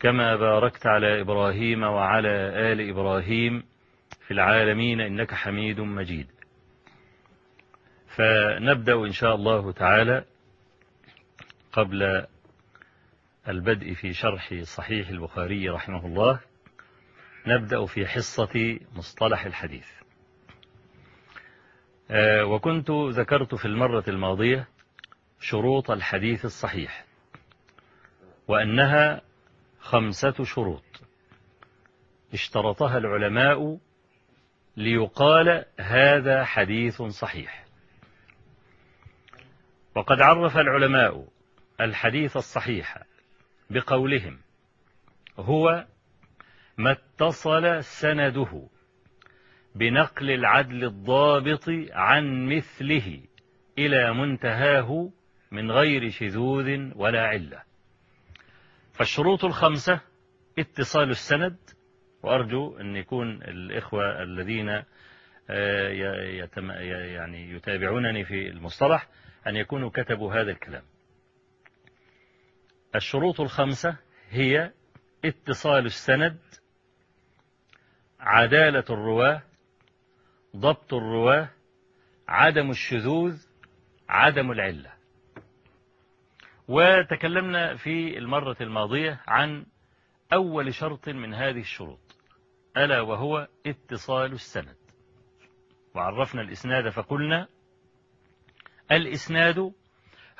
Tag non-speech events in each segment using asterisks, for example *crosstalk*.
كما باركت على إبراهيم وعلى آل إبراهيم في العالمين إنك حميد مجيد. فنبدأ إن شاء الله تعالى قبل البدء في شرح صحيح البخاري رحمه الله. نبدأ في حصة مصطلح الحديث. وكنت ذكرت في المرة الماضية شروط الحديث الصحيح وأنها خمسة شروط. اشترطها العلماء ليقال هذا حديث صحيح. وقد عرف العلماء الحديث الصحيح بقولهم هو ما اتصل سنده بنقل العدل الضابط عن مثله إلى منتهاه من غير شذوذ ولا علة. فالشروط الخمسة اتصال السند وأرجو أن يكون الإخوة الذين يعني يتابعونني في المصطلح أن يكونوا كتبوا هذا الكلام. الشروط الخمسة هي اتصال السند عدالة الرواة ضبط الرواة عدم الشذوذ عدم العلة. وتكلمنا في المرة الماضية عن أول شرط من هذه الشروط. ألا وهو اتصال السند. وعرفنا الإسناد فقلنا الإسناد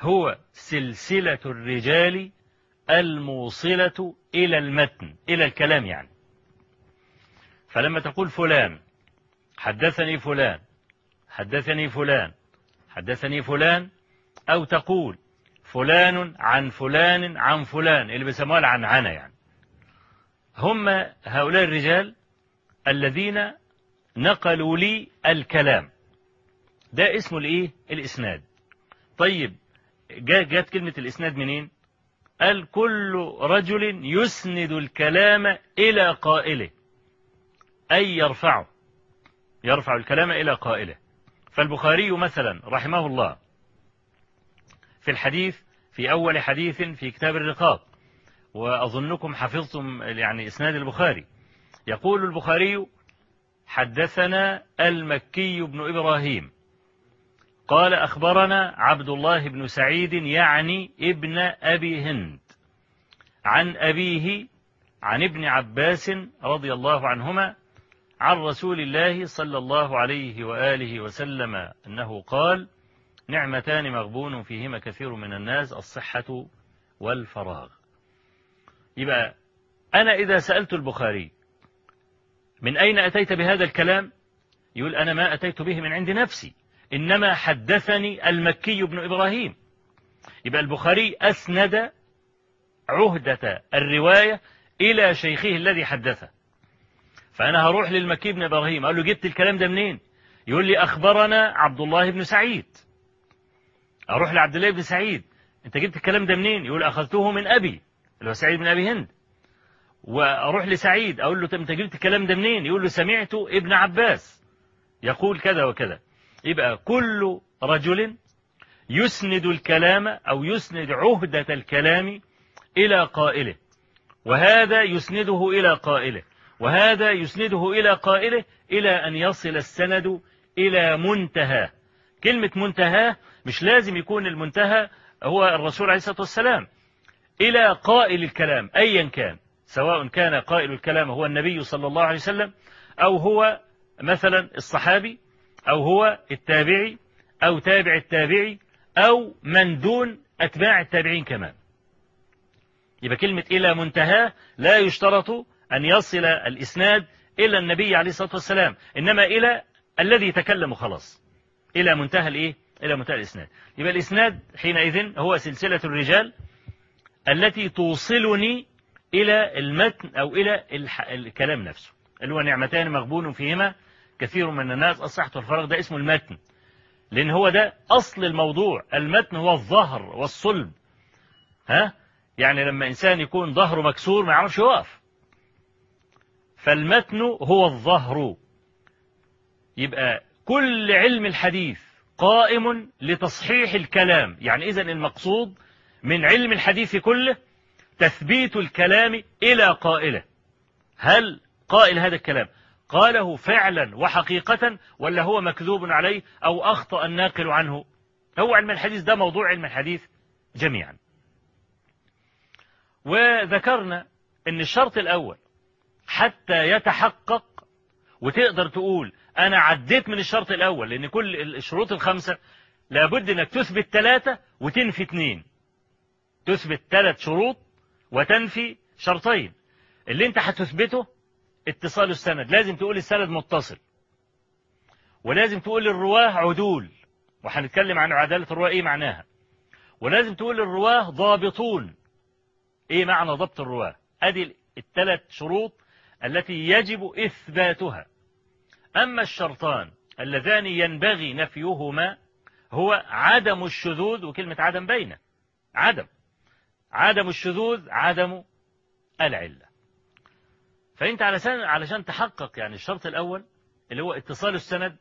هو سلسلة الرجال الموصلة إلى المتن إلى الكلام يعني. فلما تقول فلان حدثني فلان حدثني فلان حدثني فلان أو تقول فلان عن فلان عن فلان اللي بيسموها العنعنة يعني. هم هؤلاء الرجال الذين نقلوا لي الكلام. ده اسمه الإيه؟ الإسناد. طيب جاءت كلمة الإسناد منين؟ قال كل رجل يسند الكلام إلى قائله. أي يرفعه؟ يرفع الكلام إلى قائله. فالبخاري مثلا رحمه الله في الحديث في أول حديث في كتاب الرقاق وأظنكم حفظتم يعني إسناد البخاري. يقول البخاري حدثنا المكي بن إبراهيم. قال أخبرنا عبد الله بن سعيد يعني ابن أبي هند. عن أبيه عن ابن عباس رضي الله عنهما عن رسول الله صلى الله عليه وآله وسلم أنه قال نعمتان مغبون فيهما كثير من الناس الصحة والفراغ. يبقى أنا إذا سألت البخاري من أين أتيت بهذا الكلام؟ يقول أنا ما أتيت به من عند نفسي إنما حدثني المكي بن إبراهيم. يبقى البخاري أسند عهدة الرواية إلى شيخه الذي حدثه. فأنا هروح للمكي بن إبراهيم أقول له جبت الكلام ده منين؟ يقول لي أخبرنا عبد الله بن سعيد. أروح لعبد الله بن سعيد. أنت جبت الكلام ده منين؟ يقول أخذته من أبي اللي هو سعيد بن أبي هند. وأروح لسعيد أقول له أنت جبت الكلام ده منين؟ يقول له سمعته ابن عباس يقول كذا وكذا. يبقى كل رجل يسند الكلام أو يسند عهدة الكلام إلى قائله. وهذا يسنده إلى قائله. وهذا يسنده إلى قائله إلى أن يصل السند إلى منتهى كلمة منتهى مش لازم يكون المنتهى هو الرسول عليه الصلاة والسلام. إلى قائل الكلام أيا كان سواء كان قائل الكلام هو النبي صلى الله عليه وسلم أو هو مثلا الصحابي أو هو التابعي أو تابع التابعي أو من دون أتباع التابعين كمان. يبقى كلمة إلى منتهى لا يشترط أن يصل الإسناد إلى النبي عليه الصلاة والسلام إنما إلى الذي تكلم خلاص. إلى منتهى الإيه؟ إلى منتهى الإسناد. يبقى الإسناد حينئذ هو سلسلة الرجال التي توصلني إلى المتن أو إلى الكلام نفسه. اللي هو نعمتان مغبون فيهما كثير من الناس الصحة والفراغ ده اسمه المتن. لأن هو ده أصل الموضوع. المتن هو الظهر والصلب. ها؟ يعني لما إنسان يكون ظهره مكسور ما يعرفش يقف. فالمتن هو الظهر. يبقى كل علم الحديث قائم لتصحيح الكلام. يعني إذا المقصود من علم الحديث كله تثبيت الكلام إلى قائله. هل قائل هذا الكلام قاله فعلا وحقيقة ولا هو مكذوب عليه أو أخطأ الناقل عنه؟ هو علم الحديث ده موضوع علم الحديث جميعا. وذكرنا أن الشرط الأول حتى يتحقق وتقدر تقول أنا عديت من الشرط الأول لأن كل الشروط الخمسة لابد أنك تثبت ثلاثة وتنفي اثنين. تثبت ثلاث شروط وتنفي شرطين. اللي أنت هتثبته اتصال السند. لازم تقول السند متصل. ولازم تقول الرواه عدول. وهنتكلم عن عدالة الرواة إيه معناها. ولازم تقول الرواه ضابطون. إيه معنى ضبط الرواة؟ ادي الثلاث شروط التي يجب إثباتها. أما الشرطان اللذان ينبغي نفيهما هو عدم الشذوذ وكلمة عدم بينه عدم. عدم الشذوذ عدم العلة. فأنت علشان علشان تحقق يعني الشرط الأول اللي هو اتصال السند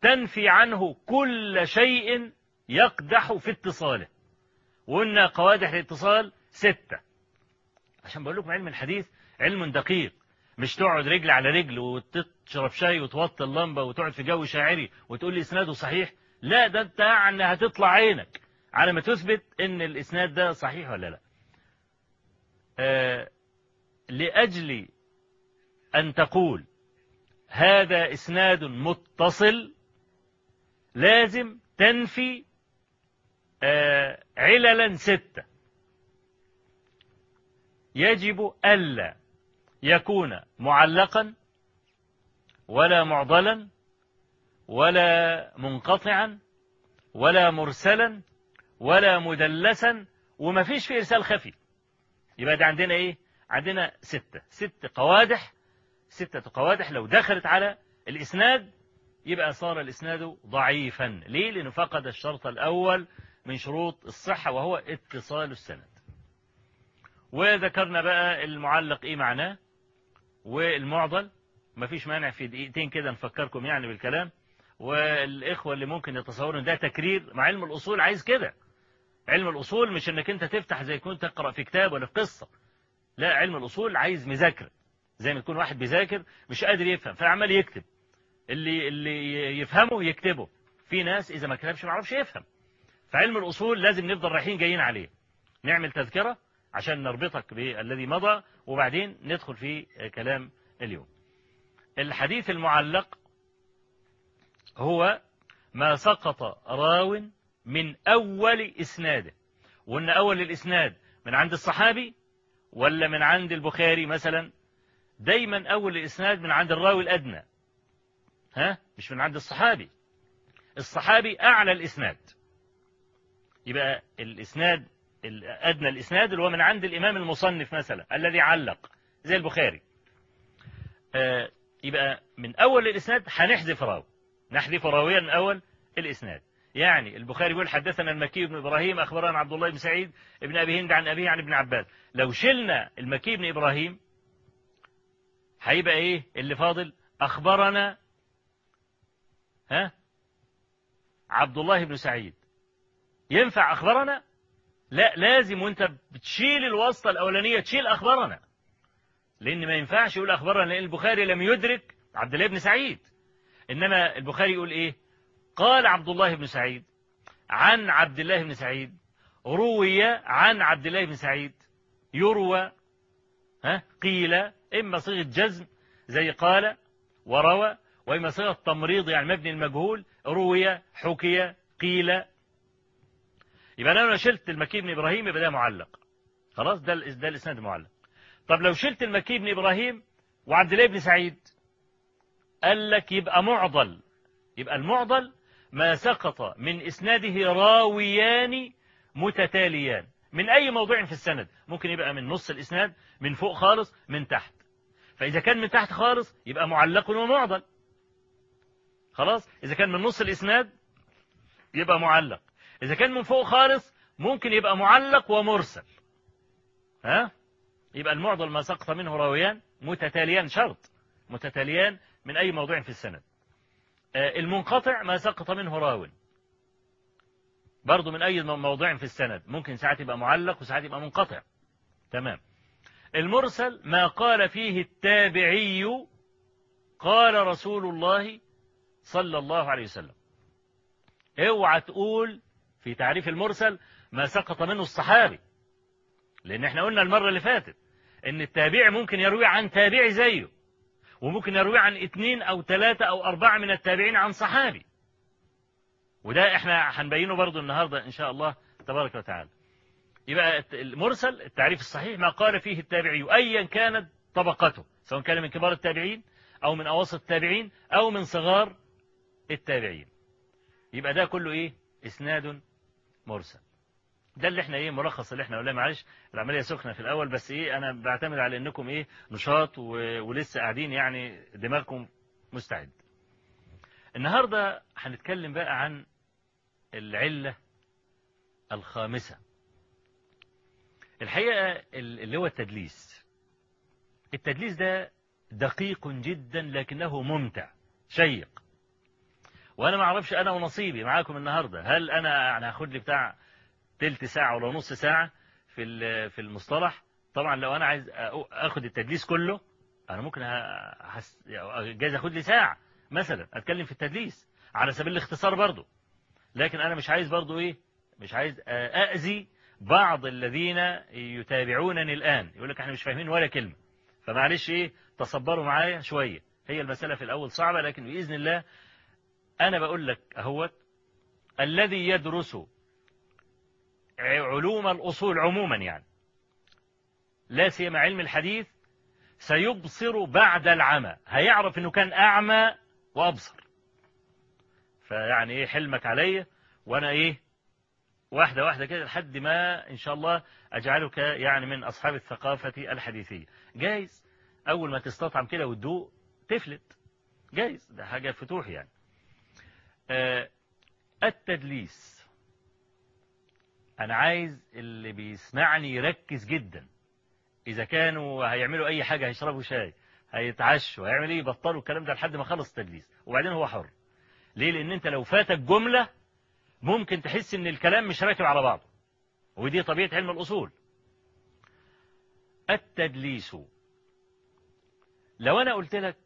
تنفي عنه كل شيء يقدح في اتصاله. وقلنا قوادح الاتصال ستة. عشان بقول لكم علم الحديث علم دقيق. مش تقعد رجل على رجل وتشرب شاي وتوطي اللمبة وتقعد في جو شاعري وتقول لي إسناده صحيح؟ لا ده أنت يعني هتطلع عينك على ما تثبت إن الإسناد ده صحيح ولا لا. آه لأجل أن تقول هذا إسناد متصل لازم تنفي آه عللا ستة. يجب ألا يكون معلقا ولا معضلا ولا منقطعا ولا مرسلا ولا مدلسا وما فيش في إرسال خفي. يبقى ده عندنا إيه؟ عندنا ستة. ست قوادح. ستة قوادح لو دخلت على الإسناد يبقى صار الإسناد ضعيفا. ليه؟ لأنه فقد الشرط الأول من شروط الصحة وهو اتصال السند. وذكرنا بقى المعلق إيه معناه؟ والمعضل مفيش مانع في دقيقتين كده نفكركم يعني بالكلام. والإخوة اللي ممكن يتصورون ده تكرير مع علم الأصول عايز كده. علم الأصول مش إنك أنت تفتح زي كنت تقرأ في كتاب ولا في قصة. لا علم الأصول عايز مذاكرة. زي ما يكون واحد بيذاكر مش قادر يفهم فعمال يكتب. اللي اللي يفهمه يكتبه. في ناس إذا ما كتبش ما يعرفش يفهم. فعلم الأصول لازم نفضل رايحين جايين عليه. نعمل تذكرة عشان نربطك بالذي مضى وبعدين ندخل في كلام اليوم. الحديث المعلق هو ما سقط راو من أول إسناده وأن أول الإسناد من عند الصحابي ولا من عند البخاري مثلا؟ دايما أول الإسناد من عند الراوي الأدنى. ها؟ مش من عند الصحابي. الصحابي أعلى الإسناد. يبقى الإسناد الأدنى الإسناد اللي هو من عند الإمام المصنف مثلا الذي علق. زي البخاري. آه يبقى من أول الإسناد هنحذف راوي. نحذف راويا من أول الإسناد. يعني البخاري يقول حدثنا المكي بن إبراهيم أخبرنا عبد الله بن سعيد ابن أبي هند عن أبيه عن ابن عباس. لو شلنا المكي بن إبراهيم هيبقى إيه اللي فاضل؟ أخبرنا ها عبد الله بن سعيد. ينفع أخبرنا؟ لا لازم وانت بتشيل الواسطة الأولانية تشيل أخبرنا لأن ما ينفعش يقول أخبرنا لأن البخاري لم يدرك عبد الله بن سعيد. إنما البخاري يقول إيه؟ قال عبد الله بن سعيد عن عبد الله بن سعيد روي عن عبد الله بن سعيد يروى ها قيل إما صيغة جزم زي قال وروى وإما صيغة تمريض يعني مبني المجهول روي حكي قيل يبقى أنا لو شلت المكي بن إبراهيم يبقى ده معلق. خلاص؟ ده ده الإسناد المعلق طب لو شلت المكي بن إبراهيم وعبد الله بن سعيد قال لك يبقى معضل. يبقى المعضل ما سقط من إسناده راويان متتاليان. من أي موضوع في السند؟ ممكن يبقى من نص الإسناد من فوق خالص من تحت. فإذا كان من تحت خالص يبقى معلق ومعضل. خلاص؟ إذا كان من نص الإسناد يبقى معلق. إذا كان من فوق خالص ممكن يبقى معلق ومرسل. ها؟ يبقى المعضل ما سقط منه راويان متتاليان شرط متتاليان من أي موضوع في السند. المنقطع ما سقط منه راو. برضه من أي موضوع في السند. ممكن ساعات يبقى معلق وساعات يبقى منقطع. تمام. المرسل ما قال فيه التابعي قال رسول الله صلى الله عليه وسلم. اوعى تقول في تعريف المرسل ما سقط منه الصحابي. لأن إحنا قلنا المرة اللي فاتت إن التابعي ممكن يروي عن تابعي زيه وممكن يروي عن اثنين أو ثلاثة أو أربعة من التابعين عن صحابي. وده إحنا هنبينه برضو النهاردة إن شاء الله تبارك وتعالى. يبقى المرسل التعريف الصحيح ما قال فيه التابعي ايا كانت طبقته سواء كان من كبار التابعين أو من اواسط التابعين أو من صغار التابعين. يبقى ده كله إيه؟ إسناد مرسل. ده اللي إحنا إيه ملخص اللي إحنا قلنا معلش العملية سخنة في الأول بس إيه أنا بعتمد على إنكم إيه نشاط و... ولسه قاعدين يعني دماغكم مستعد. النهارده هنتكلم بقى عن العلة الخامسة. الحقيقة اللي هو التدليس. التدليس ده دقيق جدا لكنه ممتع شيق. وأنا ما أعرفش أنا ونصيبي معاكم النهارده. هل أنا يعني هاخد لي بتاع تلت ساعة ولا نص ساعة في في المصطلح؟ طبعا لو أنا عايز أخد التدليس كله أنا ممكن. جايز أخد لي ساعة مثلا أتكلم في التدليس على سبيل الاختصار برضو. لكن أنا مش عايز برضو إيه؟ مش عايز أأذي بعض الذين يتابعونني الآن. يقول لك إحنا مش فاهمين ولا كلمة. فمعلش إيه؟ تصبروا معايا شوية. هي المسألة في الأول صعبة لكن بإذن الله أنا بقول لك أهوت الذي يدرس علوم الأصول عموما يعني لا سيما علم الحديث سيبصر بعد العمى هيعرف إنه كان أعمى وأبصر. فيعني إيه حلمك عليا وأنا إيه واحدة واحدة كده لحد ما إن شاء الله أجعلك يعني من أصحاب الثقافة الحديثية. جايز؟ أول ما تستطعم كده وتدوق تفلت. جايز؟ ده حاجة فتوح يعني. التدليس. أنا عايز اللي بيسمعني يركز جدا. إذا كانوا هيعملوا أي حاجة هيشربوا شاي هيتعشوا هيعمل إيه يبطلوا الكلام ده لحد ما خلص التدليس. وبعدين هو حر. ليه؟ لأن أنت لو فاتك جملة ممكن تحس إن الكلام مش راكب على بعضه. ودي طبيعة علم الأصول. التدليس. لو أنا قلت لك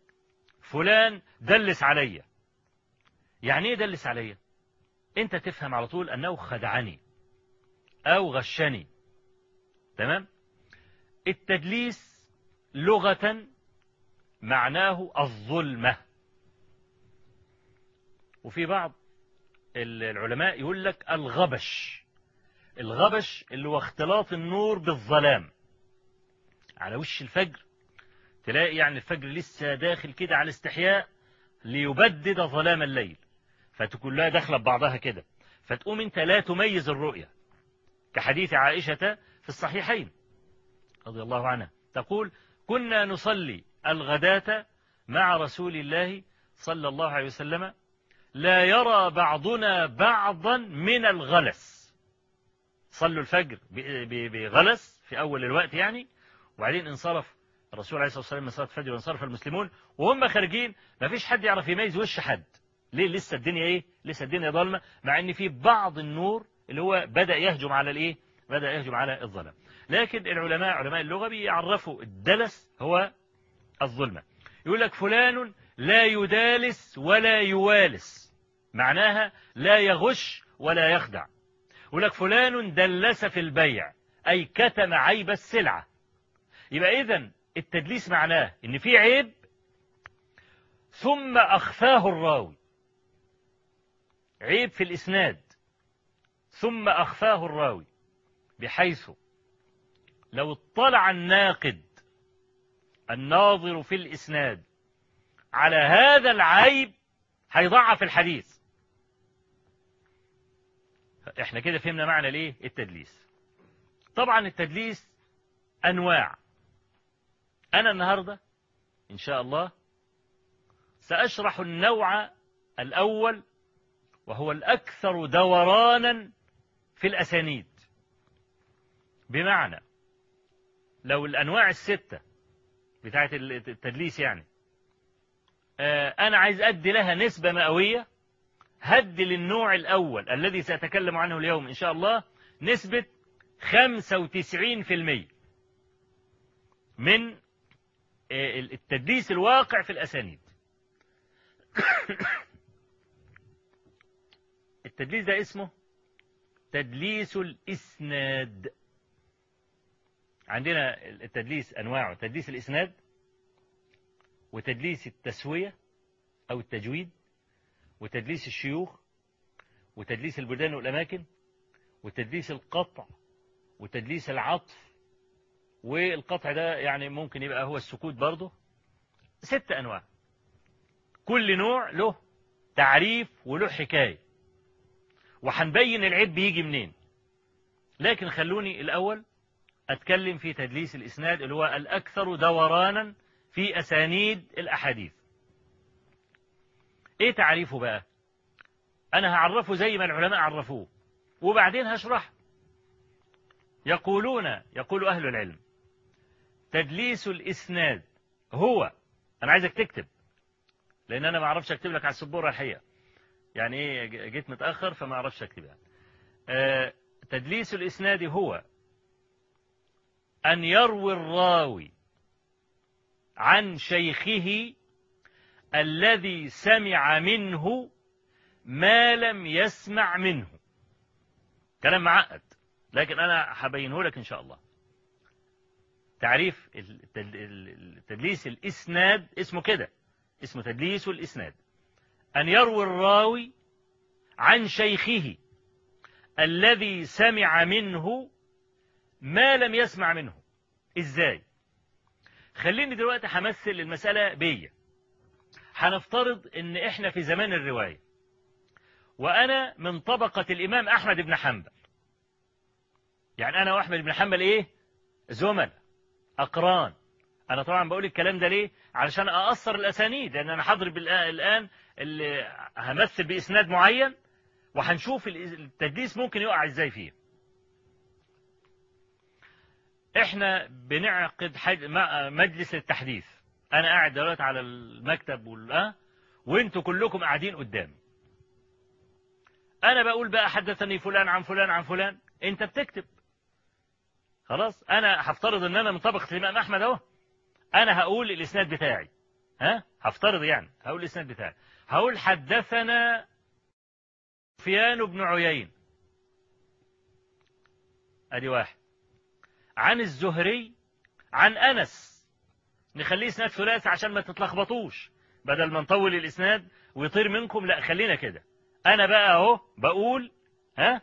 فلان دلس عليا يعني إيه دلس عليا؟ أنت تفهم على طول أنه خدعني أو غشني. تمام؟ التدليس لغة معناه الظلمة. وفي بعض العلماء يقول لك الغبش. الغبش اللي هو اختلاط النور بالظلام. على وش الفجر؟ تلاقي يعني الفجر لسه داخل كده على الاستحياء ليبدد ظلام الليل. فتكون لها داخله ببعضها كده. فتقوم انت لا تميز الرؤيه كحديث عائشة في الصحيحين رضي الله عنها. تقول كنا نصلي الغداة مع رسول الله صلى الله عليه وسلم. لا يرى بعضنا بعضا من الغلس. صلوا الفجر بغلس في أول الوقت يعني. وبعدين انصرف. الرسول عليه الصلاة والسلام من صلاة الفجر وانصرف المسلمون. وهم خارجين. ما فيش حد يعرف يميز وش حد. ليه لسه الدنيا إيه؟ لسه الدنيا ضلمة مع ان في بعض النور اللي هو بدأ يهجم على الايه؟ بدأ يهجم على الظلام لكن العلماء علماء اللغة بيعرفوا الدلس هو الظلمة. يقول لك فلان لا يدالس ولا يوالس. معناها لا يغش ولا يخدع. يقول لك فلان دلس في البيع أي كتم عيب السلعة. يبقى إذن التدليس معناه إن في عيب ثم أخفاه الراوي. عيب في الإسناد. ثم أخفاه الراوي بحيث لو اطلع الناقد الناظر في الإسناد على هذا العيب هيضعف الحديث. إحنا كده فهمنا معنى ليه التدليس. طبعا التدليس أنواع. أنا النهاردة إن شاء الله سأشرح النوع الأول وهو الأكثر دورانا في الأسانيد. بمعنى لو الأنواع الستة بتاعة التدليس يعني أنا عايز أدي لها نسبة مئوية هدي للنوع الأول الذي سأتكلم عنه اليوم إن شاء الله نسبة 95% من التدليس الواقع في الأسانيد. *coughs* التدليس ده اسمه تدليس الإسناد. عندنا التدليس أنواعه تدليس الإسناد وتدليس التسوية أو التجويد وتدليس الشيوخ وتدليس البلدان والأماكن وتدليس القطع وتدليس العطف. والقطع ده يعني ممكن يبقى هو السكوت برضه. ست أنواع. كل نوع له تعريف وله حكاية. وهنبين العيب بيجي منين. لكن خلوني الأول أتكلم في تدليس الإسناد اللي هو الأكثر دورانا في أسانيد الأحاديث. إيه تعريفه بقى؟ أنا هعرفه زي ما العلماء عرفوه وبعدين هشرح. يقولون يقول أهل العلم تدليس الإسناد هو أنا عايزك تكتب لأن أنا ما أعرفش أكتب لك على السبورة الحقيقة. يعني إيه جيت متأخر فما أعرفش أكتب يعني. آه تدليس الإسناد هو أن يروي الراوي عن شيخه الذي سمع منه ما لم يسمع منه. كلام معقد لكن أنا هبينه لك إن شاء الله. تعريف التدليس الإسناد اسمه كده اسمه تدليس الإسناد. أن يروي الراوي عن شيخه الذي سمع منه ما لم يسمع منه. إزاي؟ خليني دلوقتي همثل المسألة بيا. هنفترض إن إحنا في زمان الرواية وأنا من طبقة الإمام أحمد بن حنبل. يعني أنا وأحمد بن حنبل إيه؟ زملاء أقران. أنا طبعا بقول الكلام ده ليه؟ علشان أقصر الأسانيد لأن أنا حاضر الآن اللي همثل بإسناد معين وهنشوف التدليس ممكن يقع إزاي فيه. إحنا بنعقد مجلس التحديث. أنا قاعد دلوقتي على المكتب وال وأنتوا كلكم قاعدين قدامي أنا بقول بقى حدثني فلان عن فلان عن فلان. أنت بتكتب. خلاص؟ أنا هفترض إن أنا من طبقة الإمام أحمد أهو. أنا هقول الإسناد بتاعي. ها؟ هفترض يعني. هقول الإسناد بتاعي. هقول حدثنا سفيان بن عيين. أدي واحد. عن الزهري عن أنس. نخليه إسناد ثلاثي عشان ما تتلخبطوش. بدل ما نطول الإسناد ويطير منكم لا خلينا كده. أنا بقى أهو بقول ها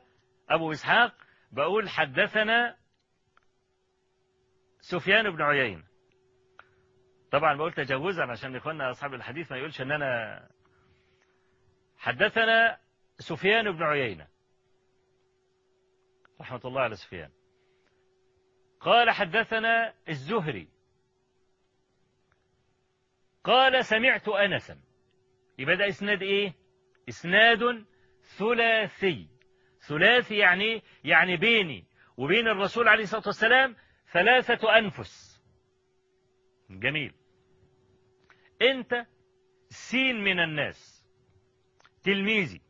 أبو إسحاق بقول حدثنا سفيان بن عيينة طبعا بقول تجوزا عشان إخواننا أصحاب الحديث ما يقولش إن أنا حدثنا سفيان بن عيينة. رحمة الله على سفيان. قال حدثنا الزهري. قال سمعت أنسا. يبقى ده إسناد إيه؟ إسناد ثلاثي. ثلاثي يعني يعني بيني وبين الرسول عليه الصلاة والسلام ثلاثة أنفس. جميل. أنت سين من الناس. تلميذي.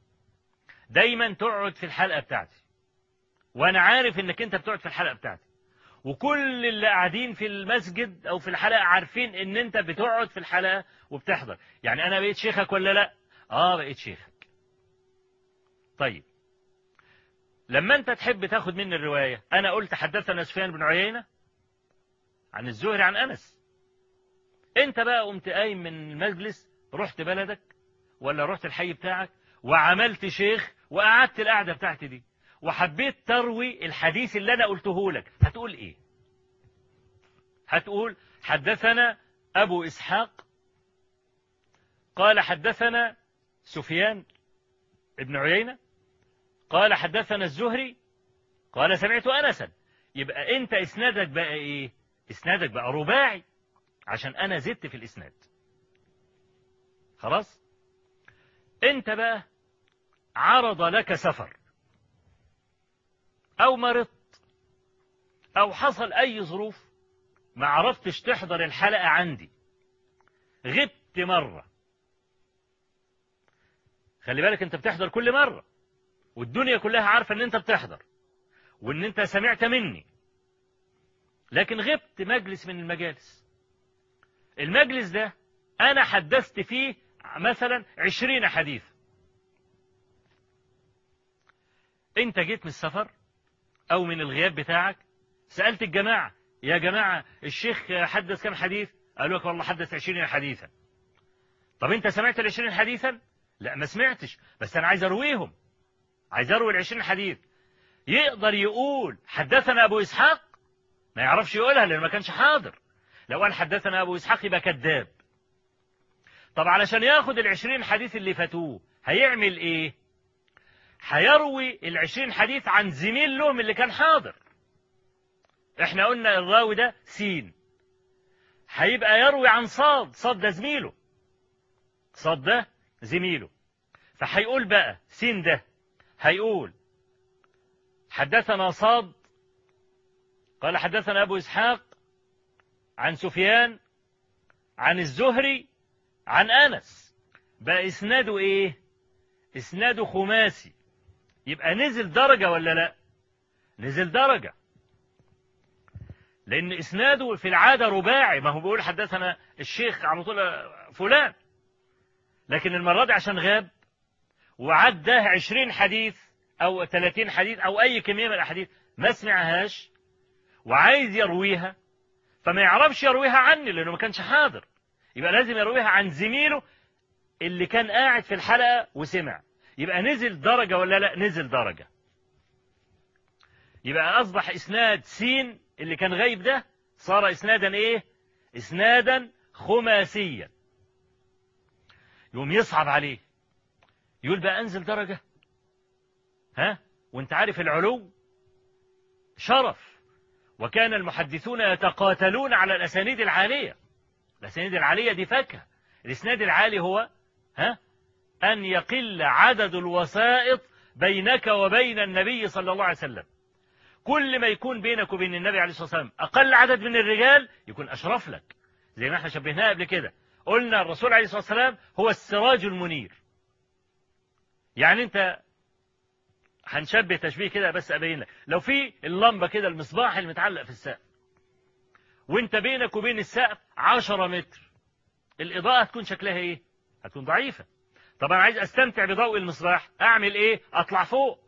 دايما تقعد في الحلقة بتاعتي. وأنا عارف إنك أنت بتقعد في الحلقة بتاعتي. وكل اللي قاعدين في المسجد أو في الحلقة عارفين إن أنت بتقعد في الحلقة وبتحضر. يعني أنا بقيت شيخك ولا لأ؟ آه بقيت شيخك. طيب. لما أنت تحب تاخد مني الرواية أنا قلت حدثنا سفيان بن عيينة عن الزهري عن أنس. أنت بقى قمت قايم من المجلس رحت بلدك ولا رحت الحي بتاعك وعملت شيخ وقعدت القعدة بتاعتي دي وحبيت تروي الحديث اللي أنا قلته لك هتقول إيه؟ هتقول حدثنا أبو إسحاق قال حدثنا سفيان ابن عيينة قال حدثنا الزهري قال سمعت أنسا. يبقى أنت إسنادك بقى إيه؟ إسنادك بقى رباعي عشان أنا زدت في الإسناد. خلاص؟ أنت بقى عرض لك سفر. أو مرضت أو حصل أي ظروف ما عرفتش تحضر الحلقة عندي. غبت مرة. خلي بالك أنت بتحضر كل مرة. والدنيا كلها عارفة إن أنت بتحضر. وإن أنت سمعت مني. لكن غبت مجلس من المجالس. المجلس ده أنا حدثت فيه مثلا عشرين حديث. انت جيت من السفر أو من الغياب بتاعك سألت الجماعة يا جماعة الشيخ حدث كم حديث؟ قالوا لك والله حدث عشرين حديثا. طب انت سمعت العشرين حديثا؟ لا ما سمعتش. بس أنا عايز أرويهم. عايز أروي العشرين حديث. يقدر يقول حدثنا أبو إسحاق؟ ما يعرفش يقولها لأنه ما كانش حاضر. لو قال حدثنا أبو إسحاق يبقى كذاب. طب علشان ياخد العشرين حديث اللي فاتوه هيعمل إيه؟ هيروي العشرين حديث عن زميل لهم اللي كان حاضر. إحنا قلنا الراوي ده سين. هيبقى يروي عن صاد صاد ده زميله. صاد ده زميله. فهيقول بقى سين ده هيقول حدثنا صاد قال حدثنا أبو إسحاق عن سفيان عن الزهري عن أنس. بقى إسناده إيه؟ إسناده خماسي. يبقى نزل درجة ولا لأ؟ نزل درجة. لأن إسناده في العادة رباعي. ما هو بيقول حدثنا الشيخ على طول فلان. لكن المرة دي عشان غاب. وعداه عشرين حديث أو ثلاثين حديث أو أي كمية من الأحاديث ما سمعهاش. وعايز يرويها. فما يعرفش يرويها عني لأنه ما كانش حاضر. يبقى لازم يرويها عن زميله اللي كان قاعد في الحلقة وسمع. يبقى نزل درجة ولا لا؟ نزل درجة. يبقى أصبح إسناد سين اللي كان غايب ده صار إسنادا إيه؟ إسنادا خماسيا. يقوم يصعب عليه. يقول بقى أنزل درجة. ها؟ وأنت عارف العلو؟ شرف. وكان المحدثون يتقاتلون على الأسانيد العالية. الأسانيد العالية دي فاكهة. الإسناد العالي هو ها أن يقل عدد الوسائط بينك وبين النبي صلى الله عليه وسلم. كل ما يكون بينك وبين النبي عليه الصلاة والسلام أقل عدد من الرجال يكون أشرف لك. زي ما إحنا شبهناها قبل كده. قلنا الرسول عليه الصلاة والسلام هو السراج المنير. يعني أنت هنشبه تشبيه كده بس أبين لك. لو في اللمبة كده المصباح اللي متعلق في السقف وانت بينك وبين السقف 10 متر. الإضاءة هتكون شكلها إيه؟ هتكون ضعيفة. طب أنا عايز أستمتع بضوء المصباح أعمل إيه؟ أطلع فوق.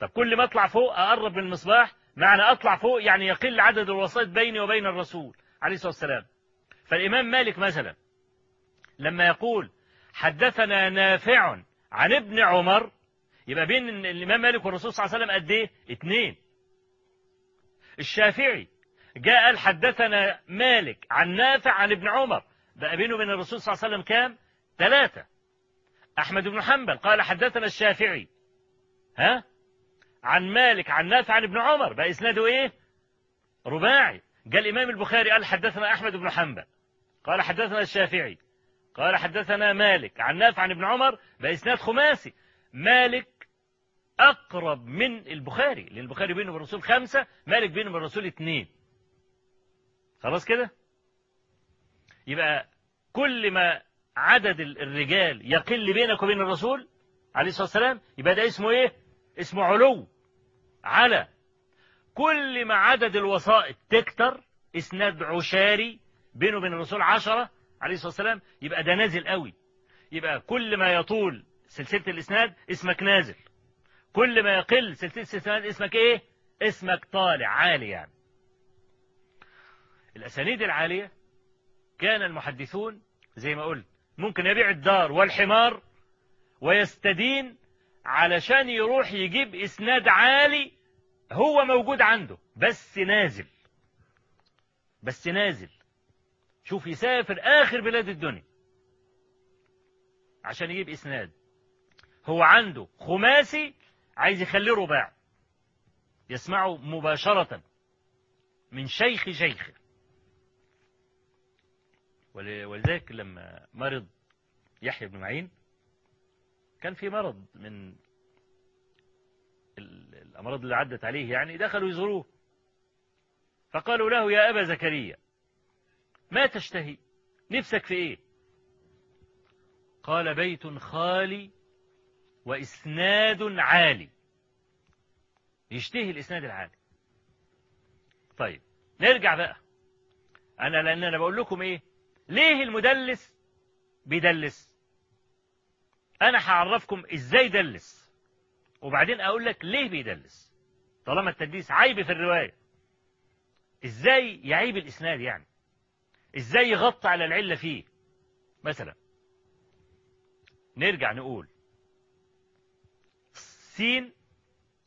طب كل ما أطلع فوق أقرب من المصباح معنى أطلع فوق يعني يقل عدد الوسائط بيني وبين الرسول عليه الصلاة والسلام. فالإمام مالك مثلا لما يقول حدثنا نافع عن ابن عمر يبقى بين الإمام مالك والرسول صلى الله عليه وسلم قد إيه؟ اتنين. الشافعي جاء قال حدثنا مالك عن نافع عن ابن عمر بقى بينه وبين الرسول صلى الله عليه وسلم كام؟ ثلاثة. أحمد بن حنبل قال حدثنا الشافعي ها؟ عن مالك عن نافع عن ابن عمر بقى إسناده إيه؟ رباعي. جاء الإمام البخاري قال حدثنا أحمد بن حنبل قال حدثنا الشافعي قال حدثنا مالك عن نافع عن ابن عمر بإسناد خماسي مالك أقرب من البخاري لأن البخاري بينه الرسول خمسة مالك بينه وبين الرسول اثنين خلاص كده؟ يبقى كل ما عدد الرجال يقل بينك وبين الرسول عليه الصلاة والسلام يبقى ده اسمه إيه؟ اسمه علو. على. كل ما عدد الوسائط تكتر إسناد عشاري بينه وبين الرسول عشرة عليه الصلاة والسلام يبقى ده نازل قوي. يبقى كل ما يطول سلسلة الإسناد اسمك نازل. كل ما يقل سلسلة الإسناد اسمك إيه؟ اسمك طالع عالي يعني. الأسانيد العالية كان المحدثون زي ما قلت ممكن يبيع الدار والحمار ويستدين علشان يروح يجيب إسناد عالي هو موجود عنده. بس نازل. بس نازل. شوف يسافر آخر بلاد الدنيا عشان يجيب إسناد. هو عنده خماسي عايز يخليه رباع يسمعه مباشرة من شيخ شيخه. ولذلك لما مرض يحيى بن معين كان في مرض من الأمراض اللي عدت عليه يعني دخلوا يزوروه. فقالوا له يا أبا زكريا ما تشتهي؟ نفسك في إيه؟ قال بيت خالي وإسناد عالي. يشتهي الإسناد العالي. طيب نرجع بقى. أنا لأن أنا بقول لكم إيه؟ ليه المدلس بيدلس؟ أنا هعرفكم إزاي دلس وبعدين أقول لك ليه بيدلس؟ طالما التدليس عيب في الرواية. إزاي يعيب الإسناد يعني؟ إزاي يغطي على العلة فيه؟ مثلا نرجع نقول سين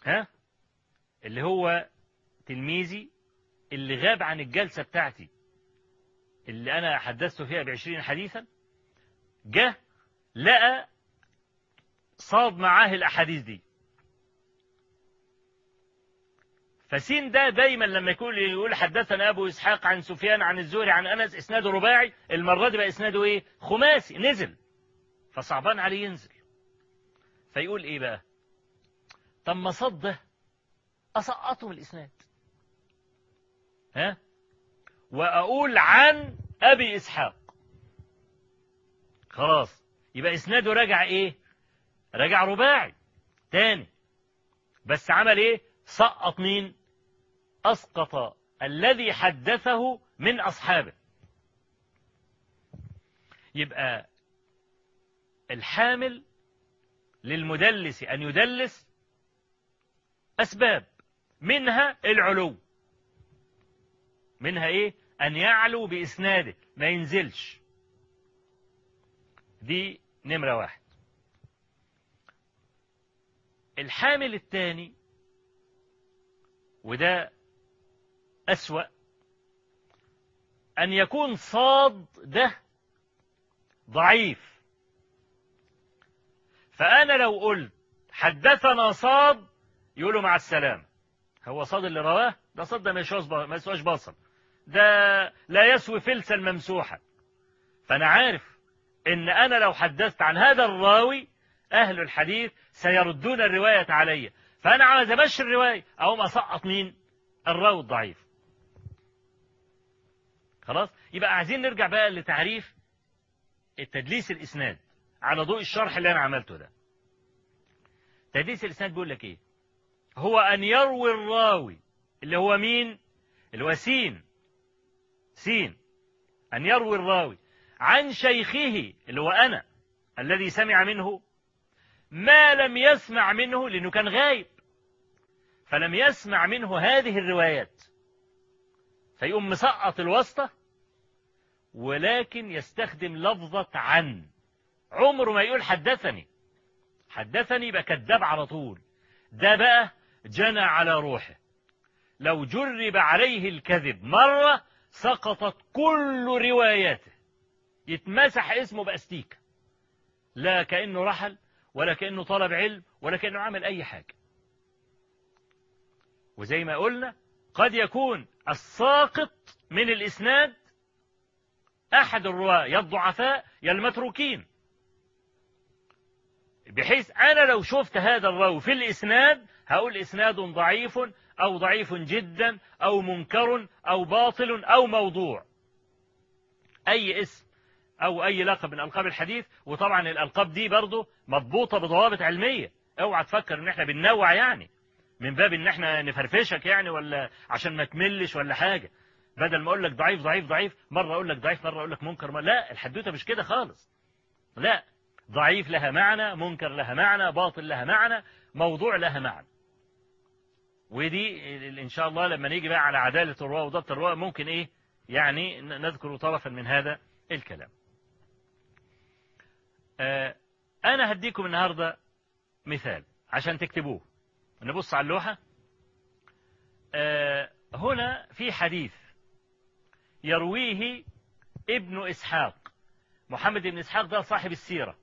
ها اللي هو تلميذي اللي غاب عن الجلسة بتاعتي. اللي أنا حدثته فيها بعشرين حديثا جه لقى صاد معاه الأحاديث دي. فسين ده دايما لما يكون يقول حدثنا أبو إسحاق عن سفيان عن الزهري عن أنس إسناده رباعي المرة دي بقى إسناده إيه؟ خماسي نزل. فصعبان عليه ينزل. فيقول إيه بقى؟ طب ما صد ده أسقطه من الإسناد ها؟ وأقول عن أبي إسحاق. خلاص. يبقى إسناده رجع إيه؟ رجع رباعي. تاني. بس عمل إيه؟ سقط مين؟ أسقط الذي حدثه من أصحابه. يبقى الحامل للمدلس أن يدلس أسباب منها العلو. منها إيه؟ أن يعلو بإسناده ما ينزلش. دي نمرة واحد. الحامل الثاني وده أسوأ أن يكون صاد ده ضعيف. فأنا لو قلت حدثنا صاد يقولوا مع السلامة. هو صاد اللي رواه؟ ده صاد ده ما يسواش بصل. ده لا يسوي فلسا ممسوحا. فأنا عارف إن أنا لو حدثت عن هذا الراوي أهل الحديث سيردون الرواية علي. فأنا عاوز أمشي الرواية أقوم أسقط مين؟ الراوي الضعيف. خلاص؟ يبقى عايزين نرجع بقى لتعريف التدليس الإسناد على ضوء الشرح اللي أنا عملته ده. تدليس الإسناد بيقول لك إيه؟ هو أن يروي الراوي اللي هو مين؟ هو سين أن يروي الراوي عن شيخه اللي هو أنا الذي سمع منه ما لم يسمع منه لأنه كان غايب فلم يسمع منه هذه الروايات. فيقوم مسقط الواسطة ولكن يستخدم لفظة عن. عمره ما يقول حدثني حدثني يبقى كذاب على طول. ده بقى جنى على روحه. لو جرب عليه الكذب مرة سقطت كل رواياته. يتمسح اسمه بأستيكة. لا كأنه رحل ولا كأنه طلب علم ولا كأنه عمل أي حاجة. وزي ما قلنا قد يكون الساقط من الإسناد أحد الرواة يا الضعفاء يا المتروكين. بحيث أنا لو شفت هذا الراوي في الإسناد هقول إسناد ضعيف أو ضعيف جدا أو منكر أو باطل أو موضوع. أي اسم أو أي لقب من ألقاب الحديث وطبعا الألقاب دي برضه مضبوطة بضوابط علمية. أوعى تفكر إن إحنا بننوع يعني. من باب إن إحنا نفرفشك يعني ولا عشان ما تملش ولا حاجة. بدل ما أقول لك ضعيف ضعيف ضعيف مرة أقول لك ضعيف مرة أقول لك منكر مرة لا الحدوتة مش كده خالص. لا ضعيف لها معنى منكر لها معنى باطل لها معنى موضوع لها معنى. ودي إن شاء الله لما نيجي بقى على عدالة الرواة وضبط الرواة ممكن إيه يعني نذكر طرفا من هذا الكلام. آه أنا هديكم النهاردة مثال عشان تكتبوه. نبص على اللوحة. آه هنا في حديث يرويه ابن إسحاق. محمد بن إسحاق ده صاحب السيرة.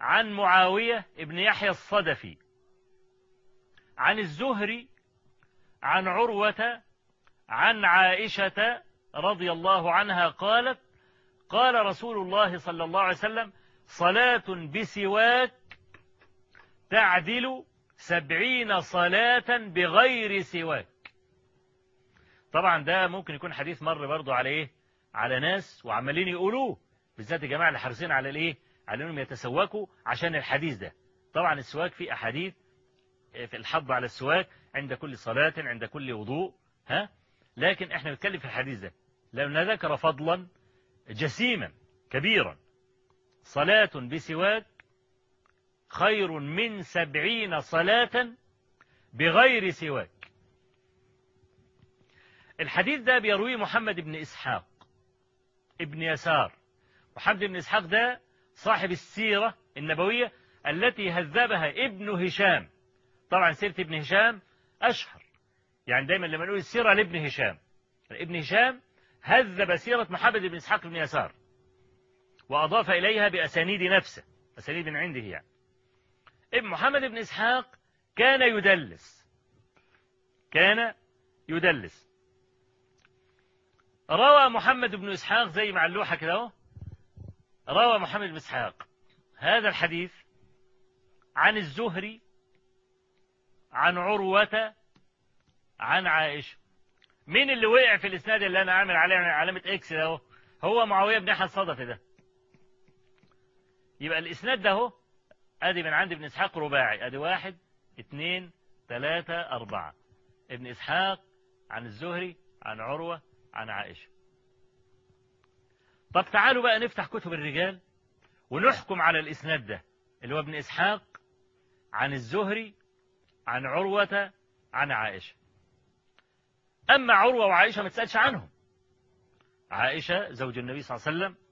عن معاوية ابن يحيى الصدفي. عن الزهري عن عروة عن عائشة رضي الله عنها قالت قال رسول الله صلى الله عليه وسلم صلاة بسواك تعدل سبعين صلاة بغير سواك. طبعا ده ممكن يكون حديث مر برضو على إيه؟ على ناس وعمالين يقولوه بالذات الجماعة اللي حريصين على الإيه؟ على إنهم يتسوكوا عشان الحديث ده. طبعا السواك فيه أحاديث في الحض على السواك عند كل صلاة عند كل وضوء ها؟ لكن إحنا بنتكلم في الحديث ده. لأن ذكر فضلا جسيما كبيرا. صلاة بسواك خير من سبعين صلاة بغير سواك. الحديث ده بيرويه محمد بن إسحاق ابن يسار. محمد بن إسحاق ده صاحب السيرة النبوية التي هذبها ابن هشام. طبعا سيرة ابن هشام أشهر. يعني دايما لما نقول السيرة لابن هشام ابن هشام هذب سيرة محمد بن إسحاق بن يسار وأضاف إليها بأسانيد نفسه أسانيد من عنده يعني. ابن محمد بن إسحاق كان يدلس كان يدلس. روى محمد بن إسحاق زي مع اللوحة كده روى محمد بن إسحاق هذا الحديث عن الزهري عن عروة عن عائشة. مين اللي وقع في الإسناد اللي أنا عامل عليه؟ علامة إكس ده هو هو معاوية بن أحد الصدفي ده. يبقى الإسناد ده هو أدي من عند ابن إسحاق رباعي. أدي واحد اثنين ثلاثة أربعة. ابن إسحاق عن الزهري عن عروة عن عائشة. طب تعالوا بقى نفتح كتب الرجال ونحكم على الإسناد ده اللي هو ابن إسحاق عن الزهري عن عروة عن عائشة. أما عروة وعائشة ما تسألش عنهم. عائشة زوج النبي صلى الله عليه وسلم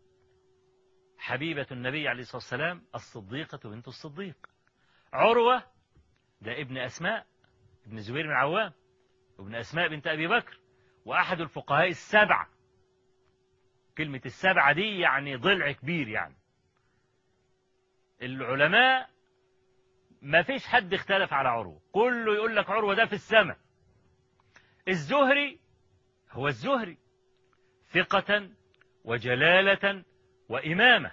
حبيبة النبي عليه الصلاة والسلام الصديقة بنت الصديق. عروة ده ابن أسماء ابن زبير بن عوام وابن أسماء بنت أبي بكر وأحد الفقهاء السبعة. كلمة السبعة دي يعني ضلع كبير يعني. العلماء ما فيش حد اختلف على عروة. كله يقول لك عروة ده في السماء الزهري هو الزهري ثقة وجلالة وإمامة.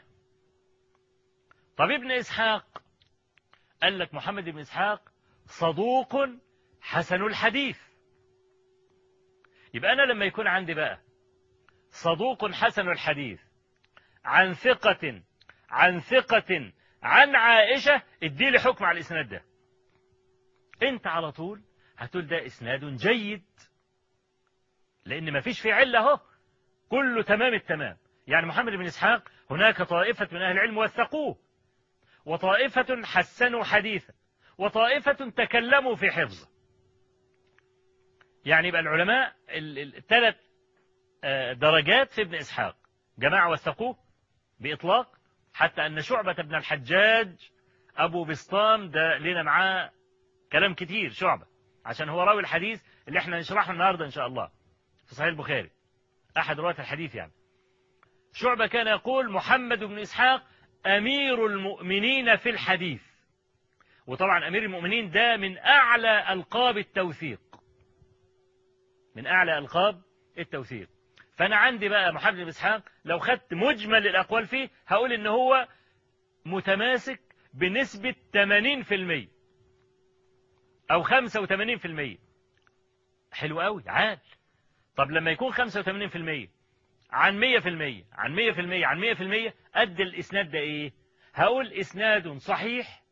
طب ابن إسحاق قال لك محمد بن إسحاق صدوق حسن الحديث. يبقى أنا لما يكون عندي بقى صدوق حسن الحديث عن ثقة عن ثقة عن عائشة ادي لي حكم على الإسناد ده. انت على طول هتقول ده إسناد جيد. لأن ما فيش فيه علة أهو. كله تمام التمام. يعني محمد بن إسحاق هناك طائفة من أهل العلم وثقوه. وطائفة حسنوا حديثا. وطائفة تكلموا في حفظه يعني يبقى العلماء الثلاث درجات في ابن إسحاق. جماعة وثقوه بإطلاق حتى أن شعبة بن الحجاج أبو بسطام ده لنا معاه كلام كتير شعبة. عشان هو راوي الحديث اللي إحنا نشرحه النهاردة إن شاء الله في صحيح البخاري. أحد رواة الحديث يعني. شعبة كان يقول محمد بن إسحاق أمير المؤمنين في الحديث. وطبعا أمير المؤمنين ده من أعلى ألقاب التوثيق. من أعلى ألقاب التوثيق. فأنا عندي بقى محمد بن إسحاق لو خدت مجمل الأقوال فيه هقول إن هو متماسك بنسبة 80% أو 85% حلو قوي عال. طب لما يكون 85% عن 100% عن 100% عن 100% قد الإسناد ده إيه؟ هقول إسناد صحيح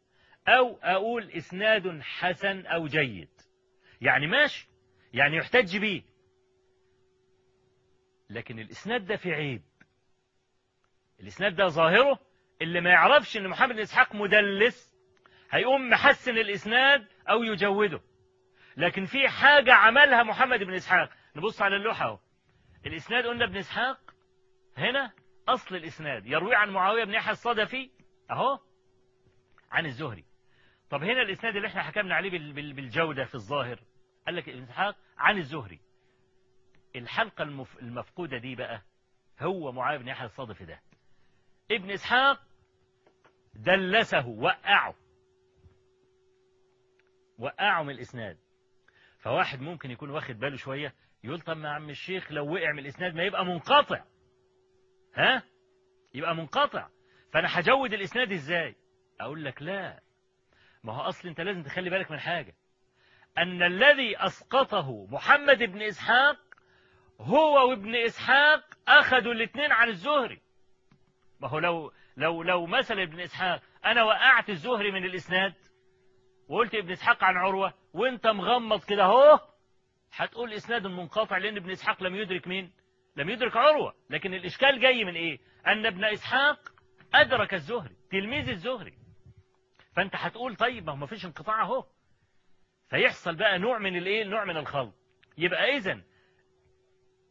أو أقول إسناد حسن أو جيد. يعني ماشي يعني يحتج بيه. لكن الإسناد ده في عيب. الإسناد ده ظاهره اللي ما يعرفش إن محمد بن إسحاق مدلس هيقوم محسن الإسناد أو يجوده. لكن في حاجة عملها محمد بن إسحاق. نبص على اللوحة أهو. الإسناد قلنا ابن إسحاق هنا أصل الإسناد. يروي عن معاوية بن يحيى الصدفي أهو عن الزهري. طب هنا الإسناد اللي إحنا حكمنا عليه بال- بال- بالجودة في الظاهر. قال لك ابن إسحاق عن الزهري. الحلقة المف... المفقودة دي بقى هو معاوية بن يحيى الصدفي ده. ابن إسحاق دلسه وقعه. وقعه من الإسناد. فواحد ممكن يكون واخد باله شوية يقول طب ما عم الشيخ لو وقع من الإسناد ما يبقى منقطع. ها؟ يبقى منقطع. فأنا هجود الإسناد إزاي؟ أقول لك لا. ما هو أصل أنت لازم تخلي بالك من حاجة. أن الذي أسقطه محمد بن إسحاق هو وابن إسحاق أخذوا الاثنين عن الزهري ما هو لو لو لو مثلا ابن إسحاق أنا وقعت الزهري من الإسناد وقلت ابن إسحاق عن عروة وأنت مغمض كده أهو هتقول إسناد منقطع لأن ابن إسحاق لم يدرك مين؟ لم يدرك عروة لكن الإشكال جاي من إيه؟ أن ابن إسحاق أدرك الزهري تلميذ الزهري فأنت هتقول طيب ما هو فيش انقطاع أهو فيحصل بقى نوع من الإيه؟ نوع من الخلط يبقى إذن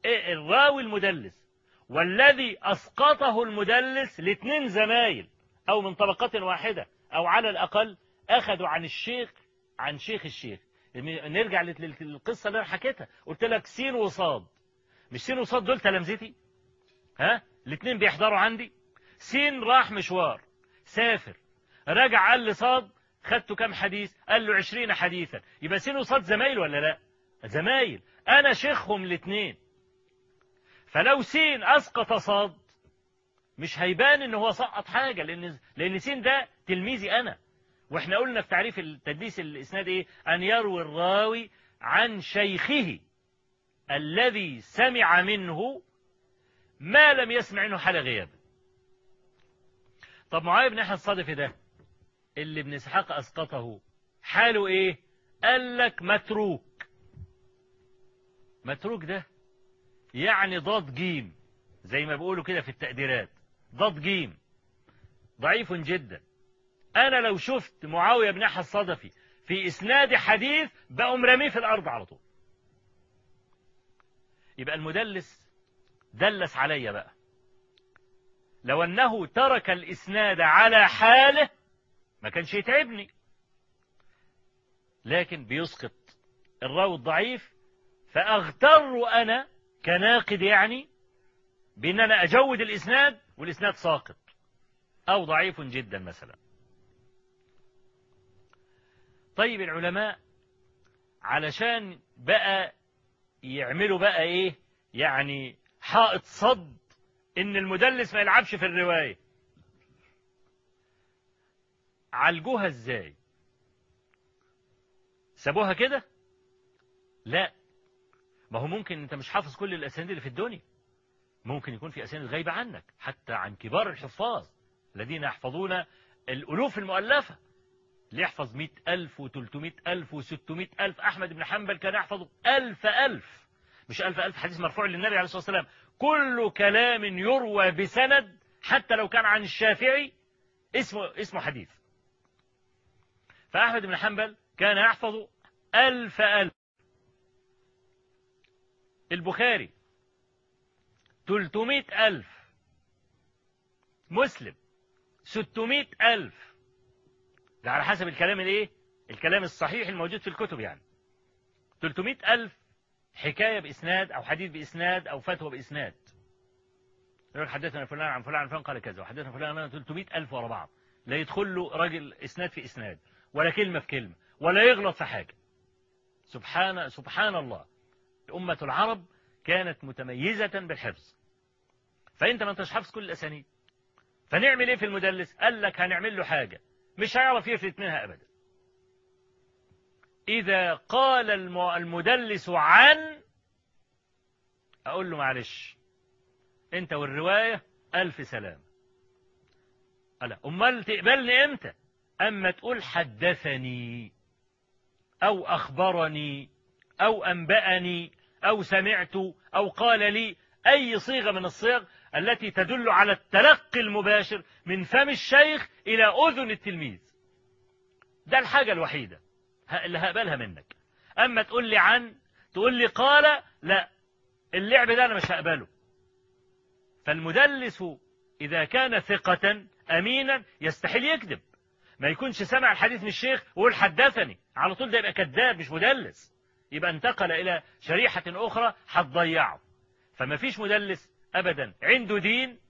الراوي المدلس والذي أسقطه المدلس لاثنين زمايل أو من طبقة واحدة أو على الأقل أخذوا عن الشيخ عن شيخ الشيخ. نرجع لل- للقصة اللي أنا حكيتها. قلت لك سين وصاد. مش سين وصاد دول تلامذتي؟ ها؟ الاثنين بيحضروا عندي. سين راح مشوار. سافر. رجع قال لي صاد خدته كام حديث؟ قال له عشرين حديثا. يبقى سين وصاد زمايل ولا لا؟ زمايل. أنا شيخهم الاثنين فلو سين أسقط صاد مش هيبان إن هو سقط حاجة لأن لأن سين ده تلميذي أنا. وإحنا قلنا في تعريف التدليس الاسناد إيه؟ أن يروي الراوي عن شيخه الذي سمع منه ما لم يسمع منه حال غياب طب معاوية بن احمد الصادفي ده اللي ابن إسحاق أسقطه حاله إيه؟ قال لك متروك. متروك ده يعني ضاد جيم زي ما بيقولوا كده في التقديرات. ضاد جيم. ضعيف جدا. أنا لو شفت معاوية بن أحد الصدفي في إسناد حديث بقوم رميه في الأرض على طول. يبقى المدلس دلس عليا بقى. لو أنه ترك الإسناد على حاله ما كانش يتعبني. لكن بيسقط. الراوي الضعيف فأغتر أنا كناقد يعني بأن أنا أجود الإسناد والإسناد ساقط أو ضعيف جدا مثلا. طيب العلماء علشان بقى يعملوا بقى إيه؟ يعني حائط صد إن المدلس ما يلعبش في الرواية. عالجوها إزاي؟ سابوها كده؟ لا. ما هو ممكن أنت مش حافظ كل الأسانيد اللي في الدنيا. ممكن يكون في أسانيد غايبة عنك حتى عن كبار الحفاظ الذين يحفظون الألوف المؤلفة. اللي يحفظ مئة ألف وتلتمائة ألف وستمائة ألف. أحمد بن حنبل كان يحفظ ألف ألف. مش ألف ألف حديث مرفوع للنبي عليه الصلاة والسلام. كل كلام يروى بسند حتى لو كان عن الشافعي اسمه اسمه حديث. فأحمد بن حنبل كان يحفظ ألف ألف. البخاري. تلتمائة ألف. مسلم. ستمائة ألف. ده على حسب الكلام الايه؟ الكلام الصحيح الموجود في الكتب يعني. تلتمائة ألف حكاية بإسناد أو حديث بإسناد أو فتوى بإسناد. يقول حدثنا فلان عن فلان عن فلان قال كذا وحدثنا فلان عن 300 ألف ورا بعض. لا يدخل له راجل إسناد في إسناد ولا كلمة في كلمة ولا يغلط في حاجة. سبحان سبحان الله. أمة العرب كانت متميزة بالحفظ. فأنت ما انتش حافظ كل الأسانيد. فنعمل إيه في المدلس قال لك هنعمل له حاجة. مش هيعرف يفلت منها أبدا. إذا قال الم- المدلس عن أقول له معلش أنت والرواية ألف سلام ألا أمال تقبلني إمتى؟ أما تقول حدثني أو أخبرني أو أنبأني أو سمعت أو قال لي أي صيغة من الصيغ التي تدل على التلقي المباشر من فم الشيخ إلى أذن التلميذ. ده الحاجة الوحيدة. اللي هقبلها منك. أما تقول لي عن تقول لي قال لا اللعب ده أنا مش هقبله. فالمدلس إذا كان ثقة أمينا يستحيل يكذب. ما يكونش سمع الحديث من الشيخ ويقول حدثني. على طول ده يبقى كذاب مش مدلس. يبقى انتقل إلى شريحة أخرى هتضيعه فما فيش مدلس أبدا. عنده دين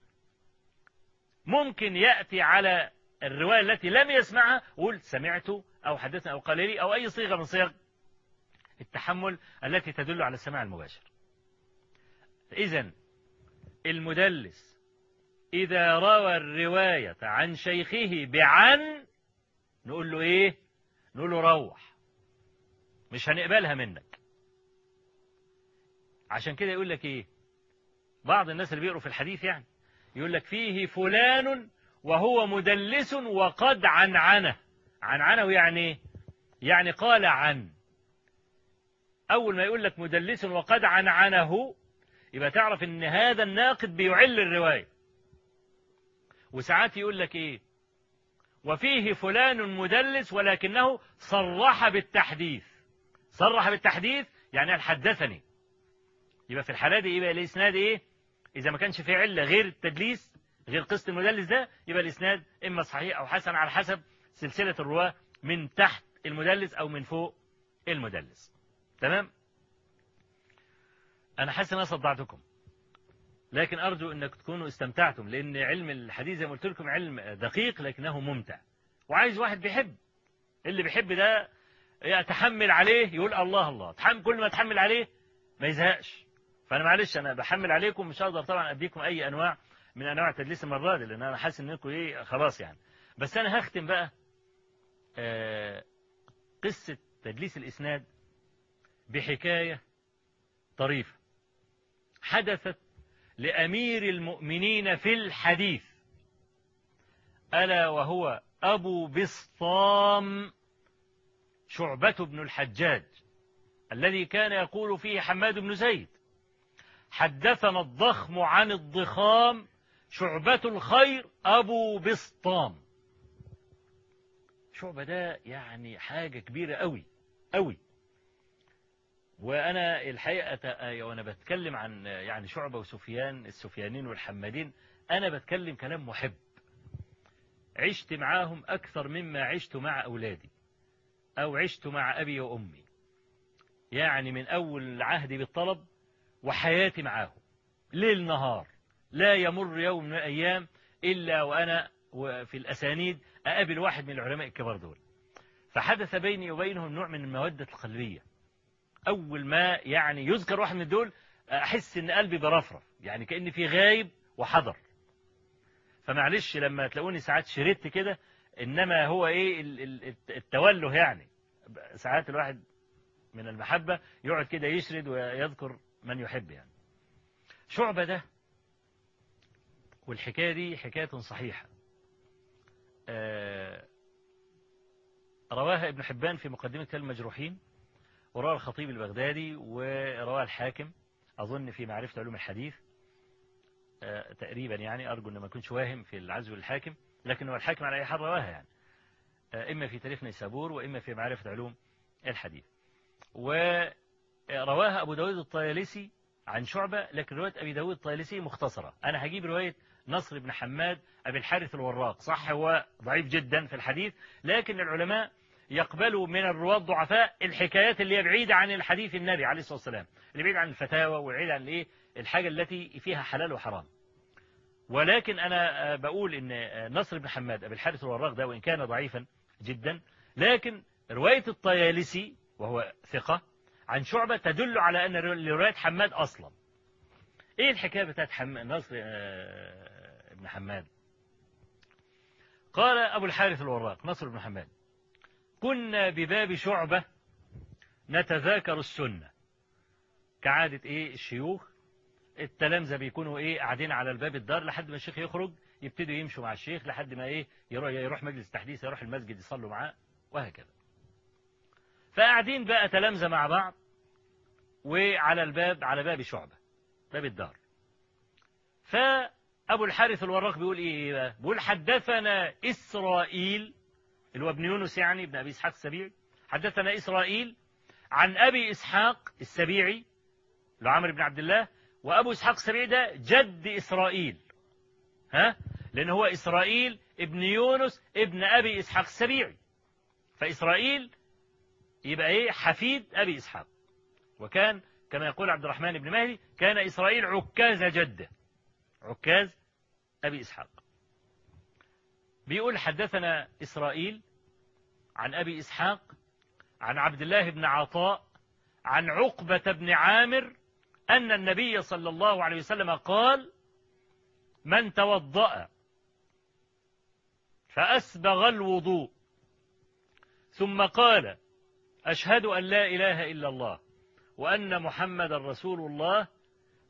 ممكن يأتي على الرواية التي لم يسمعها ويقول سمعت أو حدثنا أو قال لي أو أي صيغة من صيغ التحمل التي تدل على السماع المباشر. إذا المدلس إذا روى الرواية عن شيخه بعن نقول له إيه؟ نقول له روح. مش هنقبلها منك. عشان كده يقول لك إيه؟ بعض الناس اللي بيقروا في الحديث يعني يقول لك فيه فلان وهو مدلس وقد عنعنه. عنعنه يعني إيه؟ يعني قال عن. أول ما يقول لك مدلس وقد عنعنه يبقى تعرف إن هذا الناقد بيعل الرواية. وساعات يقول لك إيه؟ وفيه فلان مدلس ولكنه صرح بالتحديث. صرح بالتحديث يعني قال حدثني. يبقى في الحالة دي يبقى الإسناد إيه؟ إذا ما كانش في علة غير التدليس غير قسط المدلس ده يبقى الإسناد إما صحيح أو حسن على حسب سلسلة الرواة من تحت المدلس أو من فوق المدلس. تمام؟ أنا حاسس إن أنا صدعتكم. لكن أرجو أنك تكونوا استمتعتم لأن علم الحديث زي ما قلت لكم علم دقيق لكنه ممتع. وعايز واحد بيحب. اللي بيحب ده يتحمل عليه يقول الله الله. تحمل كل ما تحمل عليه ما يزهقش. فأنا معلش أنا بحمل عليكم مش هقدر طبعا أديكم أي أنواع من أنواع تدليس المرة دي لأن أنا حاسس إنكم إيه خلاص يعني. بس أنا هختم بقى آه قصة تدليس الإسناد بحكاية طريفة. حدثت لأمير المؤمنين في الحديث ألا وهو أبو بسطام شعبة بن الحجاج الذي كان يقول فيه حماد بن زيد حدثنا الضخم عن الضخام شعبة الخير أبو بسطام. شعبة ده يعني حاجة كبيرة قوي قوي وأنا الحقيقة وأنا بتكلم عن يعني شعبة وسفيان السفيانين والحمادين أنا بتكلم كلام محب. عشت معاهم أكثر مما عشت مع أولادي. أو عشت مع أبي وأمي. يعني من أول عهدي بالطلب وحياتي معاهم. ليل نهار لا يمر يوم من الأيام إلا وأنا في الأسانيد أقابل واحد من العلماء الكبار دول. فحدث بيني وبينهم نوع من المودة القلبية. أول ما يعني يذكر واحد من دول أحس إن قلبي برفرف يعني كأن في غايب وحضر. فمعلش لما تلاقوني ساعات شردت كده إنما هو إيه التوله يعني. ساعات الواحد من المحبة يقعد كده يشرد ويذكر من يحب يعني. شعبة ده والحكاية دي حكاية صحيحة. رواها ابن حبان في مقدمة المجروحين وروى الخطيب البغدادي وروى الحاكم أظن في معرفة علوم الحديث. تقريبا يعني أرجو أن ما كنتش واهم في العزو الحاكم لكن هو الحاكم على أي حال رواها يعني. إما في تاريخ نيسابور وإما في معرفة علوم الحديث. ورواها أبو داود الطيالسي عن شعبة لكن رواية أبي داود الطيالسي مختصرة. أنا هجيب رواية نصر بن حماد أبي الحارث الوراق. صح هو ضعيف جدا في الحديث لكن العلماء يقبلوا من الرواة الضعفاء الحكايات اللي هي بعيدة عن الحديث النبي عليه الصلاة والسلام اللي بعيد عن الفتاوى وبعيد عن الإيه؟ الحاجة التي فيها حلال وحرام. ولكن أنا بقول إن نصر بن حماد أبي الحارث الوراق ده وإن كان ضعيفا جدا لكن رواية الطيالسي وهو ثقة عن شعبة تدل على أن رواية حماد أصلا. إيه الحكاية بتاعت حم... نصر بن حماد؟ قال أبو الحارث الوراق نصر بن حماد كنا بباب شعبة نتذاكر السنة. كعادة إيه؟ الشيوخ التلامذة بيكونوا إيه قاعدين على الباب الدار لحد ما الشيخ يخرج يبتدوا يمشوا مع الشيخ لحد ما إيه يروح, يروح مجلس تحديث يروح المسجد يصلوا معاه وهكذا. فقاعدين بقى تلامذة مع بعض وعلى الباب على باب شعبة باب الدار. فأبو الحارث الوراق بيقول إيه بقى؟ بيقول حدثنا إسرائيل اللي هو ابن يونس يعني ابن أبي إسحاق السبيعي. حدثنا إسرائيل عن أبي إسحاق السبيعي اللي عمرو بن عبد الله وأبو إسحاق السبيعي ده جد إسرائيل. ها؟ لأن هو إسرائيل ابن يونس ابن أبي إسحاق السبيعي. فإسرائيل يبقى إيه؟ حفيد أبي إسحاق. وكان كما يقول عبد الرحمن بن مهدي كان إسرائيل عكاز جدة. عكاز أبي إسحاق. بيقول حدثنا إسرائيل عن أبي إسحاق عن عبد الله بن عطاء عن عقبة بن عامر أن النبي صلى الله عليه وسلم قال من توضأ فأسبغ الوضوء. ثم قال أشهد أن لا إله إلا الله وأن محمد رسول الله.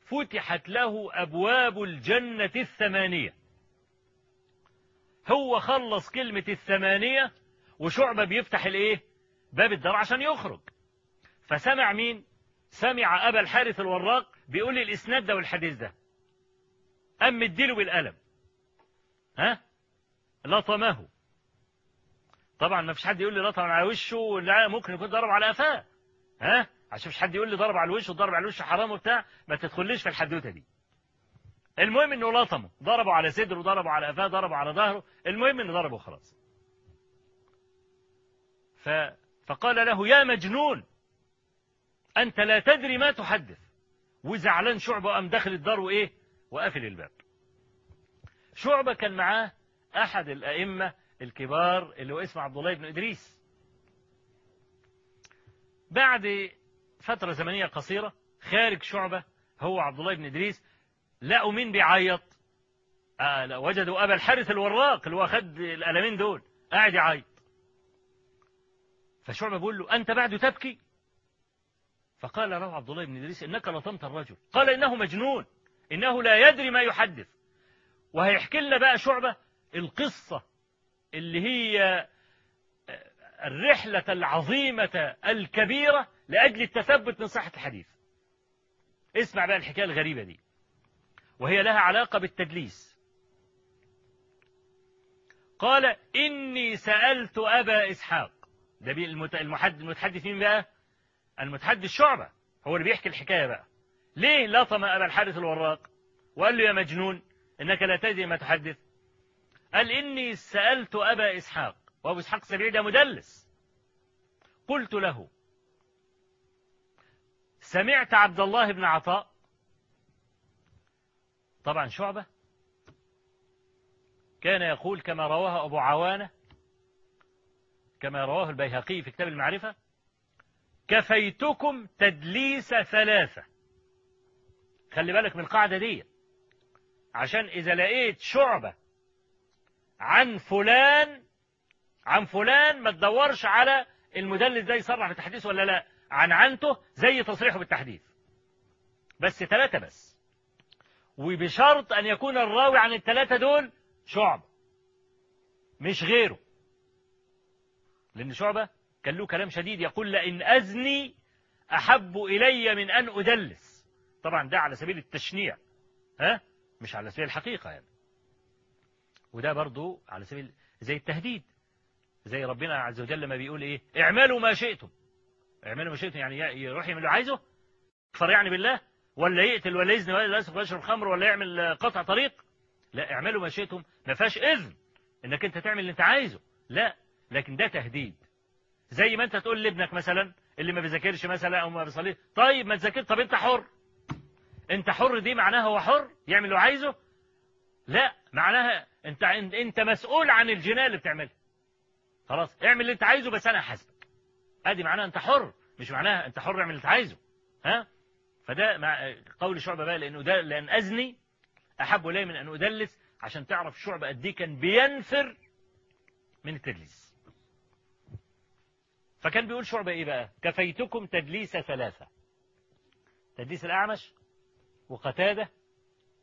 فتحت له أبواب الجنة الثمانية. هو خلص كلمة الثمانية وشعبة بيفتح الإيه؟ باب الدار عشان يخرج. فسمع مين؟ سمع أبا الحارث الوراق بيقول لي الإسناد ده والحديث ده. أم مديله بالقلم. ها؟ لطمه. طبعا ما فيش حد يقول لي لطم على وشه لا ممكن يكون ضرب على قفاه. ها؟ عشان مش حد يقول لي ضرب على الوش وضرب على الوش حرام وبتاع. ما تدخليش في الحدوتة دي. المهم إنه لطمه. ضربه على صدره ضربه على قفاه ضربه على ظهره. المهم إنه ضربه خلاص ف... فقال له يا مجنون. أنت لا تدري ما تحدث. وزعلان شعبة قام داخل الدار وإيه؟ وقافل الباب. شعبة كان معاه أحد الأئمة الكبار اللي هو اسمه عبد الله بن إدريس. بعد فترة زمنية قصيرة خارج شعبة هو عبد الله بن إدريس لقوا مين بيعيط آه وجدوا أبا الحارث الوراق اللي هو خد الألمين دول قاعد يعيط. فشعبة بيقول له أنت بعد تبكي؟ فقال له عبد الله بن إدريس إنك لطمت الرجل. قال إنه مجنون. إنه لا يدري ما يحدث. وهيحكي لنا بقى شعبة القصة اللي هي الرحلة العظيمة الكبيرة لأجل التثبت من صحة الحديث. اسمع بقى الحكاية الغريبة دي. وهي لها علاقة بالتدليس. قال إني سألت أبا إسحاق. ده المتحدث مين بقى؟ المتحدث شعبة هو اللي بيحكي الحكاية بقى. ليه لطم أبا الحارث الوراق؟ وقال له يا مجنون إنك لا تدري ما تحدث. قال إني سألت أبا إسحاق وأبو إسحاق السبيعي ده مدلس. قلت له سمعت عبد الله بن عطاء؟ طبعا شعبة. كان يقول كما رواه أبو عوانة كما رواه البيهقي في كتاب المعرفة كفيتكم تدليس ثلاثة. خلي بالك من القاعدة دي. عشان إذا لقيت شعبة عن فلان عن فلان ما تدورش على المدلس ده يصرح بالتحديث ولا لا. عن عنته زي تصريحه بالتحديث. بس ثلاثة بس. وبشرط أن يكون الراوي عن الثلاثة دول شعبة مش غيره. لأن شعبة كان له كلام شديد يقول لئن أزني أحب إلي من أن أدلس. طبعا ده على سبيل التشنيع ها؟ مش على سبيل الحقيقة يعني. وده برضو على سبيل زي التهديد زي ربنا عز وجل لما بيقول إيه؟ اعملوا ما شئتم. اعملوا ما شئتم يعني يروح يعمل اللي عايزه يكفر يعني بالله ولا يقتل ولا يزني ولا يسرق ولا يشرب خمر ولا يعمل قطع طريق. لا اعملوا ما شئتم ما فيهاش إذن إنك أنت تعمل اللي أنت عايزه. لا لكن ده تهديد. زي ما انت تقول لابنك مثلا اللي ما بيذاكرش مثلا أو ما بيصليش. طيب ما تذاكر طب أنت حر. أنت حر دي معناها هو حر؟ يعمل اللي عايزه؟ لا معناها أنت أنت مسؤول عن الجنايه اللي بتعملها خلاص اعمل اللي أنت عايزه بس أنا هحاسبك أدي معناها أنت حر مش معناها أنت حر اعمل اللي أنت عايزه. ها؟ فده مع قول شعبة بقى لأنه ده لأن ازني أحب الي من أن أدلس عشان تعرف شعبة قد إيه كان بينفر من التدليس. فكان بيقول شعبة إيه بقى؟ كفيتكم تدليس ثلاثة. تدليس الأعمش وقتادة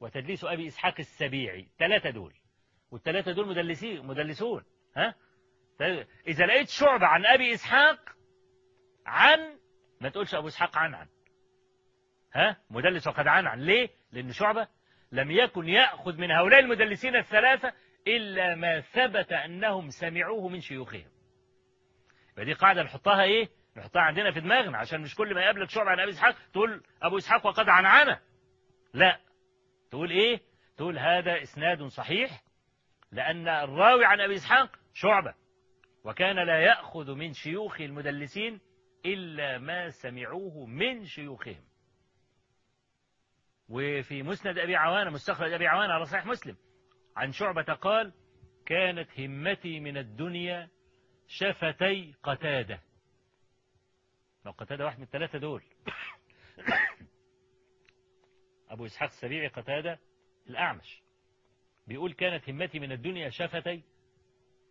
وتدليس أبي إسحاق السبيعي. ثلاثة دول. والثلاثه دول مدلسين مدلسون ها؟ إذا لقيت شعبة عن أبي إسحاق عن ما تقولش أبو إسحاق عن عن. ها؟ مدلس وقد عن عن. ليه؟ لأن شعبة لم يكن يأخذ من هؤلاء المدلسين الثلاثة إلا ما ثبت أنهم سمعوه من شيوخهم. فدي قاعدة نحطها إيه؟ نحطها عندنا في دماغنا عشان مش كل ما يقابلك شعبة عن أبي إسحاق تقول أبو إسحاق وقد عن عنه لا. تقول إيه؟ تقول هذا إسناد صحيح لأن الراوي عن أبي إسحاق شعبة وكان لا يأخذ من شيوخ المدلسين إلا ما سمعوه من شيوخهم. وفي مسند أبي عوانة مستخرج أبي عوانة على صحيح مسلم عن شعبة قال كانت همتي من الدنيا شفتي قتادة. لو قتادة واحد من الثلاثة دول. *coughs* أبو إسحاق السبيعي قتادة الأعمش. بيقول كانت همتي من الدنيا شفتي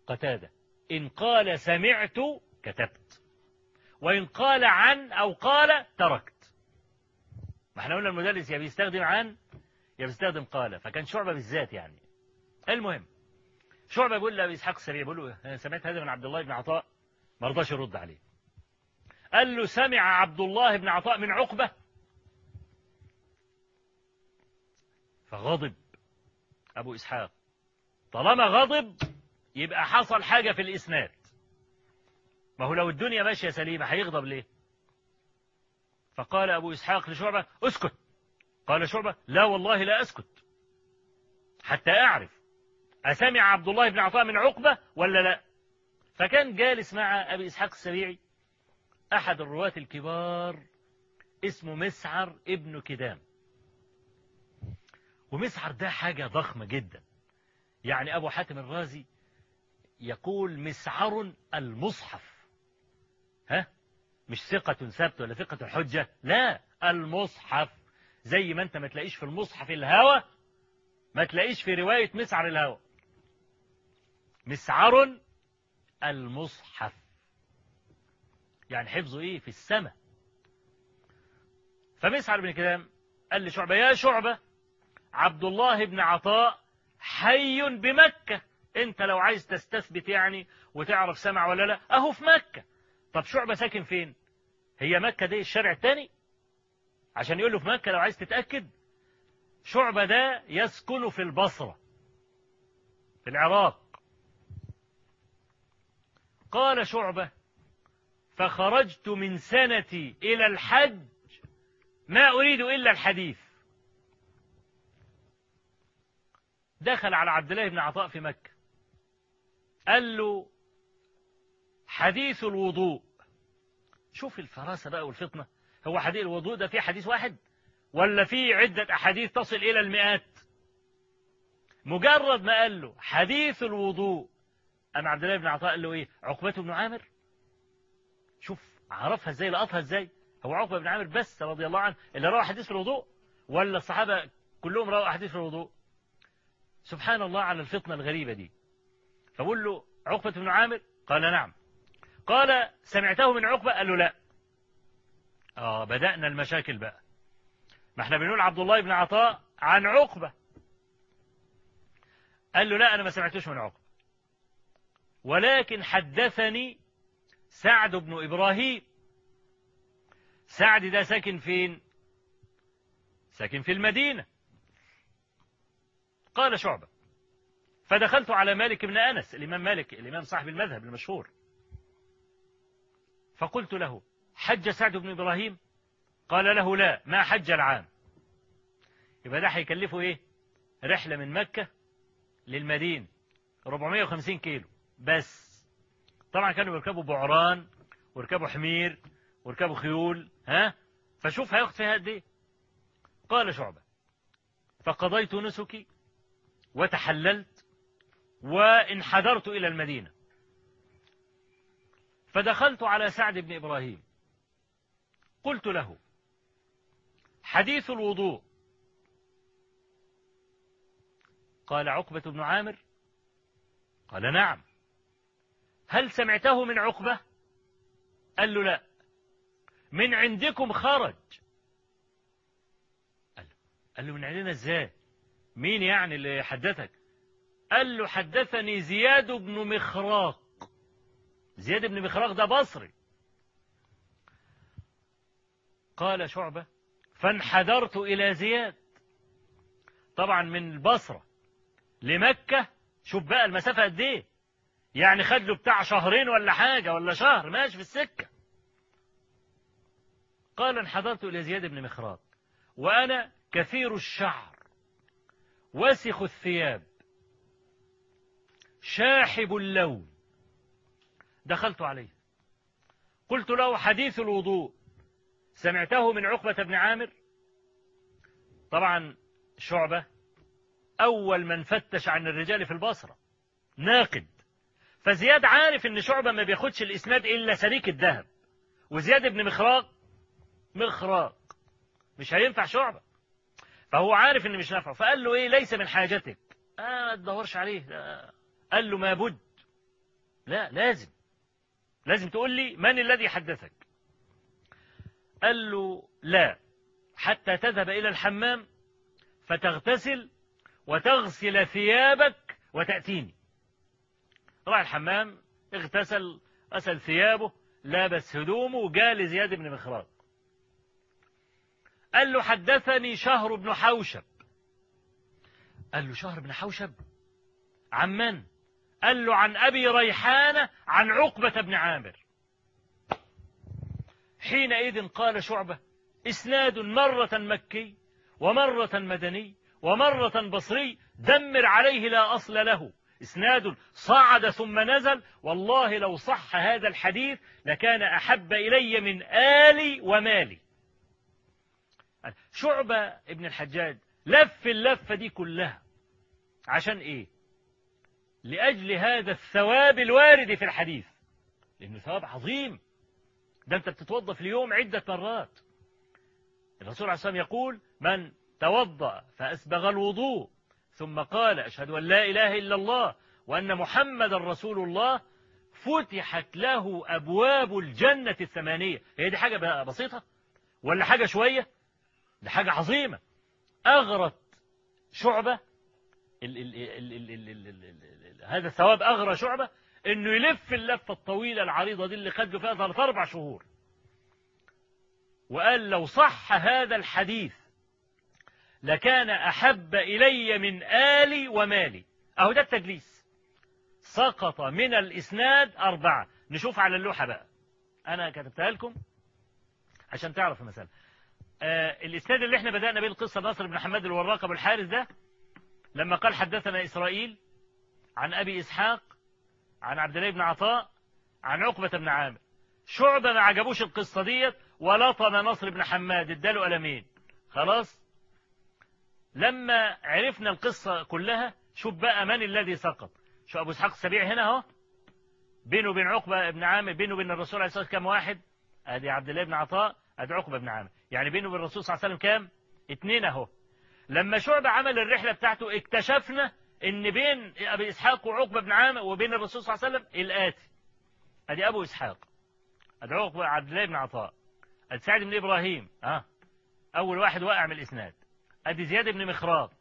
قتادة. إن قال سمعت كتبت. وإن قال عن أو قال تركت. ما إحنا قلنا المدرس يا بيستخدم عن يا بيستخدم قال. فكان شعبة بالذات يعني. المهم. شعبة بيقول لأبي إسحاق السبيعي بيقول له أنا سمعت هذا من عبد الله بن عطاء ما رضاش يرد عليه. قال له سمع عبد الله بن عطاء من عقبة؟ فغضب أبو إسحاق. طالما غضب يبقى حصل حاجة في الإسناد. ما هو لو الدنيا ماشية سليمة هيغضب ليه؟ فقال أبو إسحاق لشعبة أسكت. قال شعبة لا والله لا أسكت حتى أعرف. أسمع عبد الله بن عطاء من عقبة ولا لا؟ فكان جالس مع أبي إسحاق السبيعي أحد الرواة الكبار اسمه مسعر ابن كدام. ومسعر ده حاجة ضخمة جدا. يعني أبو حاتم الرازي يقول مسعر المصحف. ها؟ مش ثقة ثبت ولا ثقة حجة؟ لا المصحف. زي ما أنت ما تلاقيش في المصحف الهوى ما تلاقيش في رواية مسعر الهوى مسعر المصحف. يعني حفظه إيه؟ في السماء. فمسعر بن كلام قال لشعبة يا شعبة عبد الله بن عطاء حي بمكة. أنت لو عايز تستثبت يعني وتعرف سمع ولا لا أهو في مكة. طب شعبة ساكن فين؟ هي مكة دي الشارع الثاني عشان يقول له في مكة لو عايز تتأكد شعبة ده يسكن في البصرة في العراق. قال شعبة فخرجت من سنتي إلى الحج ما أريد إلا الحديث. دخل على عبد الله بن عطاء في مكة. قال له حديث الوضوء. شوف الفراسة بقى والفطنة. هو حديث الوضوء ده فيه حديث واحد؟ ولا فيه عدة أحاديث تصل إلى المئات؟ مجرد ما قال له حديث الوضوء. أم عبد الله بن عطاء قال له إيه؟ عقبة بن عامر. شوف عرفها إزاي لقطها إزاي؟ هو عقبة بن عامر بس رضي الله عنه اللي روى حديث الوضوء ولا الصحابة كلهم رووا حديث الوضوء؟ سبحان الله على الفطنة الغريبة دي. فبقول له عقبة بن عامر؟ قال نعم. قال سمعته من عقبة؟ قال له لا. آه بدأنا المشاكل بقى. ما إحنا بنقول عبد الله بن عطاء عن عقبة. قال له لا أنا ما سمعتوش من عقبة. ولكن حدثني سعد بن إبراهيم. سعد ده ساكن فين؟ ساكن في المدينة. قال شعبة فدخلت على مالك بن أنس الإمام مالك الإمام صاحب المذهب المشهور. فقلت له حج سعد بن إبراهيم؟ قال له لا ما حج العام. يبقى ده هيكلفه إيه؟ رحلة من مكة للمدينة 450 كيلو. بس. طبعا كانوا بيركبوا بعران ويركبوا حمير ويركبوا خيول ها؟ فشوف هياخد فيها قد إيه قال شعبة فقضيت نسكي وتحللت وانحدرت إلى المدينة. فدخلت على سعد بن إبراهيم. قلت له حديث الوضوء. قال عقبة بن عامر؟ قال نعم. هل سمعته من عقبة؟ قال له لا. من عندكم خرج. قال له, من عندنا إزاي؟ مين يعني اللي حدثك؟ قال له حدثني زياد بن مخراق. زياد بن مخراق ده بصري. قال شعبة فانحدرت إلى زياد. طبعا من البصرة لمكة. شوف بقى المسافة قد إيه. يعني خد له بتاع شهرين ولا حاجة ولا شهر ماشي في السكة. قال انحدرت إلى زياد بن مخراق وأنا كثير الشعر وسخ الثياب شاحب اللون. دخلت عليه. قلت له حديث الوضوء. سمعته من عقبة بن عامر؟ طبعا شعبة أول من فتش عن الرجال في البصرة ناقد. فزياد عارف إن شعبة ما بياخدش الإسناد إلا سريك الذهب. وزياد بن مخراق مخراق. مش هينفع شعبة. فهو عارف إن مش نافعه فقال له إيه؟ ليس من حاجتك. آه ما تدورش عليه. لا. قال له ما بد. لا لازم. لازم تقول لي من الذي حدثك. قال له لا. حتى تذهب إلى الحمام فتغتسل وتغسل ثيابك وتأتيني. راح الحمام اغتسل غسل ثيابه لابس هدومه وجاء لزياد بن مخراق قال له حدثني شهر بن حوشب. قال له شهر بن حوشب؟ عن من؟ قال له عن أبي ريحانة عن عقبة بن عامر. حينئذ قال شعبة إسناد مرة مكي ومرة مدني ومرة بصري دمر عليه لا أصل له. إسناد صعد ثم نزل والله لو صح هذا الحديث لكان أحب إلي من آلي ومالي. شعبة ابن الحجاج لف اللفة دي كلها. عشان إيه؟ لأجل هذا الثواب الوارد في الحديث. لأنه ثواب عظيم. ده أنت بتتوضأ في اليوم عدة مرات. الرسول عليه الصلاة والسلام يقول من توضأ فأسبغ الوضوء ثم قال أشهد أن لا إله إلا الله وأن محمد رسول الله فتحت له أبواب الجنة الثمانية هي دي حاجة بسيطة ولا حاجة شوية دي حاجة عظيمة أغرت شعبة هذا الثواب أغرى شعبة إنه يلف اللفة الطويلة العريضة دي اللي خد فيها ثلاث أربع شهور وقال لو صح هذا الحديث لكان أحب إلي من آلي ومالي. أهو ده التدليس سقط من الإسناد أربعة. نشوف على اللوحة بقى. أنا كتبتها لكم عشان تعرف المسألة. آه الإسناد اللي إحنا بدأنا به القصة ناصر بن حماد الوراق أبو الحارث ده لما قال حدثنا إسرائيل عن أبي إسحاق عن عبد الله بن عطاء عن عقبة بن عامر. شعبة ما عجبوش القصة ديت ولطم نصر بن حماد اداله قلمين خلاص؟ لما عرفنا القصة كلها شوف بقى من الذي سقط. شو أبو إسحاق السبيع هنا أهو. بينه وبين عقبة بن عامر بينه وبين الرسول عليه الصلاة والسلام كام واحد؟ ادي عبد الله بن عطاء ادي عقبة بن عامر. يعني بينه وبين الرسول صلى الله عليه وسلم كام؟ اتنين أهو. لما شعبة عمل الرحلة بتاعته اكتشفنا إن بين أبي إسحاق وعقبة بن عامر وبين الرسول صلى الله عليه وسلم الآتي. أدي أبو إسحاق أدي عقبة عبد الله بن عطاء أدي سعد بن إبراهيم. آه. أول واحد وقع من الإسناد. ادي زياد بن مخراق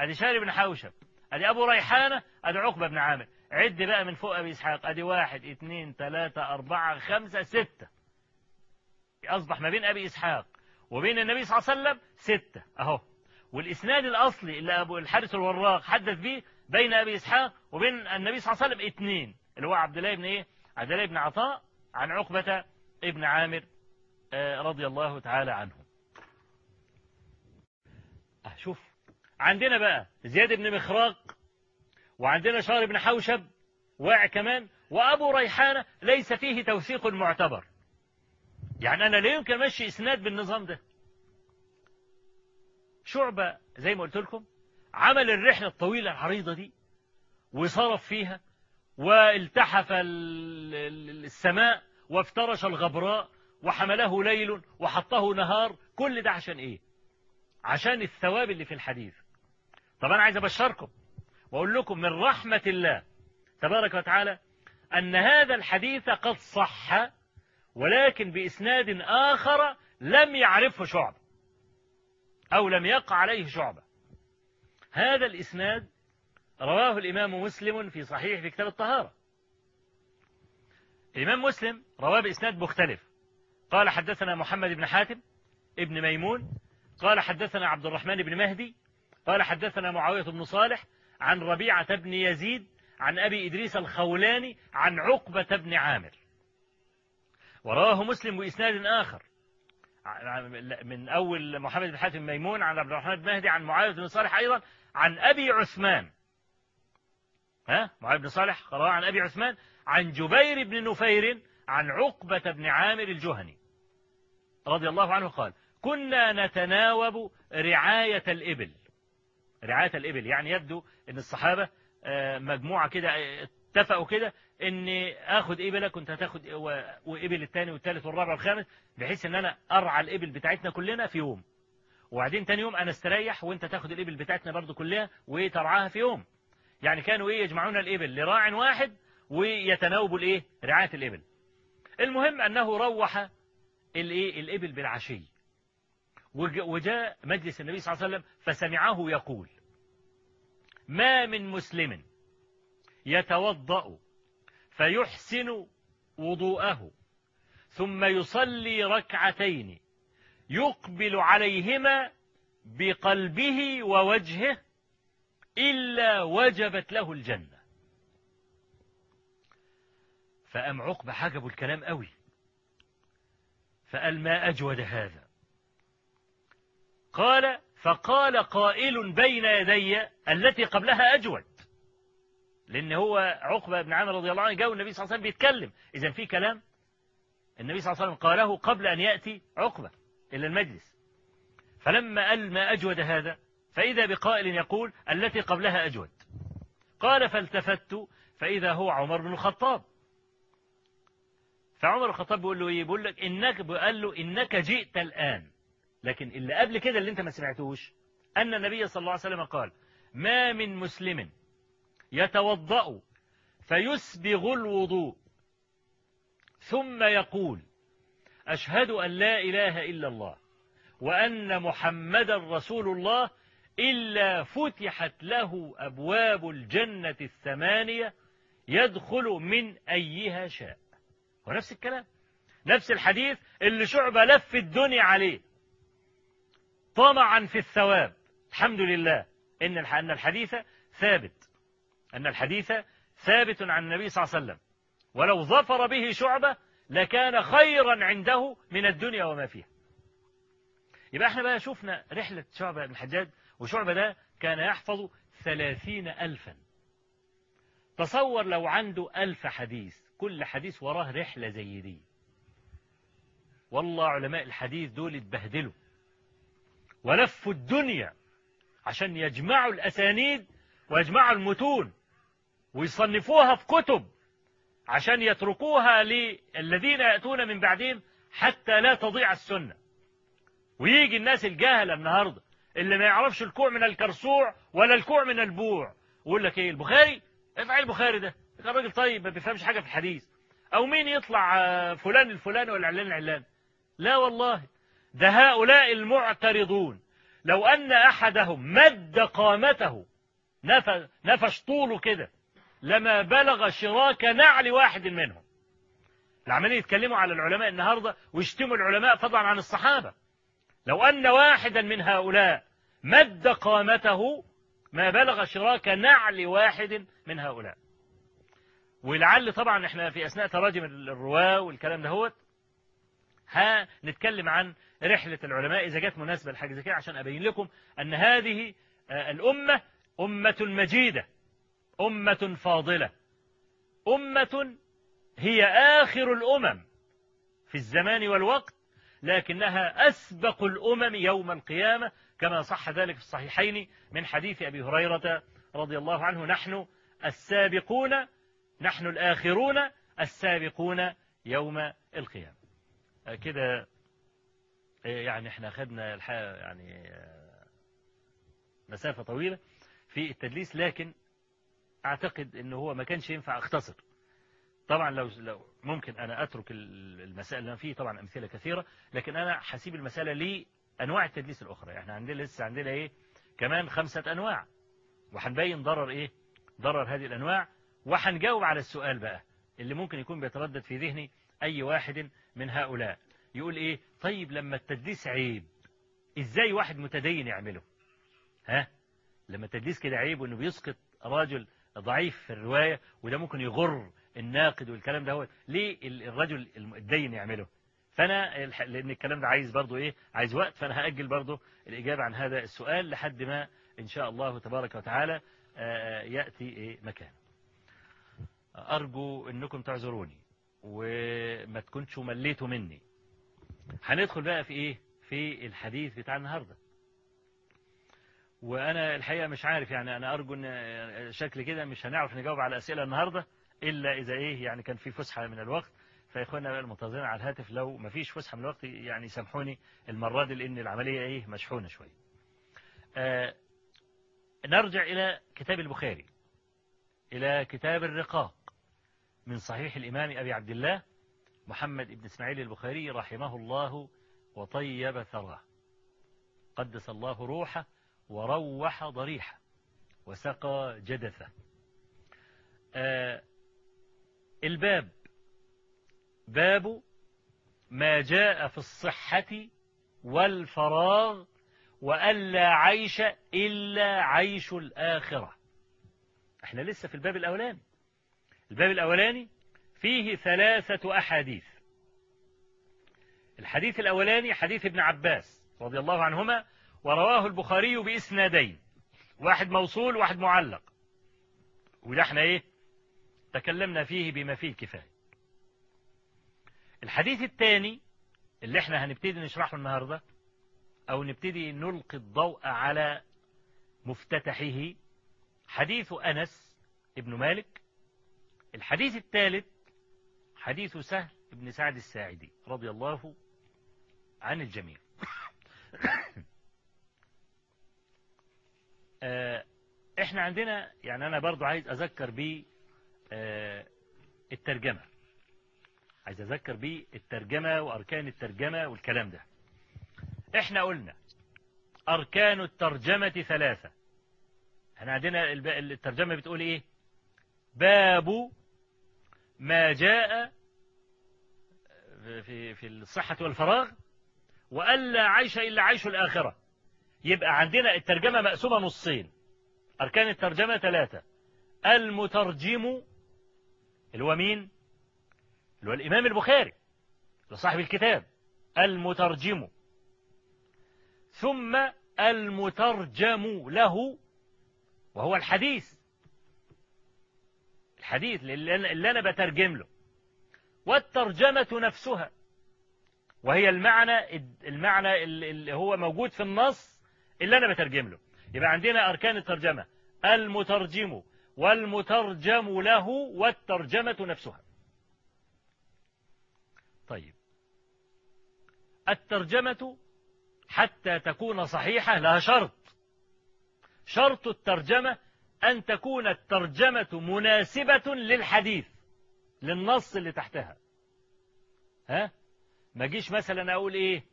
ادي شاري بن حوشب ادي أبو ريحانة ادي عقبة بن عامر عد بقى من فوق أبي إسحاق أدي واحد اثنين ثلاثة أربعة خمسة ستة أصبح ما بين أبي إسحاق وبين النبي صلى الله عليه وسلم ستة أهو والإسناد الأصلي اللي أبو الحارث الوراق حدث به بين أبي إسحاق وبين النبي صلى الله عليه وسلم اثنين اللي هو عبد الله بن إيه؟ عبد الله بن عطاء عن عقبة ابن عامر رضي الله تعالى عنه. شوف عندنا بقى زياد بن مخراق وعندنا شار بن حوشب واقع كمان وأبو ريحانة ليس فيه توثيق معتبر. يعني أنا لا يمكن أمشي إسناد بالنظام ده. شعبة زي ما قلت لكم عمل الرحلة الطويلة العريضة دي وصرف فيها والتحف السماء وافترش الغبراء وحمله ليل وحطه نهار كل ده عشان إيه عشان الثواب اللي في الحديث. طب أنا عايز أبشركم وأقول لكم من رحمة الله تبارك وتعالى أن هذا الحديث قد صح ولكن بإسناد آخر لم يعرفه شعبه أو لم يقع عليه شعبة. هذا الإسناد رواه الإمام مسلم في صحيح في كتاب الطهارة. الإمام مسلم رواه بإسناد مختلف. قال حدثنا محمد بن حاتم ابن ميمون قال حدثنا عبد الرحمن بن مهدي قال حدثنا معاوية بن صالح عن ربيعة بن يزيد عن أبي إدريس الخولاني عن عقبة بن عامر. ورواه مسلم بإسناد آخر. من أول محمد بن حاتم ميمون عن عبد الرحمن بن مهدي عن معاوية بن صالح أيضا عن أبي عثمان. ها؟ معاذ بن صالح رواه عن أبي عثمان عن جبير بن نفير عن عقبة بن عامر الجهني. رضي الله عنه قال كنا نتناوب رعاية الإبل. رعاية الإبل يعني يبدو أن الصحابة مجموعة كده اتفقوا كده ان آخد ابلك وانت هتاخد وإبل الثاني والثالث والرابع والخامس بحيث إن أنا أرعى الإبل بتاعتنا كلنا في يوم. وبعدين تاني يوم أنا استريح وأنت تاخد الإبل بتاعتنا برضو كلها وترعاها في يوم. يعني كانوا إيه يجمعون الإبل لراع واحد ويتناوبوا الإيه رعاية الإبل. المهم أنه روح الإيه الإبل بالعشي. وجاء مجلس النبي صلى الله عليه وسلم فسمعه يقول ما من مسلم يتوضأ فيحسن وضوءه ثم يصلي ركعتين يقبل عليهما بقلبه ووجهه إلا وجبت له الجنة. فأم عقبة حجبوا الكلام قوي فقال ما أجود هذا؟ قال فقال قائل بين يدي التي قبلها أجود. لأن هو عقبة بن عامر رضي الله عنه جاء النبي صلى الله عليه وسلم بيتكلم. إذا في كلام النبي صلى الله عليه وسلم قاله قبل أن يأتي عقبة إلى المجلس. فلما قال ما أجود هذا فإذا بقائل يقول التي قبلها أجود. قال فالتفت فإذا هو عمر بن الخطاب. فعمر الخطاب بيقول له إيه؟ بيقول لك إنك قال له إنك جئت الآن. لكن اللي قبل كده اللي أنت ما سمعتوش أن النبي صلى الله عليه وسلم قال ما من مسلم يتوضأ فيسبغ الوضوء ثم يقول أشهد أن لا إله إلا الله وأن محمدا رسول الله إلا فتحت له أبواب الجنة الثمانية يدخل من أيها شاء. ونفس الكلام. نفس الحديث اللي شعبة لف الدنيا عليه. طمعا في الثواب. الحمد لله. إن أن الحديث ثابت. أن الحديث ثابت عن النبي صلى الله عليه وسلم. ولو ظفر به شعبة لكان خيرا عنده من الدنيا وما فيها. يبقى إحنا بقى شفنا رحلة شعبة بن الحجاج وشعبة ده كان يحفظ ثلاثين ألفا. تصور لو عنده ألف حديث كل حديث وراه رحلة زي دي. والله علماء الحديث دول اتبهدلوا. ولفوا الدنيا عشان يجمعوا الأسانيد ويجمعوا المتون ويصنفوها في كتب عشان يتركوها للذين يأتون من بعدهم حتى لا تضيع السنة. ويجي الناس الجاهلة النهاردة اللي ما يعرفش الكوع من الكرسوع ولا الكوع من البوع ويقول لك إيه البخاري؟ افعل البخاري ده. كان راجل طيب ما بيفهمش حاجة في الحديث. أو مين يطلع فلان الفلاني ولا علان العلان؟ لا والله. ده هؤلاء المعترضون. لو أن أحدهم مد قامته نفش طوله كده لما بلغ شراك نعل واحد منهم. العمالين يتكلموا على العلماء النهاردة ويشتموا العلماء فضلا عن الصحابة. لو أن واحدا من هؤلاء مد قامته ما بلغ شراك نعل واحد من هؤلاء. ولعل طبعا إحنا في أثناء تراجم الرواة والكلام دهوت ها نتكلم عن رحلة العلماء. إذا جت مناسبة لحاجة زي كده عشان أبين لكم أن هذه الأمة أمة مجيدة أمة فاضلة أمة هي آخر الأمم في الزمان والوقت لكنها أسبق الأمم يوم القيامة كما صح ذلك في الصحيحين من حديث أبي هريرة رضي الله عنه. نحن السابقون نحن الآخرون السابقون يوم القيامة. كده يعني إحنا خدنا الحقيقة يعني مسافة طويلة في التدليس لكن أعتقد ان هو ما كانش ينفع أختصر. طبعا لو لو ممكن أنا أترك المسائل اللي فيه طبعا أمثلة كثيرة لكن أنا هسيب المسألة لأنواع التدليس الأخرى. إحنا عندنا لسه عندنا إيه كمان خمسة أنواع. وهنبين ضرر إيه ضرر هذه الأنواع وهنجاوب على السؤال بقى اللي ممكن يكون بيتردد في ذهني أي واحد من هؤلاء. يقول إيه؟ طيب لما التدليس عيب إزاي واحد متدين يعمله؟ ها؟ لما التدليس كده عيب وإنه بيسقط راجل ضعيف في الرواية وده ممكن يغر الناقد والكلام ده هو ليه الرجل الدين يعمله؟ فأنا لأن الكلام ده عايز برضو إيه؟ عايز وقت فأنا هأجل برضو الإجابة عن هذا السؤال لحد ما إن شاء الله تبارك وتعالى آه، يأتي إيه؟ مكان. أرجو أنكم تعذروني وما تكونش مليتوا مني. هندخل بقى في إيه؟ في الحديث بتاع النهاردة. وأنا الحقيقة مش عارف يعني أنا أرجو أن شكل كده مش هنعرف نجاوب على أسئلة النهاردة إلا إذا إيه؟ يعني كان في فسحة من الوقت. فإخواننا بقى المنتظرين على الهاتف لو ما فيش فسحة من الوقت يعني سامحوني المرة دي لأن العملية إيه؟ مشحونة شوية. آه نرجع إلى كتاب البخاري إلى كتاب الرقاق من صحيح الإمام أبي عبد الله محمد بن إسماعيل البخاري رحمه الله وطيب ثراه. قدس الله روحه وروح ضريحه وسقى جدثه. آه الباب باب ما جاء في الصحة والفراغ وألا عيش إلا عيش الآخرة. إحنا لسه في الباب الأولاني. الباب الأولاني فيه ثلاثة أحاديث. الحديث الأولاني حديث ابن عباس رضي الله عنهما ورواه البخاري بإسنادين واحد موصول واحد معلق. وده إحنا إيه؟ تكلمنا فيه بما فيه الكفاية. الحديث الثاني اللي إحنا هنبتدي نشرحه النهاردة أو نبتدي نلقي الضوء على مفتتحه حديث أنس ابن مالك. الحديث الثالث حديث سهل بن سعد الساعدي رضي الله عن الجميع. *coughs* إحنا عندنا يعني أنا برضو عايز أذكر ب الترجمة. عايز أذكر ب الترجمة وأركان الترجمة والكلام ده. إحنا قلنا أركان الترجمة ثلاثة. إحنا عندنا الترجمة بتقول إيه؟ باب ما جاء في في الصحة والفراغ وألا عيش إلا عيش الآخرة. يبقى عندنا الترجمة مقسومة نصين. أركان الترجمة ثلاثة. المترجم اللي هو مين؟ اللي هو الإمام البخاري صاحب الكتاب. المترجم. ثم المترجم له وهو الحديث. الحديث اللي أنا بترجم له. والترجمة نفسها. وهي المعنى المعنى اللي هو موجود في النص اللي أنا بترجم له. يبقى عندنا أركان الترجمة. المترجم. والمترجم له والترجمة نفسها. طيب. الترجمة حتى تكون صحيحة لها شرط. شرط الترجمة أن تكون الترجمة مناسبة للحديث للنص اللي تحتها. ها؟ ما جيش مثلا أقول إيه؟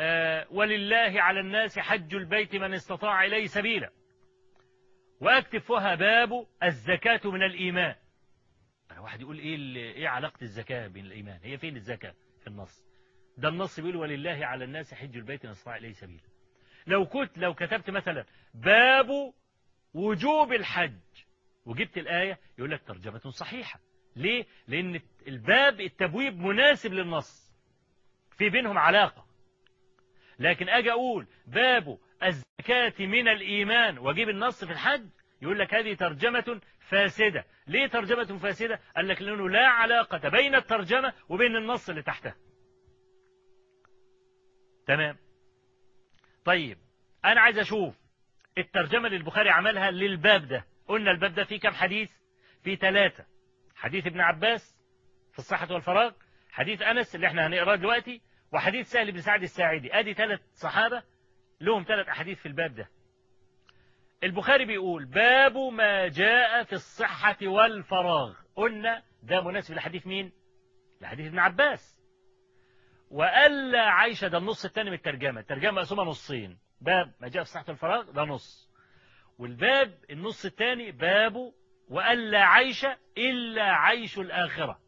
آه ولله على الناس حج البيت من استطاع إليه سبيلا. وأكتب فيها باب الزكاة من الإيمان. أنا واحد يقول إيه, إيه علاقة الزكاة بين الإيمان؟ هي فين الزكاة في النص؟ ده النص بيقول ولله على الناس حج البيت من استطاع إليه سبيلا. لو كنت لو كتبت مثلا باب وجوب الحج وجبت الآية يقول لك ترجمة صحيحة. ليه؟ لأن الباب التبويب مناسب للنص. في بينهم علاقة. لكن أجي أقول باب الزكاة من الإيمان وأجيب النص في الحج يقول لك هذه ترجمة فاسدة. ليه ترجمة فاسدة؟ قال لك لأنه لا علاقة بين الترجمة وبين النص اللي تحتها. تمام؟ طيب أنا عايز أشوف الترجمة اللي البخاري عملها للباب ده. قلنا الباب ده فيه كم حديث؟ فيه ثلاثة حديث ابن عباس في الصحة والفراغ حديث أنس اللي إحنا هنقراه دلوقتي وحديث سهل بن سعد الساعدي. أدي ثلاث صحابة لهم ثلاث أحاديث في الباب ده. البخاري بيقول باب ما جاء في الصحة والفراغ. قلنا ده مناسب لحديث مين؟ لحديث ابن عباس. وألا عيش ده النص الثاني من الترجمة الترجمة مقسومة نصين باب ما جاء في صحة الفراغ ده نص. والباب النص الثاني باب وألا عيش إلا عيش الآخرة.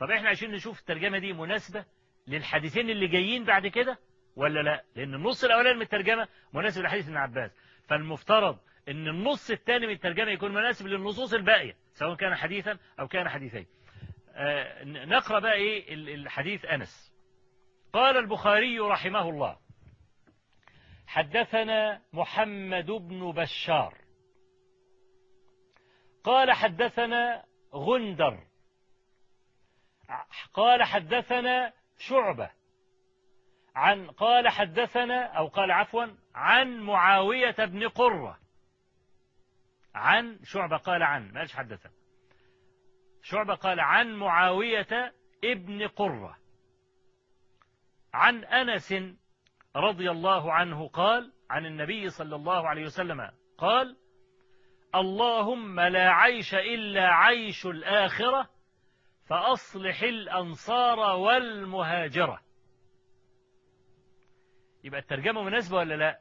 طب إحنا عشان نشوف الترجمة دي مناسبة للحديثين اللي جايين بعد كده ولا لا؟ لأن النص الأولاني من الترجمة مناسب لحديث ابن عباس. فالمفترض إن النص الثاني من الترجمة يكون مناسب للنصوص الباقية سواء كان حديثا أو كان حديثين. نقرأ بقى إيه الحديث أنس. قال البخاري رحمه الله حدثنا محمد بن بشار. قال حدثنا غندر. قال حدثنا شعبة. عن قال حدثنا أو قال عفوا عن معاوية بن قرة. عن شعبة قال عن ما قالش حدثنا. شعبة قال عن معاوية ابن قرة. عن أنس رضي الله عنه قال عن النبي صلى الله عليه وسلم قال اللهم لا عيش إلا عيش الآخرة فأصلح الأنصار والمهاجرة. يبقى الترجمة مناسبة ولا لا؟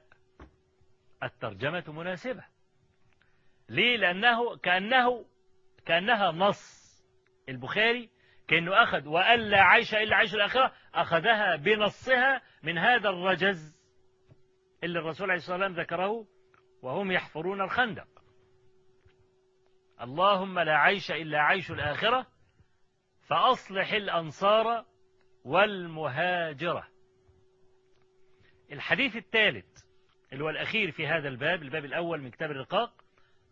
الترجمة مناسبة. ليه؟ لأنه كأنه كأنها نص. البخاري كأنه أخذ وأن لا عيش إلا عيش الآخرة أخذها بنصها من هذا الرجز اللي الرسول عليه الصلاة والسلام ذكره وهم يحفرون الخندق. اللهم لا عيش إلا عيش الآخرة فأصلح الأنصار والمهاجرة. الحديث الثالث اللي هو الأخير في هذا الباب الباب الأول من كتاب الرقاق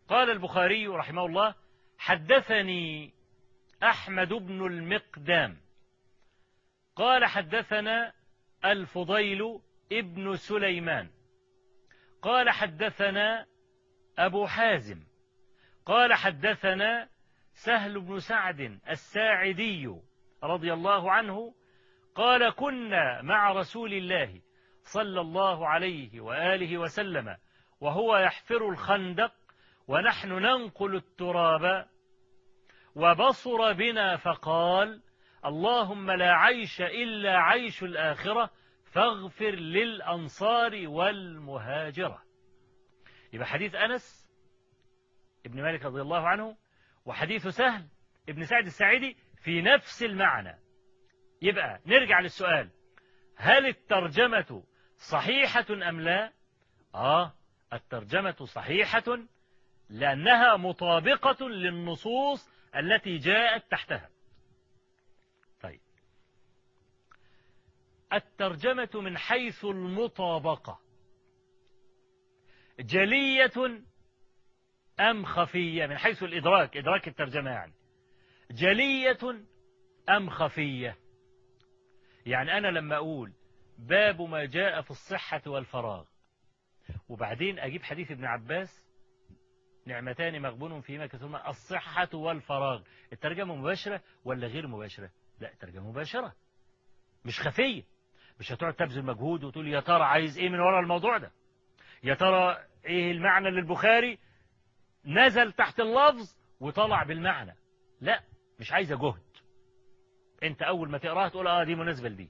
قال البخاري رحمه الله حدثني أحمد بن المقدام. قال حدثنا الفضيل ابن سليمان. قال حدثنا أبو حازم. قال حدثنا سهل بن سعد الساعدي رضي الله عنه. قال كنا مع رسول الله صلى الله عليه وآله وسلم وهو يحفر الخندق ونحن ننقل التراب وبصر بنا فقال اللهم لا عيش إلا عيش الآخرة فاغفر للأنصار والمهاجرة. يبقى حديث أنس ابن مالك رضي الله عنه وحديث سهل ابن سعد السعيدي في نفس المعنى. يبقى نرجع للسؤال هل الترجمة صحيحة أم لا؟ آه الترجمة صحيحة لأنها مطابقة للنصوص التي جاءت تحتها. طيب. الترجمة من حيث المطابقة. جلية أم خفية؟ من حيث الإدراك إدراك الترجمة يعني. جلية أم خفية؟ يعني أنا لما أقول باب ما جاء في الصحة والفراغ وبعدين أجيب حديث ابن عباس نعمتان مغبون فيما كثرما الصحة والفراغ. الترجمة مباشرة ولا غير مباشرة؟ لا الترجمة مباشرة. مش خفية. مش هتقعد تبذل مجهود وتقول يا ترى عايز إيه من وراء الموضوع ده؟ يا ترى إيه المعنى للبخاري؟ نزل تحت اللفظ وطلع بالمعنى. لا مش عايزة جهد. أنت أول ما تقراها تقول آه دي مناسبة لدي.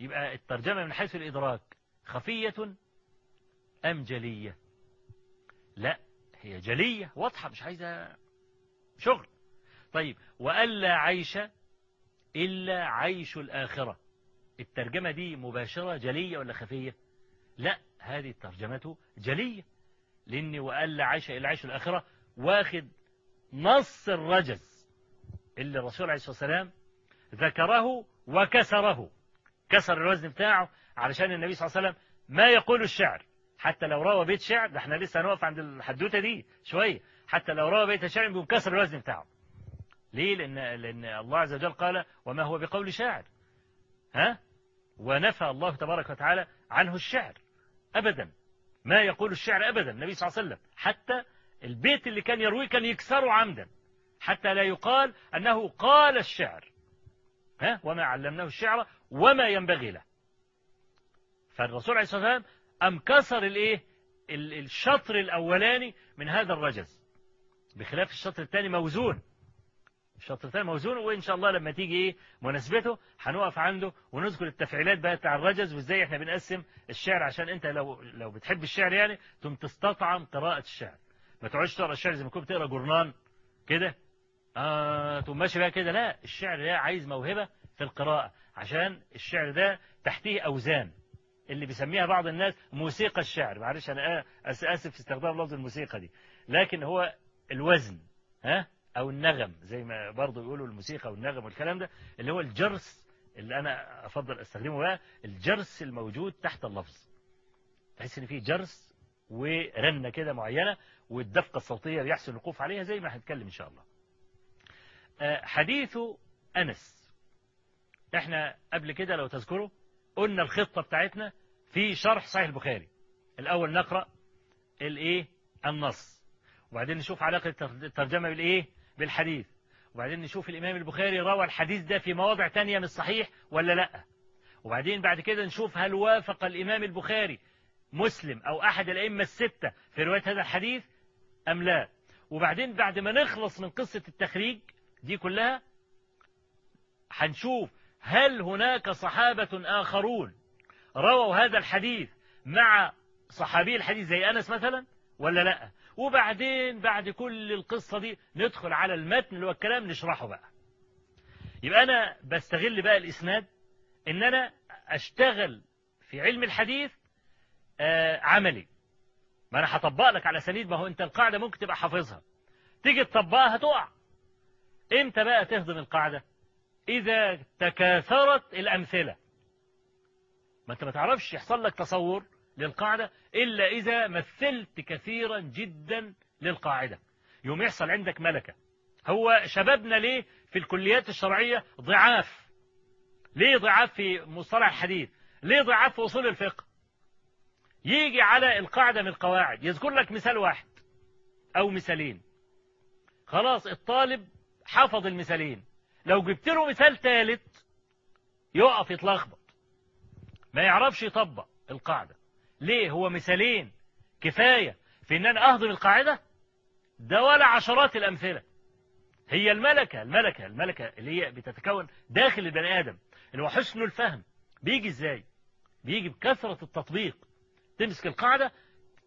يبقى الترجمة من حيث الإدراك خفية أم جلية؟ لا. هي جلية واضحة مش عايزة شغل. طيب وألا عيش إلا عيش الآخرة. الترجمة دي مباشرة جلية ولا خفية؟ لا هذه الترجمة جلية لأن وألا عيش إلا عيش الآخرة واخد نص الرجز اللي الرسول عليه الصلاة والسلام ذكره وكسره. كسر الوزن بتاعه علشان النبي صلى الله عليه وسلم ما يقول الشعر. حتى لو روى بيت شعر ده إحنا لسه هنقف عند الحدوتة دي شوية. حتى لو روى بيت شعر بيقوم كسر الوزن بتاعه. ليه؟ لأن لأن الله عز وجل قال وما هو بقول شاعر. ها؟ ونفى الله تبارك وتعالى عنه الشعر. ابدا. ما يقول الشعر ابدا النبي صلى الله عليه وسلم. حتى البيت اللي كان يرويه كان يكسره عمدا. حتى لا يقال أنه قال الشعر. ها؟ وما علمناه الشعر وما ينبغي له. فالرسول عليه الصلاة والسلام أم كسر الإيه؟ الشطر الأولاني من هذا الرجز. بخلاف الشطر الثاني موزون. الشطر الثاني موزون وإن شاء الله لما تيجي إيه؟ مناسبته هنقف عنده ونذكر التفعيلات بقى بتاع الرجز وإزاي إحنا بنقسم الشعر. عشان أنت لو لو بتحب الشعر يعني تم تستطعم قراءة الشعر. ما تقعدش تقرأ الشعر زي ما كنت بتقرأ جورنان. كده؟ آه تقوم ماشي بقى كده. لا الشعر ده عايز موهبة في القراءة. عشان الشعر ده تحتيه أوزان. اللي بيسميها بعض الناس موسيقى الشعر. معلش أنا آسف في استخدام لفظ الموسيقى دي. لكن هو الوزن ها؟ أو النغم زي ما برضه يقولوا الموسيقى والنغم والكلام ده اللي هو الجرس اللي أنا أفضل أستخدمه بقى الجرس الموجود تحت اللفظ. تحس إن فيه جرس ورنة كده معينة والدفقة الصوتية بيحسن الوقوف عليها زي ما هنتكلم إن شاء الله. حديث أنس. إحنا قبل كده لو تذكروا قلنا الخطة بتاعتنا في شرح صحيح البخاري. الأول نقرأ الإيه؟ النص. وبعدين نشوف علاقة الترجمة بالإيه؟ بالحديث. وبعدين نشوف الإمام البخاري روى الحديث ده في مواضع تانية من الصحيح ولا لأ. وبعدين بعد كده نشوف هل وافق الإمام البخاري مسلم أو أحد الأئمة الستة في رواية هذا الحديث أم لا. وبعدين بعد ما نخلص من قصة التخريج دي كلها هنشوف هل هناك صحابة آخرون رووا هذا الحديث مع صحابي الحديث زي أنس مثلا ولا لأ؟ وبعدين بعد كل القصة دي ندخل على المتن اللي هو الكلام نشرحه بقى. يبقى أنا بستغل بقى الإسناد إن أنا أشتغل في علم الحديث آه عملي. ما أنا هطبق لك على سنيد ما هو أنت القاعدة ممكن تبقى حافظها. تيجي تطبقها تقع إمتى بقى تهضم القاعدة؟ إذا تكاثرت الأمثلة. ما أنت ما تعرفش يحصل لك تصور للقاعدة إلا إذا مثلت كثيرا جدا للقاعدة. يوم يحصل عندك ملكة. هو شبابنا ليه في الكليات الشرعية ضعاف؟ ليه ضعاف في مصطلح الحديث؟ ليه ضعاف في أصول الفقه؟ يجي على القاعدة من القواعد يذكر لك مثال واحد أو مثالين. خلاص الطالب حفظ المثالين. لو جبت له مثال ثالث يقف يتلخبط. ما يعرفش يطبق القاعدة. ليه؟ هو مثالين. كفاية في إن أنا أهضم القاعدة؟ ده ولا عشرات الأمثلة. هي الملكة الملكة الملكة اللي هي بتتكون داخل البني آدم. اللي هو حسن الفهم. بيجي إزاي؟ بيجي بكثرة التطبيق. تمسك القاعدة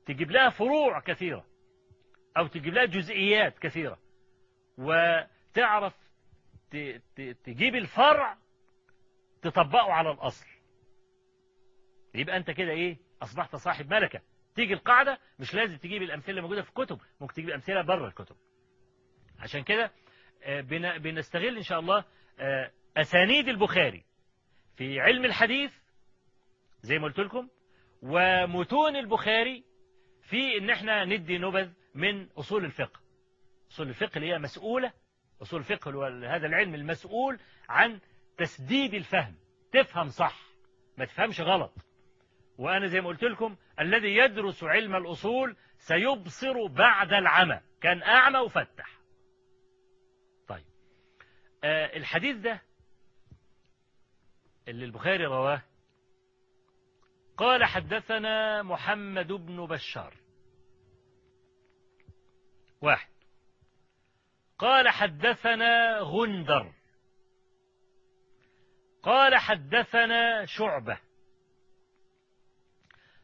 تجيب لها فروع كثيرة. أو تجيب لها جزئيات كثيرة. وتعرف تجيب الفرع تطبقه على الأصل. يبقى أنت كده إيه أصبحت صاحب ملكة. تيجي القاعدة مش لازم تجيب الأمثلة اللي موجودة في الكتب ممكن تجيب أمثلة بره الكتب. عشان كده بنستغل إن شاء الله أسانيد البخاري في علم الحديث زي ما قلت لكم ومتون البخاري في إن إحنا ندي نبذ من أصول الفقه. أصول الفقه اللي هي مسؤولة أصول الفقه هو هذا العلم المسؤول عن تسديد الفهم. تفهم صح ما تفهمش غلط. وأنا زي ما قلت لكم الذي يدرس علم الأصول سيبصر بعد العمى. كان أعمى وفتح. طيب. آه الحديث ده اللي البخاري رواه قال حدثنا محمد بن بشار. واحد. قال حدثنا غندر. قال حدثنا شعبة.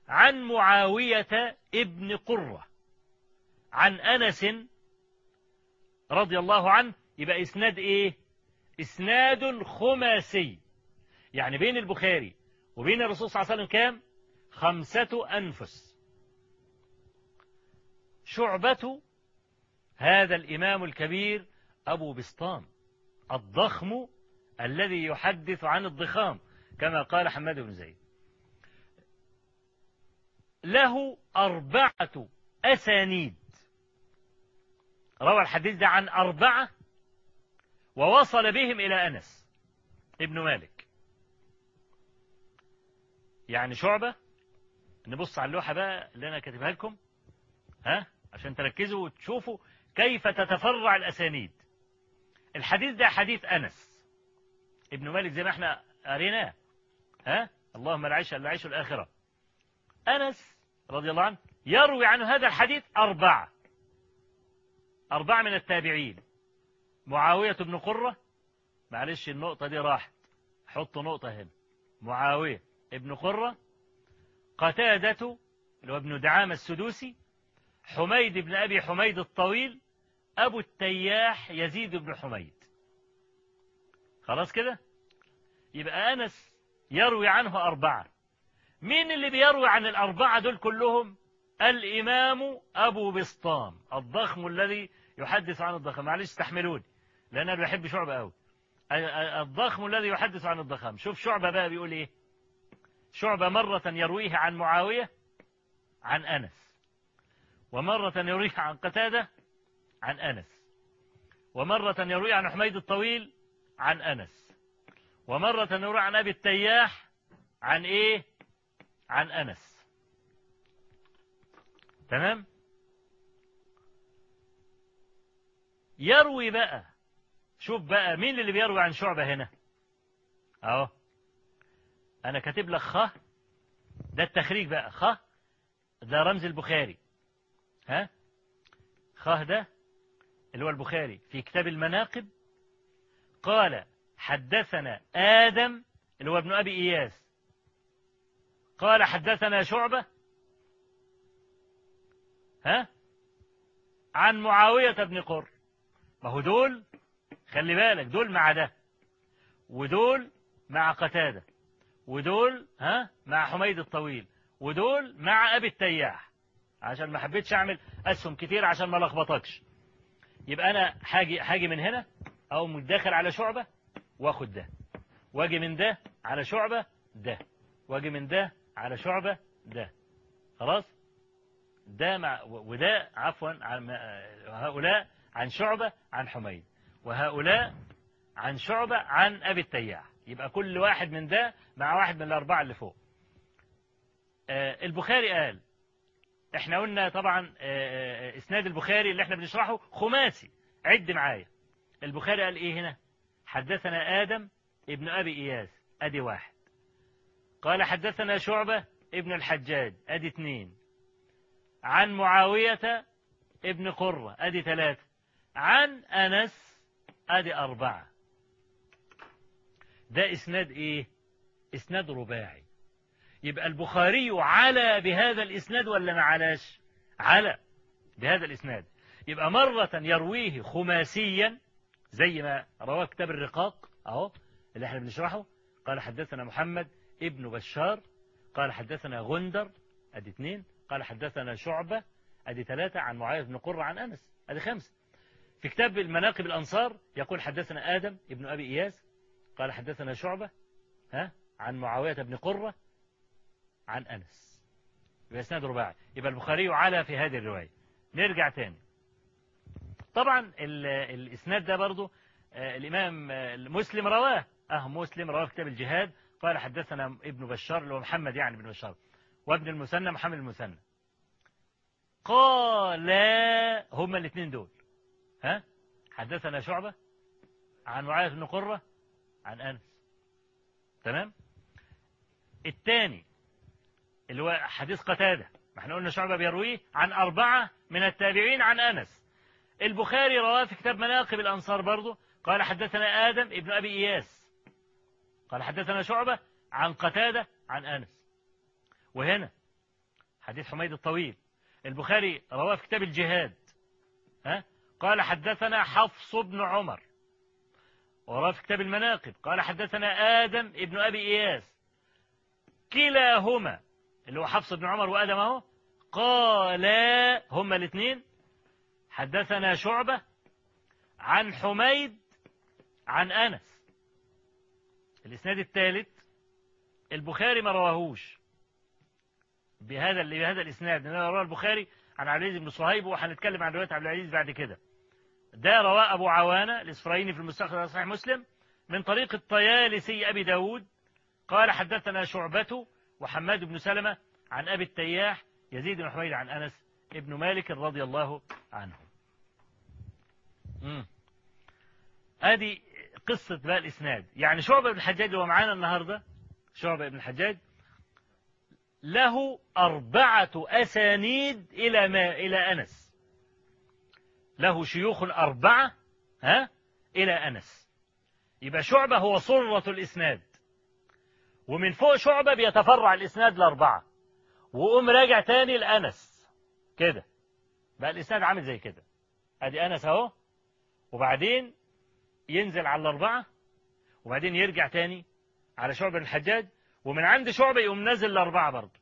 عن معاوية ابن قرة عن أنس رضي الله عنه يبقى إسناد إيه؟ إسناد خماسي. يعني بين البخاري وبين الرسول صلى الله عليه وسلم كام؟ خمسة أنفس. شعبة هذا الإمام الكبير أبو بسطام الضخم الذي يحدث عن الضخام كما قال حماد بن زيد. له أربعة أسانيد. روى الحديث ده عن أربعة ووصل بهم إلى أنس ابن مالك. يعني شعبة نبص على اللوحة بقى اللي أنا كاتبها لكم ها؟ عشان تركزوا وتشوفوا كيف تتفرع الأسانيد. الحديث ده حديث أنس ابن مالك زي ما إحنا قريناه ها؟ اللهم لا عيش الا عيش الآخرة. أنس رضي الله عنه يروي عنه هذا الحديث أربعة أربعة من التابعين. معاوية بن قرة معلش النقطة دي راحت. حطوا نقطة هنا. معاوية ابن قرة قتادة اللي هو ابن دعامة السدوسي حميد بن أبي حميد الطويل أبو التياح يزيد بن حميد. خلاص كده؟ يبقى أنس يروي عنه أربعة. مين اللي بيروي عن الأربعة دول كلهم؟ الإمام أبو بسطام الضخم الذي يحدث عن الضخم. معلش استحملوني لأن أنا بحب شعبة أوي. الضخم الذي يحدث عن الضخم. شوف شعبة بقى بيقول إيه. شعبة مرة يرويه عن معاوية عن أنس. ومرة يرويه عن قتادة عن أنس. ومرة يروي عن حميد الطويل عن أنس. ومرة يروي عن أبي التياح عن إيه؟ عن أنس. تمام؟ يروي بقى. شوف بقى مين اللي بيروي عن شعبة هنا؟ أهو. أنا كاتب لك خ. ده التخريج بقى. خ. ده رمز البخاري. ها؟ خ ده اللي هو البخاري. في كتاب المناقب قال حدثنا آدم اللي هو ابن أبي إياس. قال حدثنا شعبة. ها؟ عن معاوية بن قر. ما هو دول؟ خلي بالك دول مع ده. ودول مع قتادة. ودول ها؟ مع حميد الطويل. ودول مع أبي التياح. عشان ما حبيتش أعمل أسهم كتير عشان ما لخبطكش. يبقى أنا حاجي حاجي من هنا أو متداخل على شعبة وآخد ده. واجي من ده على شعبة ده. واجي من ده على شعبة ده. خلاص؟ ده مع وده عفوا عن هؤلاء عن شعبة عن حميد وهؤلاء عن شعبة عن أبي التياح. يبقى كل واحد من ده مع واحد من الأربعة اللي فوق. آه البخاري قال إحنا قلنا طبعا آه إسناد البخاري اللي إحنا بنشرحه خماسي. عد معايا. البخاري قال إيه هنا؟ حدثنا آدم ابن أبي إياس أدي واحد. قال حدثنا شعبة ابن الحجاج أدي اثنين. عن معاوية ابن قرة أدي ثلاثة. عن أنس أدي أربعة. ده إسناد إيه؟ إسناد رباعي. يبقى البخاري على بهذا الإسناد ولا ما علاش؟ على بهذا الإسناد. يبقى مرة يرويه خماسيا زي ما رواه كتاب الرقاق أهو اللي إحنا بنشرحه. قال حدثنا محمد ابن بشار قال حدثنا غندر أدي اثنين قال حدثنا شعبة أدي ثلاثة عن معاوية بن قرة عن أنس أدي خمسة في كتاب المناقب الأنصار يقول حدثنا آدم ابن أبي إياس قال حدثنا شعبة ها عن معاوية بن قرة عن أنس. يبقى إسناد رباعي. يبقى البخاري على في هذه الرواية. نرجع تاني. طبعا الإسناد ده برضو الإمام مسلم رواه. أه مسلم رواه كتاب الجهاد. قال حدثنا ابن بشار اللي هو محمد يعني بن بشار وابن المثنى محمد المثنى. قال هما الاثنين دول. ها؟ حدثنا شعبة عن معاذ بن قرة عن أنس. تمام؟ الثاني اللي هو حديث قتادة. ما إحنا قلنا شعبة بيرويه عن أربعة من التابعين عن أنس. البخاري رواه في كتاب مناقب الأنصار برضه قال حدثنا آدم ابن أبي إياس. قال حدثنا شعبة عن قتادة عن أنس. وهنا حديث حميد الطويل. البخاري رواه في كتاب الجهاد. ها؟ قال حدثنا حفص بن عمر. ورواه في كتاب المناقب. قال حدثنا آدم ابن أبي إياس. كلاهما. اللي هو حفص بن عمر وآدم أهو. قالا هما الاثنين. حدثنا شعبة عن حميد عن أنس. الإسناد الثالث البخاري ما رواهوش بهذا بهذا الإسناد. إنما رواه البخاري عن عبد العزيز بن صهيب وهنتكلم عن رواية عبد العزيز بعد كده. ده رواه أبو عوانة الإسفرايني في المستخرج صحيح مسلم من طريق الطيالسي أبي داود. قال حدثنا شعبة وحماد بن سلمة عن أبي التياح يزيد بن حميد عن أنس ابن مالك رضي الله عنه. مم. قصة بقى الإسناد. يعني شعبة بن الحجاج هو معانا النهاردة؟ شعبة بن الحجاج. له أربعة أسانيد إلى ما إلى أنس. له شيوخ أربعة ها إلى أنس. يبقى شعبة هو صرة الإسناد. ومن فوق شعبة بيتفرع الإسناد لأربعة وقوم راجع تاني لأنس. كده. بقى الإسناد عامل زي كده. أدي أنس أهو. وبعدين ينزل على الأربعة وبعدين يرجع تاني على شعبة الحجاج ومن عند شعبة يقوم نازل الأربعة برضه.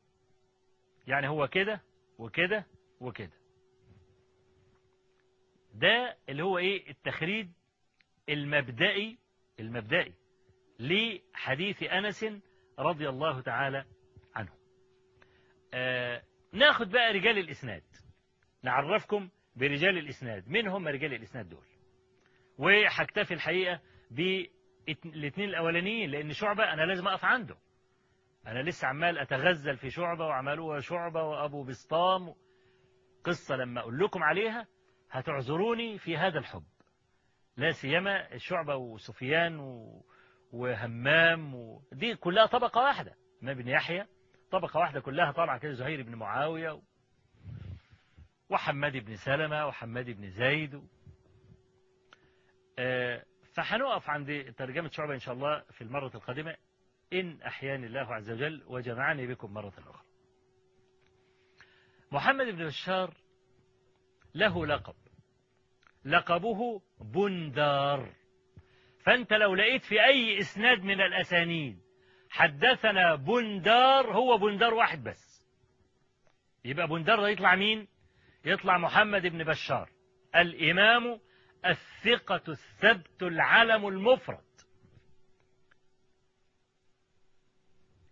يعني هو كده وكده وكده. ده اللي هو إيه؟ التخريج المبدئي المبدئي لحديث أنس رضي الله تعالى عنه. آه ناخد بقى رجال الإسناد. نعرفكم برجال الإسناد. مين هم رجال الإسناد دول. وهكتفي الحقيقة بالاثنين الأولانيين لأن شعبة أنا لازم أقف عنده. أنا لسه عمال أتغزل في شعبة وعملوها شعبة وأبو بسطام. قصة لما أقول لكم عليها هتعذروني في هذا الحب. لا سيما الشعبة وسفيان و... وهمام و... دي كلها طبقة واحدة. ما بن يحيى طبقة واحدة كلها طالعة كده زهير بن معاوية و... وحماد بن سلمة وحماد بن زيد آه فحنقف عند ترجمة شعبة إن شاء الله في المرة القادمة. إن أحياني الله عز وجل وجمعني بكم مرة أخرى. محمد بن بشار له لقب. لقبه بندار. فأنت لو لقيت في أي إسناد من الأسانيد حدثنا بندار هو بندار واحد بس. يبقى بندار ده يطلع مين؟ يطلع محمد بن بشار. الإمام الثقة الثبت العلم المفرد.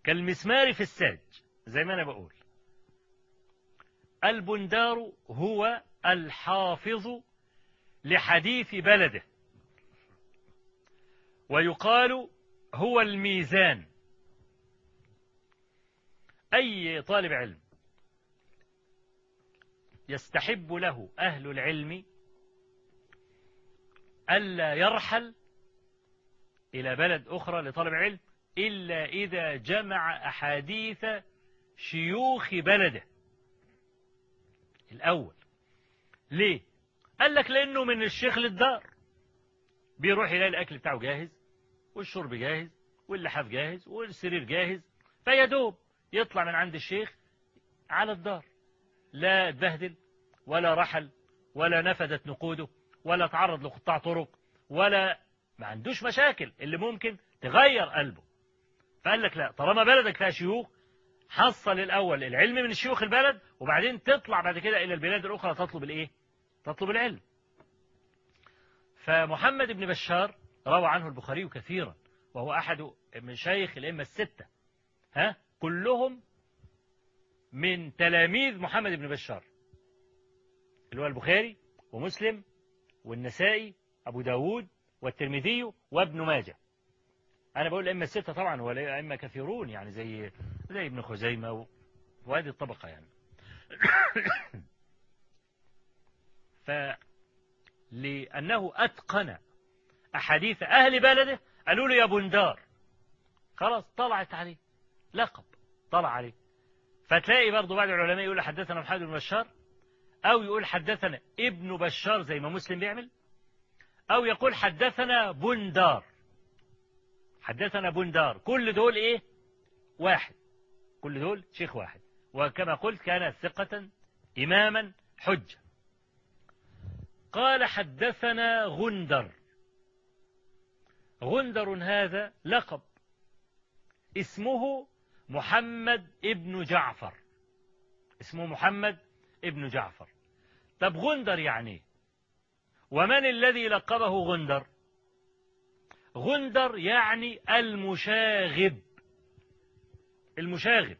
كالمسمار في الساج زي ما أنا بقول. البندار هو الحافظ لحديث بلده. ويقال هو الميزان. أي طالب علم يستحب له أهل العلم ألا يرحل إلى بلد أخرى لطلب علم إلا إذا جمع أحاديث شيوخ بلده. الأول. ليه؟ قال لك لأنه من الشيخ للدار. بيروح يلاقي الأكل بتاعه جاهز والشرب جاهز واللحاف جاهز والسرير جاهز. فيدوب يطلع من عند الشيخ على الدار. لا اتبهدل ولا رحل ولا نفدت نقوده. ولا تعرض لقطاع طرق ولا ما عندوش مشاكل اللي ممكن تغير قلبه. فقال لك لا طالما بلدك فيها شيوخ حصل الأول العلم من الشيوخ البلد وبعدين تطلع بعد كده إلى البلاد الأخرى تطلب الإيه؟ تطلب العلم. فمحمد بن بشار روى عنه البخاري كثيرا وهو أحد مشايخ الأئمة الستة. ها؟ كلهم من تلاميذ محمد بن بشار اللي هو البخاري ومسلم والنسائي أبو داود والترمذي وابن ماجه. أنا بقول الأئمة الستة طبعا هو أئمة كثيرون يعني زي زي ابن خزيمة وهذه الطبقة يعني. *coughs* فلأنه أتقن أحاديث أهل بلده قالوا له يا بندار. خلاص طلعت عليه لقب طلع عليه. فتلاقي برضه بعض العلماء يقول حدثنا محمد بن بشار أو يقول حدثنا ابن بشار زي ما مسلم بيعمل أو يقول حدثنا بندار. حدثنا بندار. كل دول إيه؟ واحد. كل دول شيخ واحد. وكما قلت كان ثقة إماما حجة. قال حدثنا غندر. غندر هذا لقب. اسمه محمد ابن جعفر. اسمه محمد ابن جعفر. طب غندر يعني؟ ومن الذي لقبه غندر؟ غندر يعني المشاغب. المشاغب.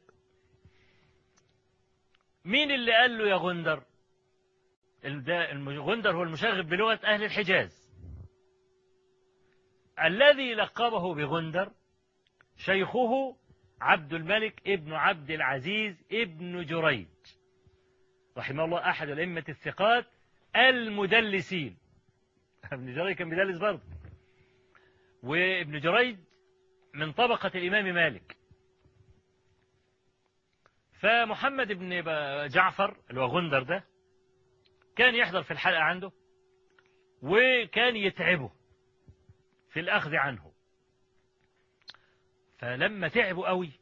مين اللي قال له يا غندر؟ غندر هو المشاغب بلغة أهل الحجاز. الذي لقبه بغندر شيخه عبد الملك ابن عبد العزيز ابن جريج. رحمه الله أحد الأئمة الثقات المدلسين. *laughs* ابن جريج كان بيدلس برضه. وابن جريج من طبقة الإمام مالك. فمحمد بن جعفر اللي هو غندر ده كان يحضر في الحلقة عنده وكان يتعبه في الأخذ عنه. فلما تعبوا قوي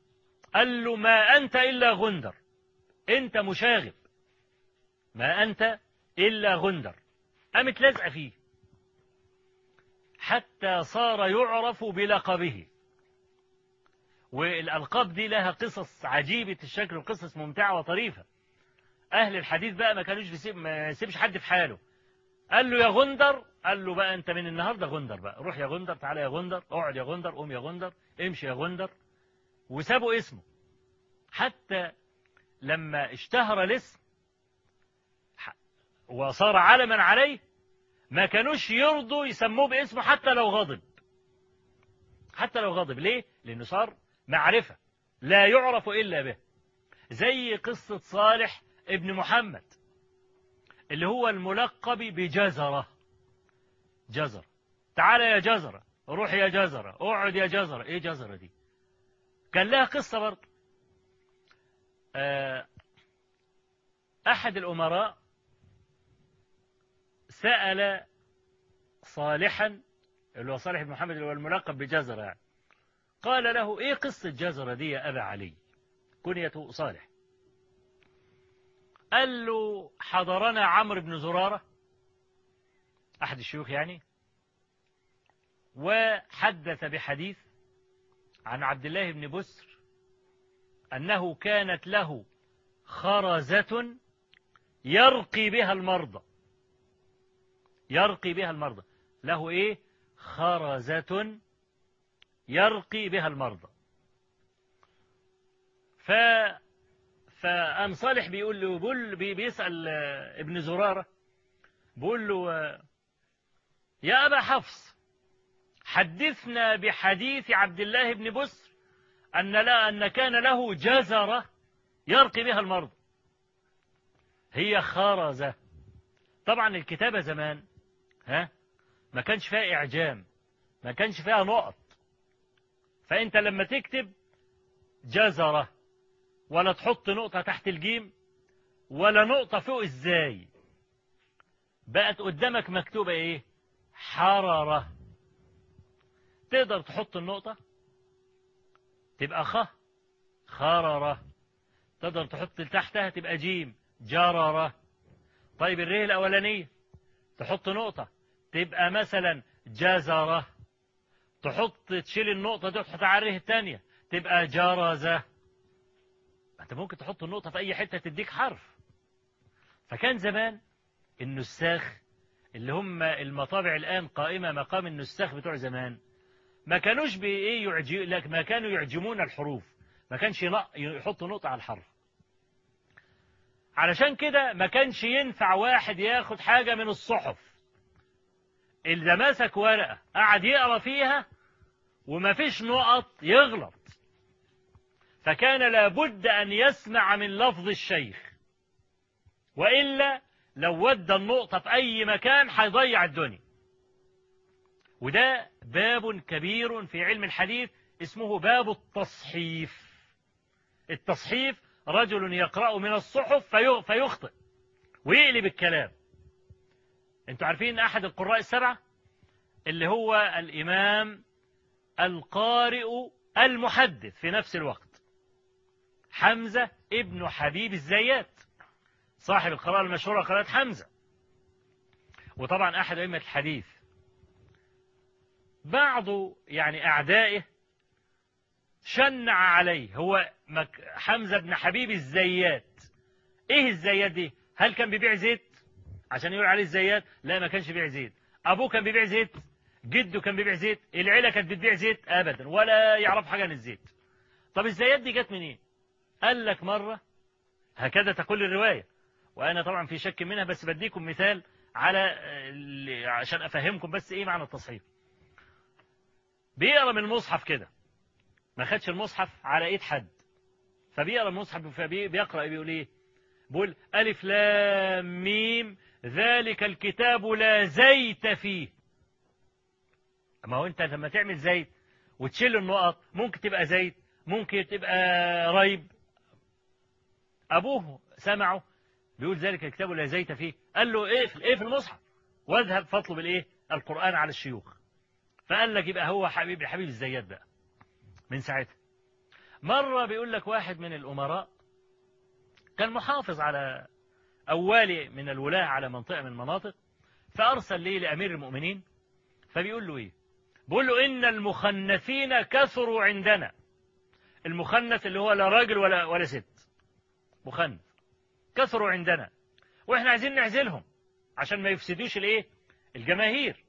قال له ما أنت إلا غندر أنت مشاغب. ما أنت إلا غندر. قامت لازقة فيه. حتى صار يعرف بلقبه. والألقاب دي لها قصص عجيبة الشكل وقصص ممتعة وطريفة. أهل الحديث بقى ما كانوش بيسيب ما يسيبش حد في حاله. قال له يا غندر قال له بقى أنت من النهاردة غندر بقى. روح يا غندر تعالى يا غندر اقعد يا غندر قوم يا غندر امشي يا غندر. وسابوا اسمه. حتى لما اشتهر الاسم وصار علما عليه ما كانوش يرضوا يسموه باسمه حتى لو غضب. حتى لو غضب. ليه؟ لأنه صار معرفة لا يعرف إلا به. زي قصة صالح ابن محمد اللي هو الملقب بجزرة. جزر. تعال يا جزرة روح يا جزرة اقعد يا جزرة. إيه جزرة دي؟ كان لها قصة برضه. أحد الأمراء سأل صالحا اللي هو صالح بن محمد اللي هو الملقب بجزرة يعني. قال له إيه قصة جزرة دي يا أبا علي؟ كنيته صالح. قال له حضرنا عمرو بن زرارة أحد الشيوخ يعني وحدث بحديث عن عبد الله بن بسر أنه كانت له خرزة يرقي بها المرضى. يرقي بها المرضى. له إيه؟ خرزة يرقي بها المرضى. ف فأم صالح بيقول له بيقول بيسأل ابن زرارة بيقول له يا أبا حفص حدثنا بحديث عبد الله بن بسر أن لا أن كان له جزرة يرقي بها المرضى. هي خرزة. طبعا الكتابة زمان ها؟ ما كانش فيها إعجام ما كانش فيها نقط. فأنت لما تكتب جزرة ولا تحط نقطة تحت الجيم ولا نقطة فوق إزاي بقت قدامك مكتوبة إيه؟ حرارة تقدر تحط النقطة؟ تبقى خ خررة. تقدر تحط تحتها تبقى جيم جررة. طيب الريه الأولانية تحط نقطة. تبقى مثلا جزرة تحط تشيل النقطة دي وتحط الريه الثانية تبقى جرزة. أنت ممكن تحط النقطة في أي حتة تديك حرف. فكان زمان النساخ اللي هم المطابع الآن قائمة مقام النساخ بتوع زمان ما كانوش بإيه يعجي لك ما كانوا يعجمون الحروف. ما كانش يحطوا نقطة على الحرف. علشان كده ما كانش ينفع واحد ياخد حاجة من الصحف. إذا مسك ورقة قعد يقرأ فيها وما فيش نقط يغلط. فكان لابد أن يسمع من لفظ الشيخ. وإلا لو ودى النقطة في أي مكان هيضيع الدنيا. وده باب كبير في علم الحديث اسمه باب التصحيف. التصحيف رجل يقرأ من الصحف فيخطئ ويقلب الكلام. أنتوا عارفين أحد القراء السبعة؟ اللي هو الإمام القارئ المحدث في نفس الوقت. حمزة ابن حبيب الزيات صاحب القراءة المشهورة قراءة حمزة. وطبعا أحد أئمة الحديث. بعض يعني أعدائه شنع عليه هو حمزة بن حبيب الزيات. إيه الزيات دي؟ هل كان بيبيع زيت؟ عشان يقول عليه الزيات لا ما كانش بيبيع زيت. أبوه كان بيبيع زيت جده كان بيبيع زيت العيلة كانت بتبيع زيت أبدا ولا يعرف حاجة عن الزيت. طب الزيات دي جت منين؟ إيه؟ قال لك مرة هكذا تقول الرواية. وأنا طبعا في شك منها بس بديكم مثال على عشان أفهمكم بس إيه معنى التصحيف بيقرأ من المصحف كده. ما خدش المصحف على إيد حد. فبيقرأ المصحف فبيقرأ بيقول إيه؟ بيقول ألف لام ميم ذلك الكتاب لا زيت فيه. ما هو أنت لما تعمل زيت وتشيل النقط ممكن تبقى زيت ممكن تبقى ريب. أبوه سمعه بيقول ذلك الكتاب لا زيت فيه. قال له إيه في إيه في المصحف؟ واذهب فاطلب الإيه؟ القرآن على الشيوخ. فقال لك يبقى هو حبيب حبيب الزيات بقى من ساعتها. مرة بيقول لك واحد من الأمراء كان محافظ على أولي من الولاة على منطقة من المناطق فأرسل ليه لأمير المؤمنين فبيقول له إيه؟ بيقول له إن المخنثين كثروا عندنا. المخنث اللي هو لا راجل ولا ولا ست. مخنث. كثروا عندنا. وإحنا عايزين نعزلهم عشان ما يفسدوش الإيه؟ الجماهير.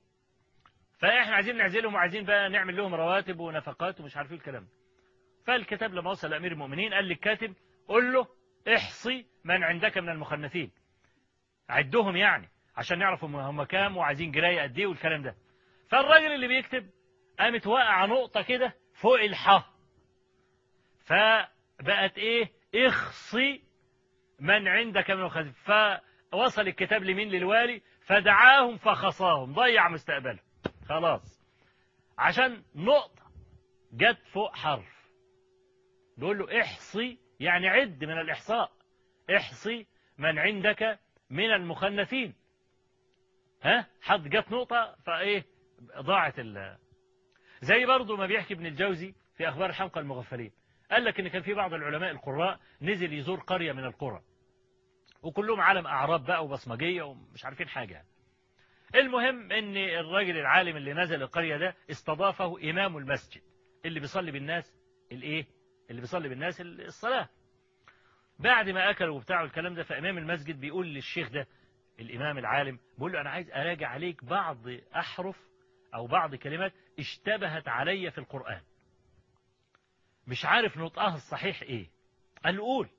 فإحنا عايزين نعزلهم وعايزين بقى نعمل لهم رواتب ونفقات ومش عارف إيه الكلام فالكتاب لما وصل لأمير المؤمنين قال للكاتب قول له احصي من عندك من المخنثين. عدهم يعني عشان نعرف هم كام وعايزين جرايه قد إيه والكلام ده. فالراجل اللي بيكتب قامت واقعة نقطة كده فوق الحاء فبقت إيه؟ اخصي من عندك من المخنثين. فوصل الكتاب لمين؟ للوالي. فدعاهم فخصاهم. ضيع مستقبله. خلاص. عشان نقطة جت فوق حرف. بيقول له احصي يعني عد من الإحصاء. احصي من عندك من المخنثين ها؟ حد جت نقطة فإيه؟ ضاعت ال زي برضه ما بيحكي ابن الجوزي في أخبار الحمقى المغفلين. قال لك إن كان في بعض العلماء القراء نزل يزور قرية من القرى. وكلهم عالم أعراب بقى وبصمجية ومش عارفين حاجة المهم إن الراجل العالم اللي نزل القرية ده استضافه إمام المسجد اللي بيصلي بالناس الإيه؟ اللي بيصلي بالناس الصلاة. بعد ما اكلوا وبتاعوا الكلام ده فإمام المسجد بيقول للشيخ ده الإمام العالم بيقول له أنا عايز أراجع عليك بعض أحرف أو بعض كلمات اشتبهت علي في القرآن. مش عارف نطقها الصحيح إيه. قال له قول.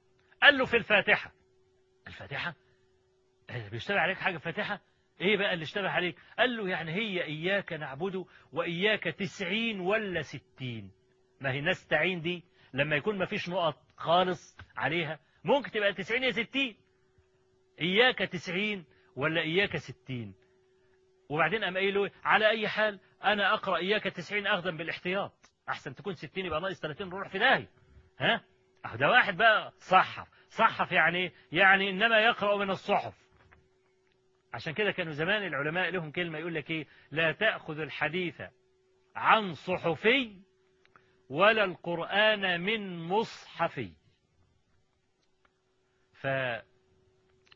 قال له في الفاتحة. الفاتحة؟ بيشتبه عليك حاجة فاتحة إيه بقى اللي اشتبه عليك؟ قال له يعني هي إياك نعبد وإياك تسعين ولا ستين. ما هي نستعين دي؟ لما يكون ما فيش نقط خالص عليها ممكن تبقى تسعين يا ستين. إياك تسعين ولا إياك ستين. وبعدين قام قايل له على أي حال أنا أقرأ إياك تسعين اخذا بالإحتياط. أحسن تكون ستين يبقى ناقص 30 نروح في داهية. ها؟ ده واحد بقى صحف صحف يعني يعني إنما يقرأ من الصحف. عشان كده كانوا زمان العلماء لهم كلمة يقول لك إيه؟ لا تأخذ الحديث عن صحفي ولا القرآن من مصحفي.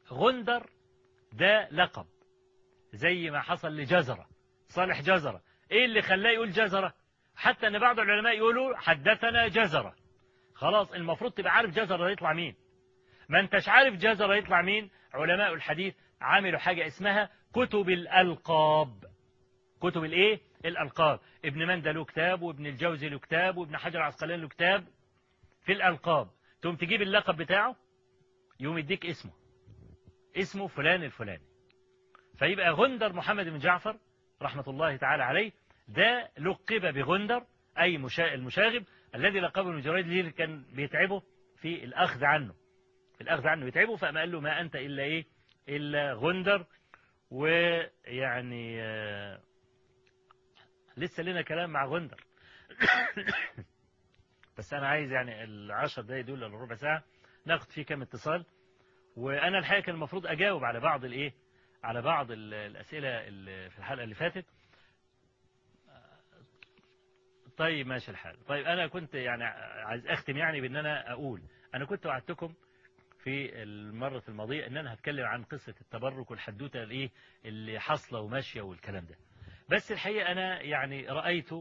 فغندر ده لقب زي ما حصل لجزرة صالح جزرة. إيه اللي خلاه يقول جزرة؟ حتى إن بعض العلماء يقولوا حدثنا جزرة. خلاص المفروض تبقى عارف جزرة يطلع مين. ما أنتش عارف جزرة يطلع مين؟ علماء الحديث عملوا حاجة اسمها كتب الألقاب. كتب الإيه؟ الألقاب. ابن مندى له كتاب وابن الجوزي له كتاب وابن حجر العسقلاني له كتاب في الألقاب. تقوم تجيب اللقب بتاعه يقوم يديك اسمه. اسمه فلان الفلاني. فيبقى غندر محمد بن جعفر رحمة الله تعالى عليه ده لقب بغندر أي المشاغب الذي لقبه ابن جريد اللي كان بيتعبه في الأخذ عنه. في الأخذ عنه يتعبه فما قال له ما أنت إلا إيه؟ إلا غندر. ويعني آه لسه لنا كلام مع غندر. *coughs* بس أنا عايز يعني العشر دقايق دول ولا ربع ساعة ناخد فيه كام اتصال. وأنا الحقيقة كان المفروض أجاوب على بعض الإيه؟ على بعض الأسئلة اللي في الحلقة اللي فاتت. طيب ماشي الحال. طيب أنا كنت يعني عايز أختم يعني بأن أنا أقول. أنا كنت وعدتكم في المرة الماضية إن أنا هتكلم عن قصة التبرك والحدوتة الإيه؟ اللي حاصلة وماشية والكلام ده. بس الحقيقة أنا يعني رأيت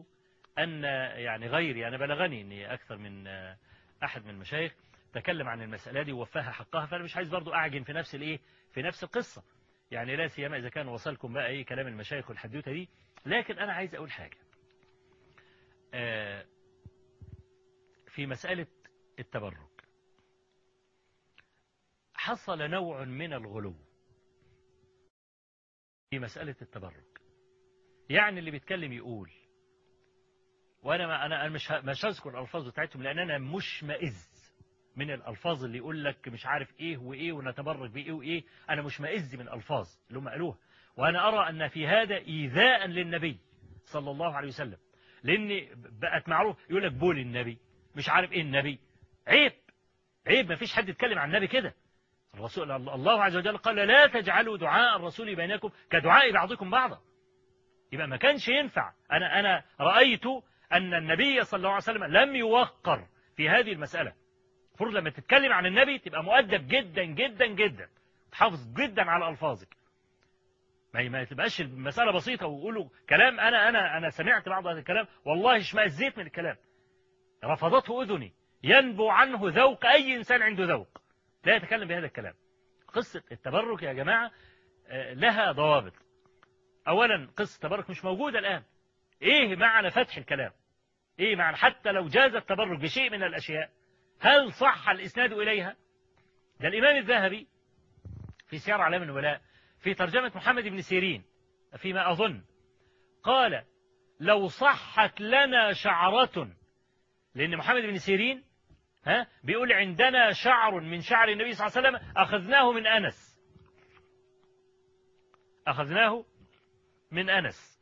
أن يعني غيري أنا بلغني إني أكثر من أحد من المشايخ تكلم عن المسألة دي ووفاها حقها فأنا مش عايز برضو أعجن في نفس الإيه؟ في نفس القصة. يعني لا سيما إذا كان وصلكم بقى إيه كلام المشايخ والحدوتة دي. لكن أنا عايز أقول حاجة. في مسألة التبرك حصل نوع من الغلو في مسألة التبرك يعني اللي بيتكلم يقول. وأنا ما أنا مش مش هذكر الألفاظ بتاعتهم لأن أنا مش مئز من الألفاظ اللي يقول لك مش عارف إيه وإيه ونتبرك بإيه وإيه. أنا مش مئز من الألفاظ اللي هم قالوها. وأنا أرى أن في هذا إيذاء للنبي صلى الله عليه وسلم. لأن بقت معروف يقول لك بول النبي مش عارف إيه النبي. عيب عيب ما فيش حد يتكلم عن النبي كده. الرسول الله عز وجل قال لا تجعلوا دعاء الرسول بينكم كدعاء بعضكم بعضا. يبقى ما كانش ينفع. أنا, أنا رأيت أن النبي صلى الله عليه وسلم لم يوقر في هذه المسألة. المفروض لما تتكلم عن النبي تبقى مؤدب جدا جدا جدا. تحافظ جدا على ألفاظك. ما ما تبقاش المسألة بسيطة ويقولوا كلام أنا أنا أنا سمعت بعض هذا الكلام والله اشمئزيت من الكلام. رفضته أذني. ينبو عنه ذوق أي إنسان عنده ذوق. لا يتكلم بهذا الكلام. قصة التبرك يا جماعة لها ضوابط. أولا قصة التبرك مش موجودة الآن. إيه معنى فتح الكلام؟ إيه معنى حتى لو جاز التبرك بشيء من الأشياء هل صح الإسناد إليها؟ ده الإمام الذهبي في سير أعلام النبلاء في ترجمة محمد بن سيرين فيما أظن قال لو صحت لنا شعرة لأن محمد بن سيرين ها بيقول عندنا شعر من شعر النبي صلى الله عليه وسلم أخذناه من أنس. أخذناه من أنس.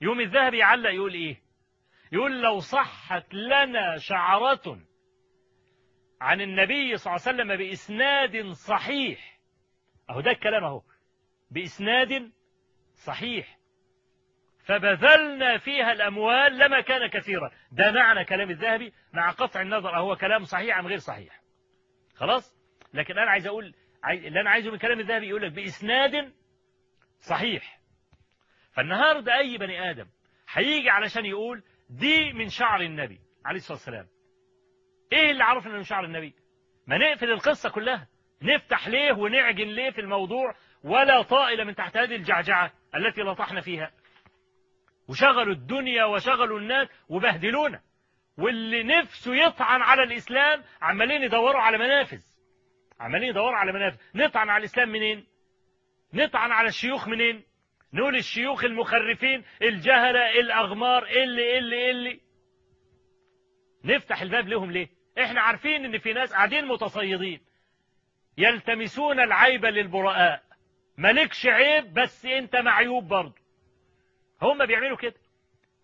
يوم الذهب يعلق يقول إيه؟ يقول لو صحت لنا شعرة عن النبي صلى الله عليه وسلم بإسناد صحيح. أهو ده الكلام أهو. بإسناد صحيح. فبذلنا فيها الأموال لما كان كثيرا. ده معنى كلام الذهبي مع قطع النظر. هو كلام صحيح أم غير صحيح؟ خلاص؟ لكن أنا عايز أقول اللي أنا عايزه من كلام الذهبي يقول لك بإسناد صحيح. فالنهاردة أي بني آدم هيجي علشان يقول دي من شعر النبي عليه الصلاة والسلام. إيه اللي عرفنا من شعر النبي؟ ما نقفل القصة كلها. نفتح ليه ونعجن ليه في الموضوع ولا طائل من تحت هذه الجعجعة التي لطحنا فيها. وشغلوا الدنيا وشغلوا الناس وبهدلونا. واللي نفسه يطعن على الإسلام عمالين يدوروا على منافذ. عمالين يدوروا على منافذ. نطعن على الإسلام منين؟ نطعن على الشيوخ منين؟ نقول الشيوخ المخرفين الجهلة الأغمار اللي اللي اللي. نفتح الباب لهم ليه؟ إحنا عارفين إن في ناس قاعدين متصيدين. يلتمسون العيب للبراء. مالكش عيب بس أنت معيوب برضه. هم بيعملوا كده.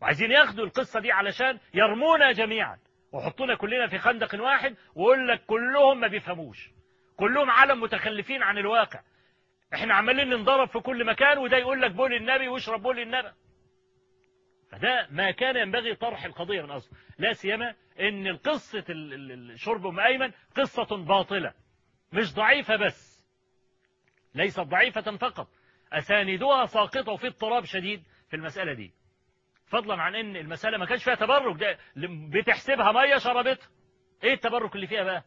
وعايزين ياخدوا القصة دي علشان يرمونا جميعا. ويحطونا كلنا في خندق واحد ويقول لك كلهم ما بيفهموش. كلهم عالم متخلفين عن الواقع. إحنا عمالين ننضرب في كل مكان وده يقول لك بول النبي واشرب بول النبي. فده ما كان ينبغي طرح القضية من أصل. لا سيما إن القصة الشرب أم أيمن قصة باطلة مش ضعيفة بس. ليست ضعيفة فقط. أساندها ساقطة وفي اضطراب شديد في المسألة دي. فضلا عن إن المسألة ما كانش فيها تبرك ده بتحسبها مية شربتها إيه التبرك اللي فيها بقى؟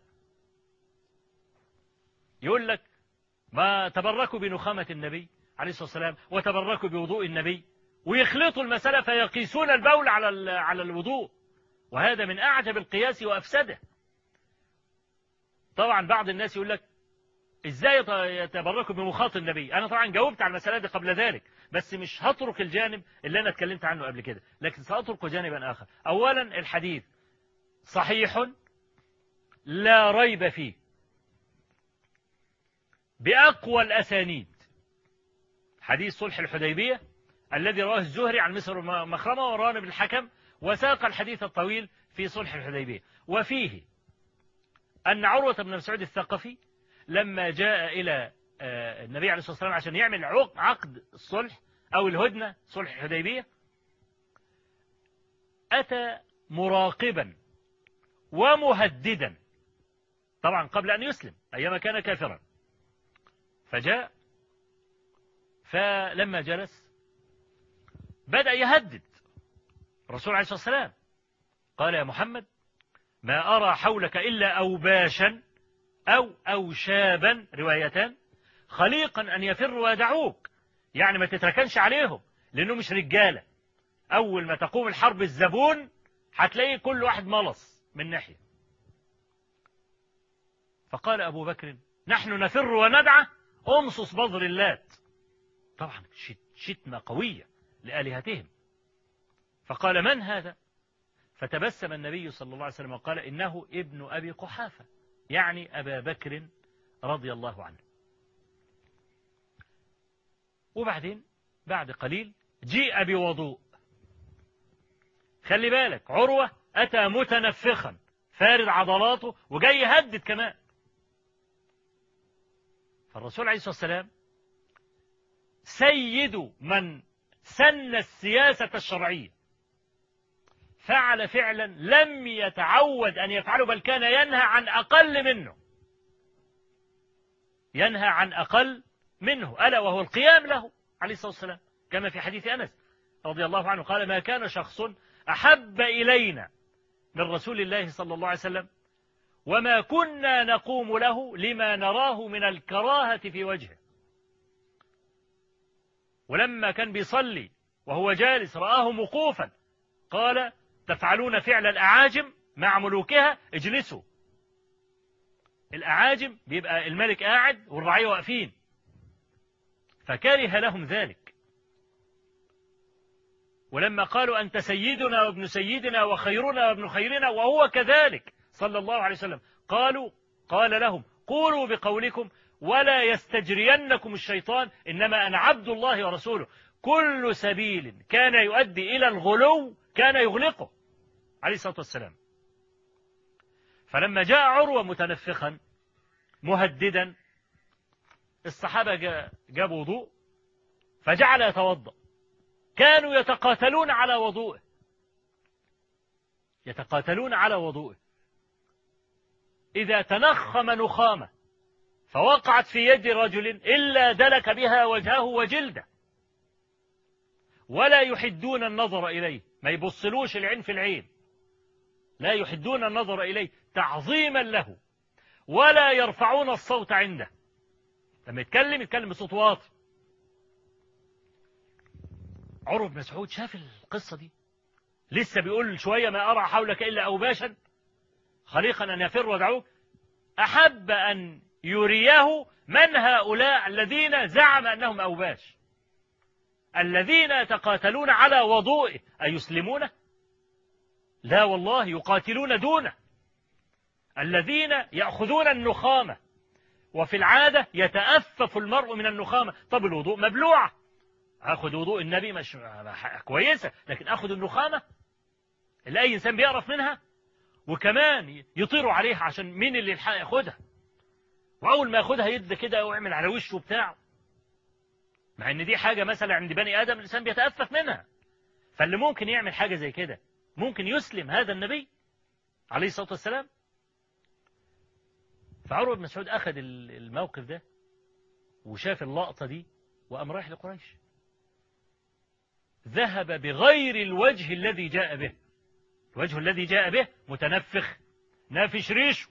يقول لك ما تبركوا بنخامة النبي عليه الصلاة والسلام وتبركوا بوضوء النبي ويخلطوا المسألة فيقيسون البول على على الوضوء. وهذا من أعجب القياس وأفسده. طبعا بعض الناس يقول لك إزاي يتبركوا بمخاط النبي؟ أنا طبعا جاوبت على المسألة دي قبل ذلك بس مش هترك الجانب اللي أنا اتكلمت عنه قبل كده لكن سأترك جانبا آخر. اولا الحديث صحيح لا ريب فيه. بأقوى الأسانيد. حديث صلح الحديبية الذي رواه الزهري عن مصر مخرمة وران بن الحكم وساق الحديث الطويل في صلح الحديبية. وفيه أن عروة بن مسعود الثقفي لما جاء إلى النبي عليه الصلاة والسلام عشان يعمل عقد الصلح أو الهدنة صلح الحديبية أتى مراقبا ومهددا طبعا قبل أن يسلم أيما كان كافرا. فجاء فلما جلس بدأ يهدد الرسول عليه الصلاة والسلام. قال يا محمد ما أرى حولك إلا أوباشا أو أوشابا روايتان خليقا أن يفروا ويدعوك. يعني ما تتركنش عليهم لأنه مش رجالة. أول ما تقوم الحرب الزبون هتلاقي كل واحد ملص من ناحية. فقال أبو بكر نحن نفر وندعى أمصص بذر اللات. طبعا شتمة قوية لآلهتهم. فقال من هذا؟ فتبسم النبي صلى الله عليه وسلم وقال إنه ابن أبي قحافة يعني أبا بكر رضي الله عنه. وبعدين بعد قليل جيء بوضوء خلي بالك عروة أتى متنفخا فارد عضلاته وجاي يهدد كمان. فالرسول عليه الصلاة والسلام سيد من سن السياسة الشرعية. فعل فعلا لم يتعود أن يفعله بل كان ينهى عن أقل منه. ينهى عن أقل منه ألا وهو القيام له عليه الصلاة والسلام كما في حديث أنس رضي الله عنه قال ما كان شخص أحب إلينا من رسول الله صلى الله عليه وسلم وما كنا نقوم له لما نراه من الكراهة في وجهه. ولما كان بيصلي وهو جالس رآه موقوفا قال تفعلون فعل الأعاجم مع ملوكها؟ اجلسوا. الأعاجم بيبقى الملك قاعد والرعية واقفين. فكره لهم ذلك. ولما قالوا أنت سيدنا وابن سيدنا وخيرنا وابن خيرنا وهو كذلك. صلى الله عليه وسلم. قالوا قال لهم قولوا بقولكم ولا يستجرينكم الشيطان إنما أنا عبد الله ورسوله. كل سبيل كان يؤدي إلى الغلو كان يغلقه عليه الصلاة والسلام. فلما جاء عروة متنفخا مهددا الصحابة جابوا وضوء فجعل يتوضأ. كانوا يتقاتلون على وضوءه يتقاتلون على وضوءه إذا تنخم نخامة فوقعت في يد رجل إلا دلك بها وجهه وجلده. ولا يحدون النظر إليه ما يبصلوش العين في العين. لا يحدون النظر إليه تعظيما له ولا يرفعون الصوت عنده. لما يتكلم يتكلم بصوت واطي. عروة بن مسعود شاف القصة دي لسه بيقول شوية ما أرى حولك إلا أوباشا. خليقا أن يفر ودعوك أحب أن يريه من هؤلاء الذين زعم أنهم أوباش. الذين يتقاتلون على وضوئه أيسلمونه لا والله يقاتلون دونه. الذين يأخذون النخامة وفي العادة يتأفف المرء من النخامة. طب الوضوء مبلوعة أخذ وضوء النبي مش كويسة لكن أخذ النخامة؟ اللي أي إنسان بيعرف منها؟ وكمان يطيروا عليها عشان مين اللي يلحق ياخدها. وأول ما ياخدها يد كده ويعمل على وشه بتاعه مع إن دي حاجة مثلا عند بني آدم الإنسان بيتأفف منها. فاللي ممكن يعمل حاجة زي كده ممكن يسلم هذا النبي عليه الصلاة والسلام. فعروة بن مسعود أخذ الموقف ده وشاف اللقطة دي وقام رايح لقريش. ذهب بغير الوجه الذي جاء به. الوجه الذي جاء به متنفخ نافش ريشه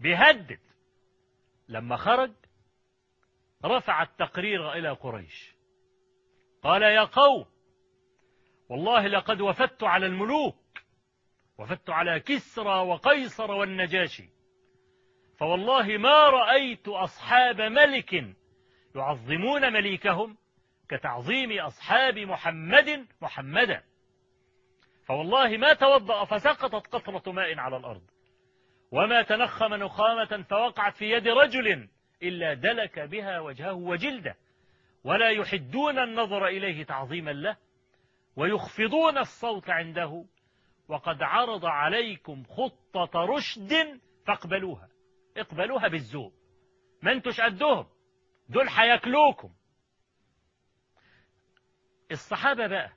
بيهدد. لما خرج رفع التقرير إلى قريش. قال يا قوم والله لقد وفدت على الملوك وفدت على كسرى وقيصر والنجاشي. فوالله ما رأيت أصحاب ملك يعظمون مليكهم كتعظيم أصحاب محمد محمدا. فوالله ما توضأ فسقطت قطرة ماء على الأرض. وما تنخم نخامة فوقعت في يد رجل إلا دلك بها وجهه وجلده. ولا يحدون النظر إليه تعظيما له ويخفضون الصوت عنده. وقد عرض عليكم خطة رشد فاقبلوها. اقبلوها بالذوق ما انتوش قدهم دول هياكلوكم الصحابة بقى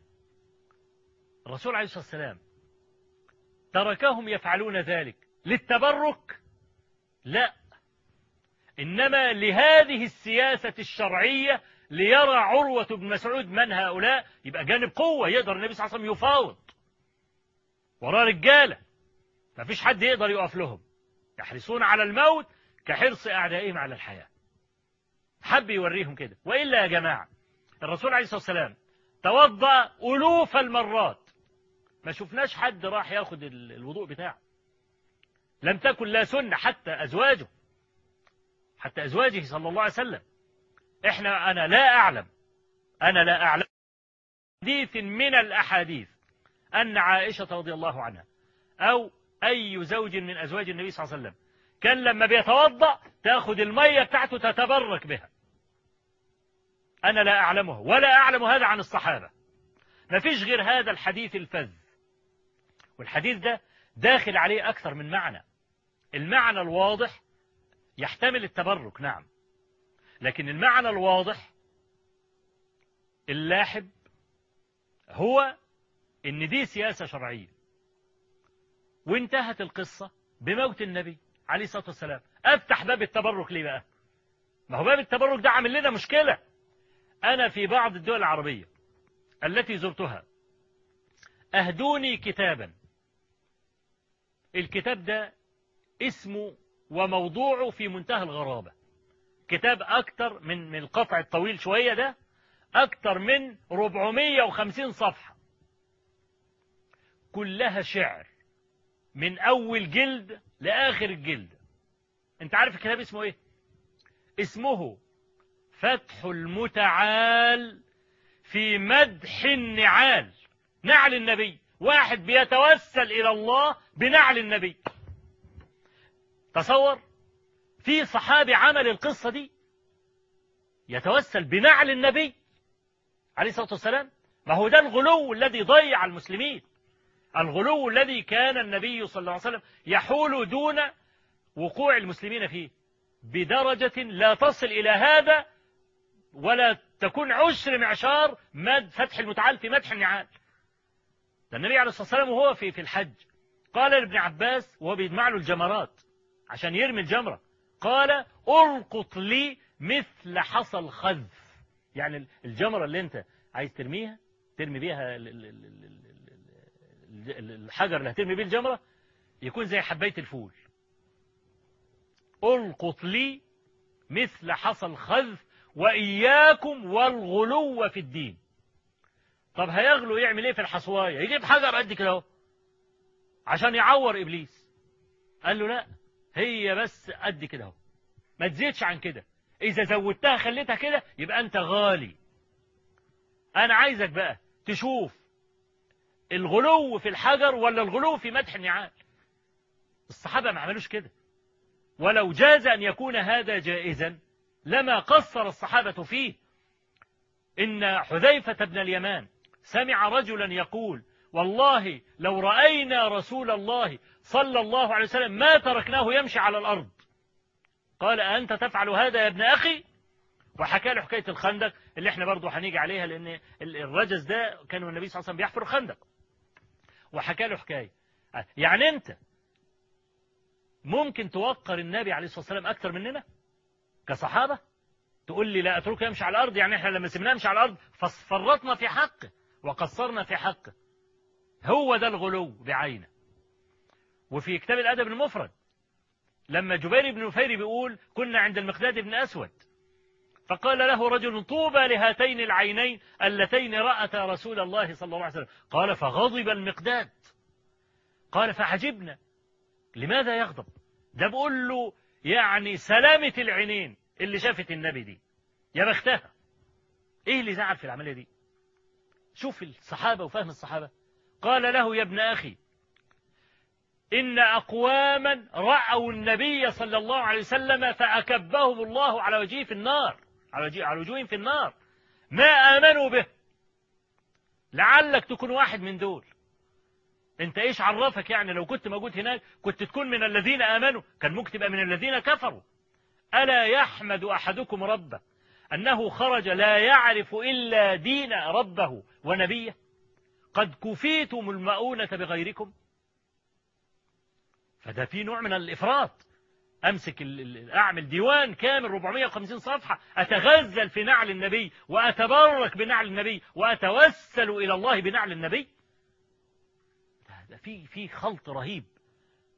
الرسول عليه الصلاة والسلام تركهم يفعلون ذلك للتبرك؟ لا. إنما لهذه السياسة الشرعية ليرى عروة بن مسعود من هؤلاء؟ يبقى جانب قوة يقدر النبي صلى الله عليه وسلم يفاوض. وراه رجالة. ما فيش حد يقدر يقف لهم. يحرصون على الموت كحرص أعدائهم على الحياة. حب يوريهم كده. وإلا يا جماعة الرسول عليه الصلاة والسلام توضأ ألوف المرات. ما شفناش حد راح ياخد الوضوء بتاعه. لم تكن لا سنة حتى أزواجه. حتى أزواجه صلى الله عليه وسلم. إحنا أنا لا أعلم. أنا لا أعلم. حديث من الأحاديث أن عائشة رضي الله عنها أو أي زوج من أزواج النبي صلى الله عليه وسلم كان لما بيتوضأ تأخذ المية بتاعته تتبرك بها. أنا لا أعلمه ولا أعلم هذا عن الصحابة. ما فيش غير هذا الحديث الفذ. والحديث ده داخل عليه أكثر من معنى. المعنى الواضح يحتمل التبرك نعم. لكن المعنى الواضح اللاحب هو إن دي سياسة شرعية وانتهت القصة بموت النبي عليه الصلاة والسلام. أفتح باب التبرك ليه بقى؟ ما هو باب التبرك ده عامل لنا مشكلة. أنا في بعض الدول العربية التي زرتها أهدوني كتابا. الكتاب ده اسمه وموضوعه في منتهى الغرابة. كتاب أكتر من من القطع الطويل شوية ده أكتر من 450 صفحة. كلها شعر من أول جلد لآخر الجلد أنت عارف الكتاب اسمه إيه؟ اسمه فتح المتعال في مدح النعال. نعل النبي. واحد بيتوسل إلى الله بنعل النبي. تصور في صحابي عمل القصة دي يتوسل بنعل النبي عليه الصلاة والسلام. ما هو ده الغلو الذي ضيع المسلمين. الغلو الذي كان النبي صلى الله عليه وسلم يحول دون وقوع المسلمين فيه. بدرجة لا تصل إلى هذا ولا تكون عشر معشار مد فتح المتعال في مدح النعال. النبي عليه الصلاة والسلام وهو في في الحج قال لابن عباس وهو بيجمع له الجمرات عشان يرمي الجمرة قال ارقط لي مثل حصى الخذف يعني الجمرة اللي أنت عايز ترميها ترمي بيها الحجر اللي هترمي بيه الجمرة يكون زي حباية الفول. ألقط لي مثل حصى الخذف وإياكم والغلو في الدين. طب هيغلو يعمل إيه في الحصواية؟ يجيب حجر قد كده أهو. عشان يعور إبليس. قال له لا هي بس قد كده أهو. ما تزيدش عن كده. إذا زودتها خليتها كده يبقى أنت غالي. أنا عايزك بقى تشوف الغلو في الحجر ولا الغلو في مدح النعال. الصحابة ما عملوش كده. ولو جاز أن يكون هذا جائزا لما قصر الصحابة فيه إن حذيفة بن اليمان سمع رجلا يقول والله لو رأينا رسول الله صلى الله عليه وسلم ما تركناه يمشي على الأرض. قال أنت تفعل هذا يا ابن أخي؟ وحكى له حكاية الخندق اللي إحنا برضو هنيجي عليها لأن الرجز ده كان النبي صلى الله عليه وسلم بيحفر الخندق وحكى له حكاية. يعني أنت ممكن توقر النبي عليه الصلاة والسلام أكثر مننا كصحابة؟ تقول لي لا أتركه يمشي على الأرض يعني إحنا لما سيبناه يمشي على الأرض فرطنا في حقه. وقصرنا في حقه. هو ده الغلو بعينه. وفي كتاب الأدب المفرد لما جبير بن نفير بيقول كنا عند المقداد بن أسود. فقال له رجل طوبى لهاتين العينين اللتين رأتا رسول الله صلى الله عليه وسلم. قال فغضب المقداد. قال فعجبنا. لماذا يغضب؟ ده بقول له يعني سلامة العينين اللي شافت النبي دي. يا بختها. إيه اللي زعل في العملية دي؟ شوف الصحابة وفهم الصحابة. قال له يا ابن أخي إن أقواما رأوا النبي صلى الله عليه وسلم فأكبهم الله على وجهه في النار على وجوههم في النار. ما آمنوا به. لعلك تكون واحد من دول. أنت إيش عرفك يعني؟ لو كنت موجود هناك كنت تكون من الذين آمنوا. كان ممكن تبقى من الذين كفروا. ألا يحمد أحدكم ربه أنه خرج لا يعرف إلا دين ربه. ونبيه قد كفيتم المؤونة بغيركم. فده في نوع من الإفراط. أمسك أعمل ديوان كامل 450 صفحة أتغزل في نعل النبي وأتبرك بنعل النبي وأتوسل إلى الله بنعل النبي. ده في في خلط رهيب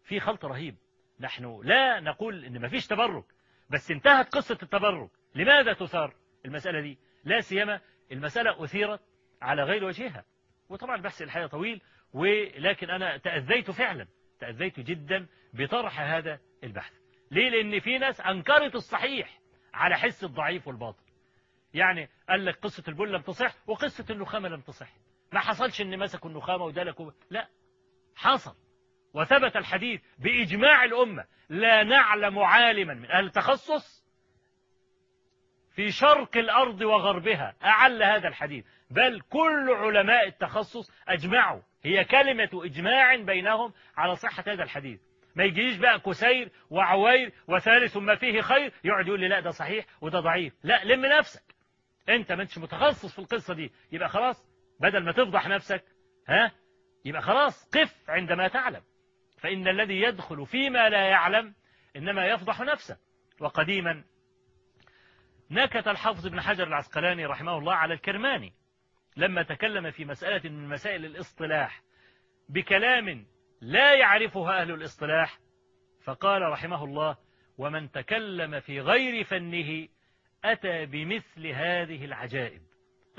في خلط رهيب. نحن لا نقول إن ما فيش تبرك بس انتهت قصة التبرك. لماذا تثار المسألة دي؟ لا سيما المسألة أثيرت على غير وجهها. وطبعا بحث الحياة طويل ولكن أنا تأذيت فعلا تأذيت جدا بطرح هذا البحث. ليه؟ لأن في ناس أنكرت الصحيح على حس الضعيف والباطل. يعني قال لك قصة البول لم تصح وقصة النخامة لم تصح. ما حصلش إن مسكوا النخامة ودلكوا لا حصل. وثبت الحديث بإجماع الأمة. لا نعلم عالما من أهل التخصص في شرق الأرض وغربها. أعل هذا الحديث. بل كل علماء التخصص أجمعوا. هي كلمة إجماع بينهم على صحة هذا الحديث. ما يجيش بقى كسير وعوير وثالث ما فيه خير يقعد يقول لي لا ده صحيح وده ضعيف. لا لم نفسك. أنت ما أنتش متخصص في القصة دي. يبقى خلاص بدل ما تفضح نفسك ها يبقى خلاص قف عندما تعلم. فإن الذي يدخل فيما لا يعلم إنما يفضح نفسه. وقديما نكت الحافظ ابن حجر العسقلاني رحمه الله على الكرماني لما تكلم في مسألة من مسائل الاصطلاح بكلام لا يعرفها أهل الاصطلاح فقال رحمه الله ومن تكلم في غير فنه أتى بمثل هذه العجائب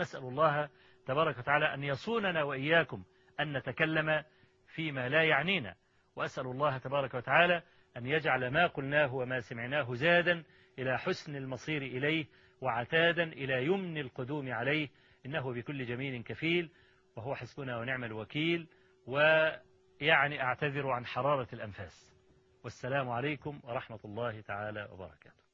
نسأل الله تبارك وتعالى أن يصوننا وإياكم أن نتكلم فيما لا يعنينا وأسأل الله تبارك وتعالى أن يجعل ما قلناه وما سمعناه زادا إلى حسن المصير إليه وعتادا إلى يمن القدوم عليه إنه بكل جميل كفيل وهو حسبنا ونعم الوكيل ويعني أعتذر عن حرارة الأنفاس. والسلام عليكم ورحمة الله تعالى وبركاته.